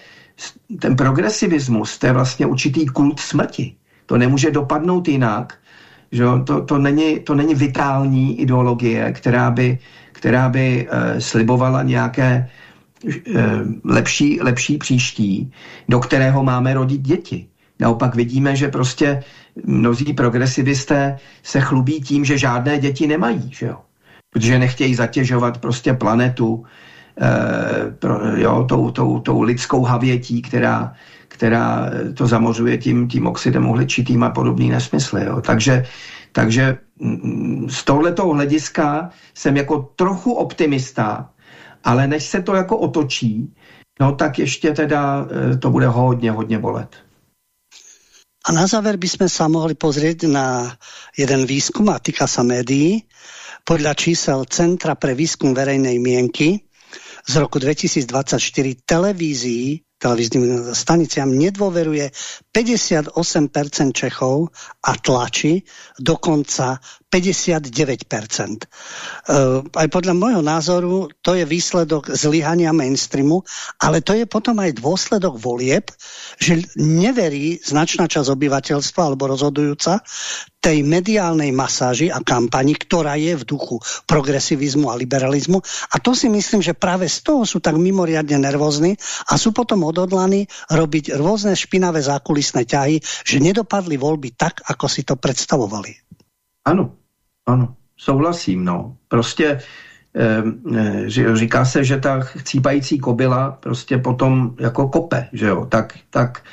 ten progresivismus, to je vlastně určitý kult smrti. To nemůže dopadnout jinak, že to, to, není, to není vitální ideologie, která by, která by uh, slibovala nějaké uh, lepší, lepší příští, do kterého máme rodit děti. Naopak vidíme, že prostě mnozí progresivisté se chlubí tím, že žádné děti nemají, že jo? protože nechtějí zatěžovat prostě planetu eh, pro, jo, tou, tou, tou lidskou havětí, která, která to zamořuje tím, tím oxidem uhličitým a podobný nesmysly. Jo. Takže, takže mm, z tohletoho hlediska jsem jako trochu optimista, ale než se to jako otočí, no tak ještě teda eh, to bude hodně, hodně bolet. A na záver by sme sa mohli pozrieť na jeden výskum a týka sa médií. Podľa čísel Centra pre výskum verejnej mienky z roku 2024 televízii televíznym staniciam nedôveruje 58% Čechov a tlači dokonca 59%. Uh, aj podľa môjho názoru to je výsledok zlyhania mainstreamu, ale to je potom aj dôsledok volieb, že neverí značná časť obyvateľstva alebo rozhodujúca tej mediálnej masáži a kampani, ktorá je v duchu progresivizmu a liberalizmu. A to si myslím, že práve z toho sú tak mimoriadne nervózni a sú potom odhodlaní robiť rôzne špinavé zákulisné ťahy, že nedopadli voľby tak, ako si to predstavovali. Ano, ano, souhlasím, no. Prostě e, říká se, že ta chcípající kobila prostě potom jako kope, že jo, tak, tak,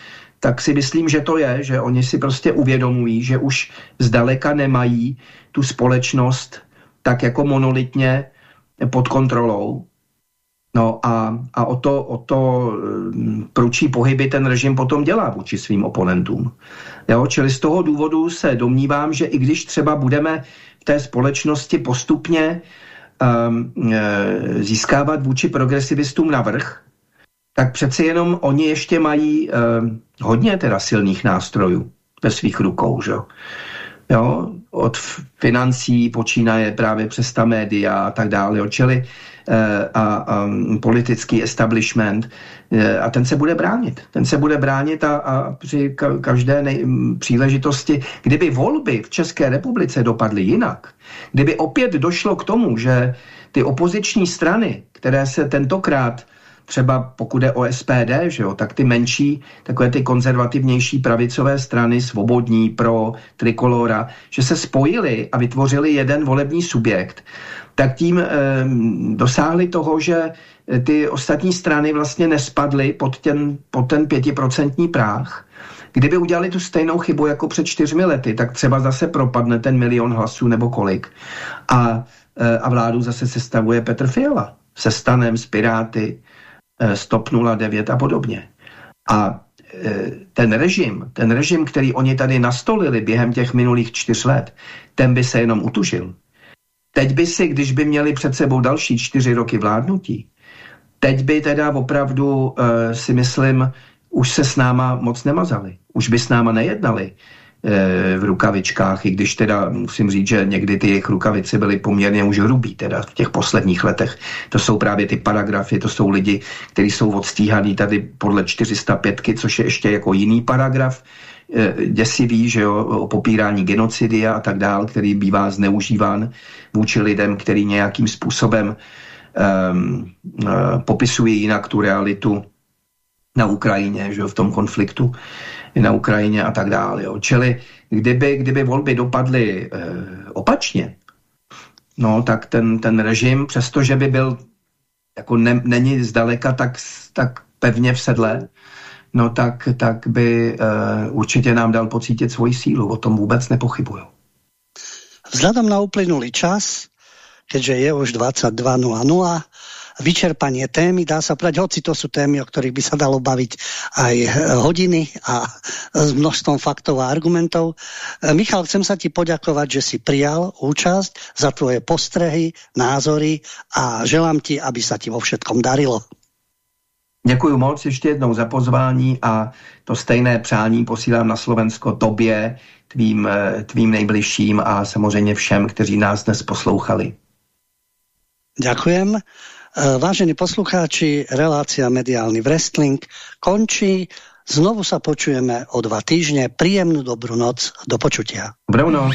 tak si myslím, že to je, že oni si prostě uvědomují, že už zdaleka nemají tu společnost tak jako monolitně pod kontrolou. No a, a o to, o to průčí pohyby ten režim potom dělá vůči svým oponentům. Jo, čili z toho důvodu se domnívám, že i když třeba budeme té společnosti postupně um, získávat vůči progresivistům navrh, tak přeci jenom oni ještě mají um, hodně teda silných nástrojů ve svých rukou. Že? Jo? Od financí počínaje právě přes ta média a tak dále. Čili a, a politický establishment eh, a ten se bude bránit. Ten se bude bránit a, a při každé nej, příležitosti, kdyby volby v České republice dopadly jinak, kdyby opět došlo k tomu, že ty opoziční strany, které se tentokrát třeba pokud je o SPD, že jo, tak ty menší, takové ty konzervativnější pravicové strany, svobodní, pro trikolora, že se spojili a vytvořili jeden volební subjekt tak tím e, dosáhli toho, že ty ostatní strany vlastně nespadly pod ten, pod ten pětiprocentní práh. Kdyby udělali tu stejnou chybu jako před čtyřmi lety, tak třeba zase propadne ten milion hlasů nebo kolik. A, e, a vládu zase sestavuje Petr Fiala se stanem, s Piráty, e, Stop 09 a podobně. A e, ten režim, ten režim, který oni tady nastolili během těch minulých čtyř let, ten by se jenom utužil. Teď by si, když by měli před sebou další čtyři roky vládnutí, teď by teda opravdu uh, si myslím, už se s náma moc nemazali. Už by s náma nejednali uh, v rukavičkách, i když teda musím říct, že někdy ty jejich rukavice byly poměrně už hrubý teda v těch posledních letech. To jsou právě ty paragrafy, to jsou lidi, kteří jsou odstíhaní tady podle 405, což je ještě jako jiný paragraf, Eh, děsivý, že jo, o popírání genocidy a tak dál, který bývá zneužíván vůči lidem, který nějakým způsobem um, uh, popisují jinak tu realitu na Ukrajině, že jo, v tom konfliktu na Ukrajině a tak dále. Jo. Čili kdyby, kdyby volby dopadly uh, opačně, no tak ten, ten režim, přestože by byl jako ne, není zdaleka tak, tak pevně v sedle, no tak, tak by uh, určitě nám dal pocítit svoji sílu. O tom vůbec nepochybuju. Vzhľadom na uplynulý čas, keďže je už 22.00, vyčerpanie témy, dá sa povedať, hoci to sú témy, o ktorých by sa dalo baviť aj eh, hodiny a s množstvom faktov a argumentov. Eh, Michal, chcem sa ti poďakovať, že si prijal účasť za tvoje postrehy, názory a želám ti, aby sa ti vo všetkom darilo. Děkuji moc ještě jednou za pozvání a to stejné přání posílám na Slovensko tobě, tvým, eh, tvým nejbližším a samozřejmě všem, kteří nás dnes poslouchali. Ďakujem. Eh, vážení poslucháči, relácia Mediálny wrestling končí. Znovu sa počujeme o dva týždne. Príjemnú dobrú noc. Do počutia. Dobrú noc.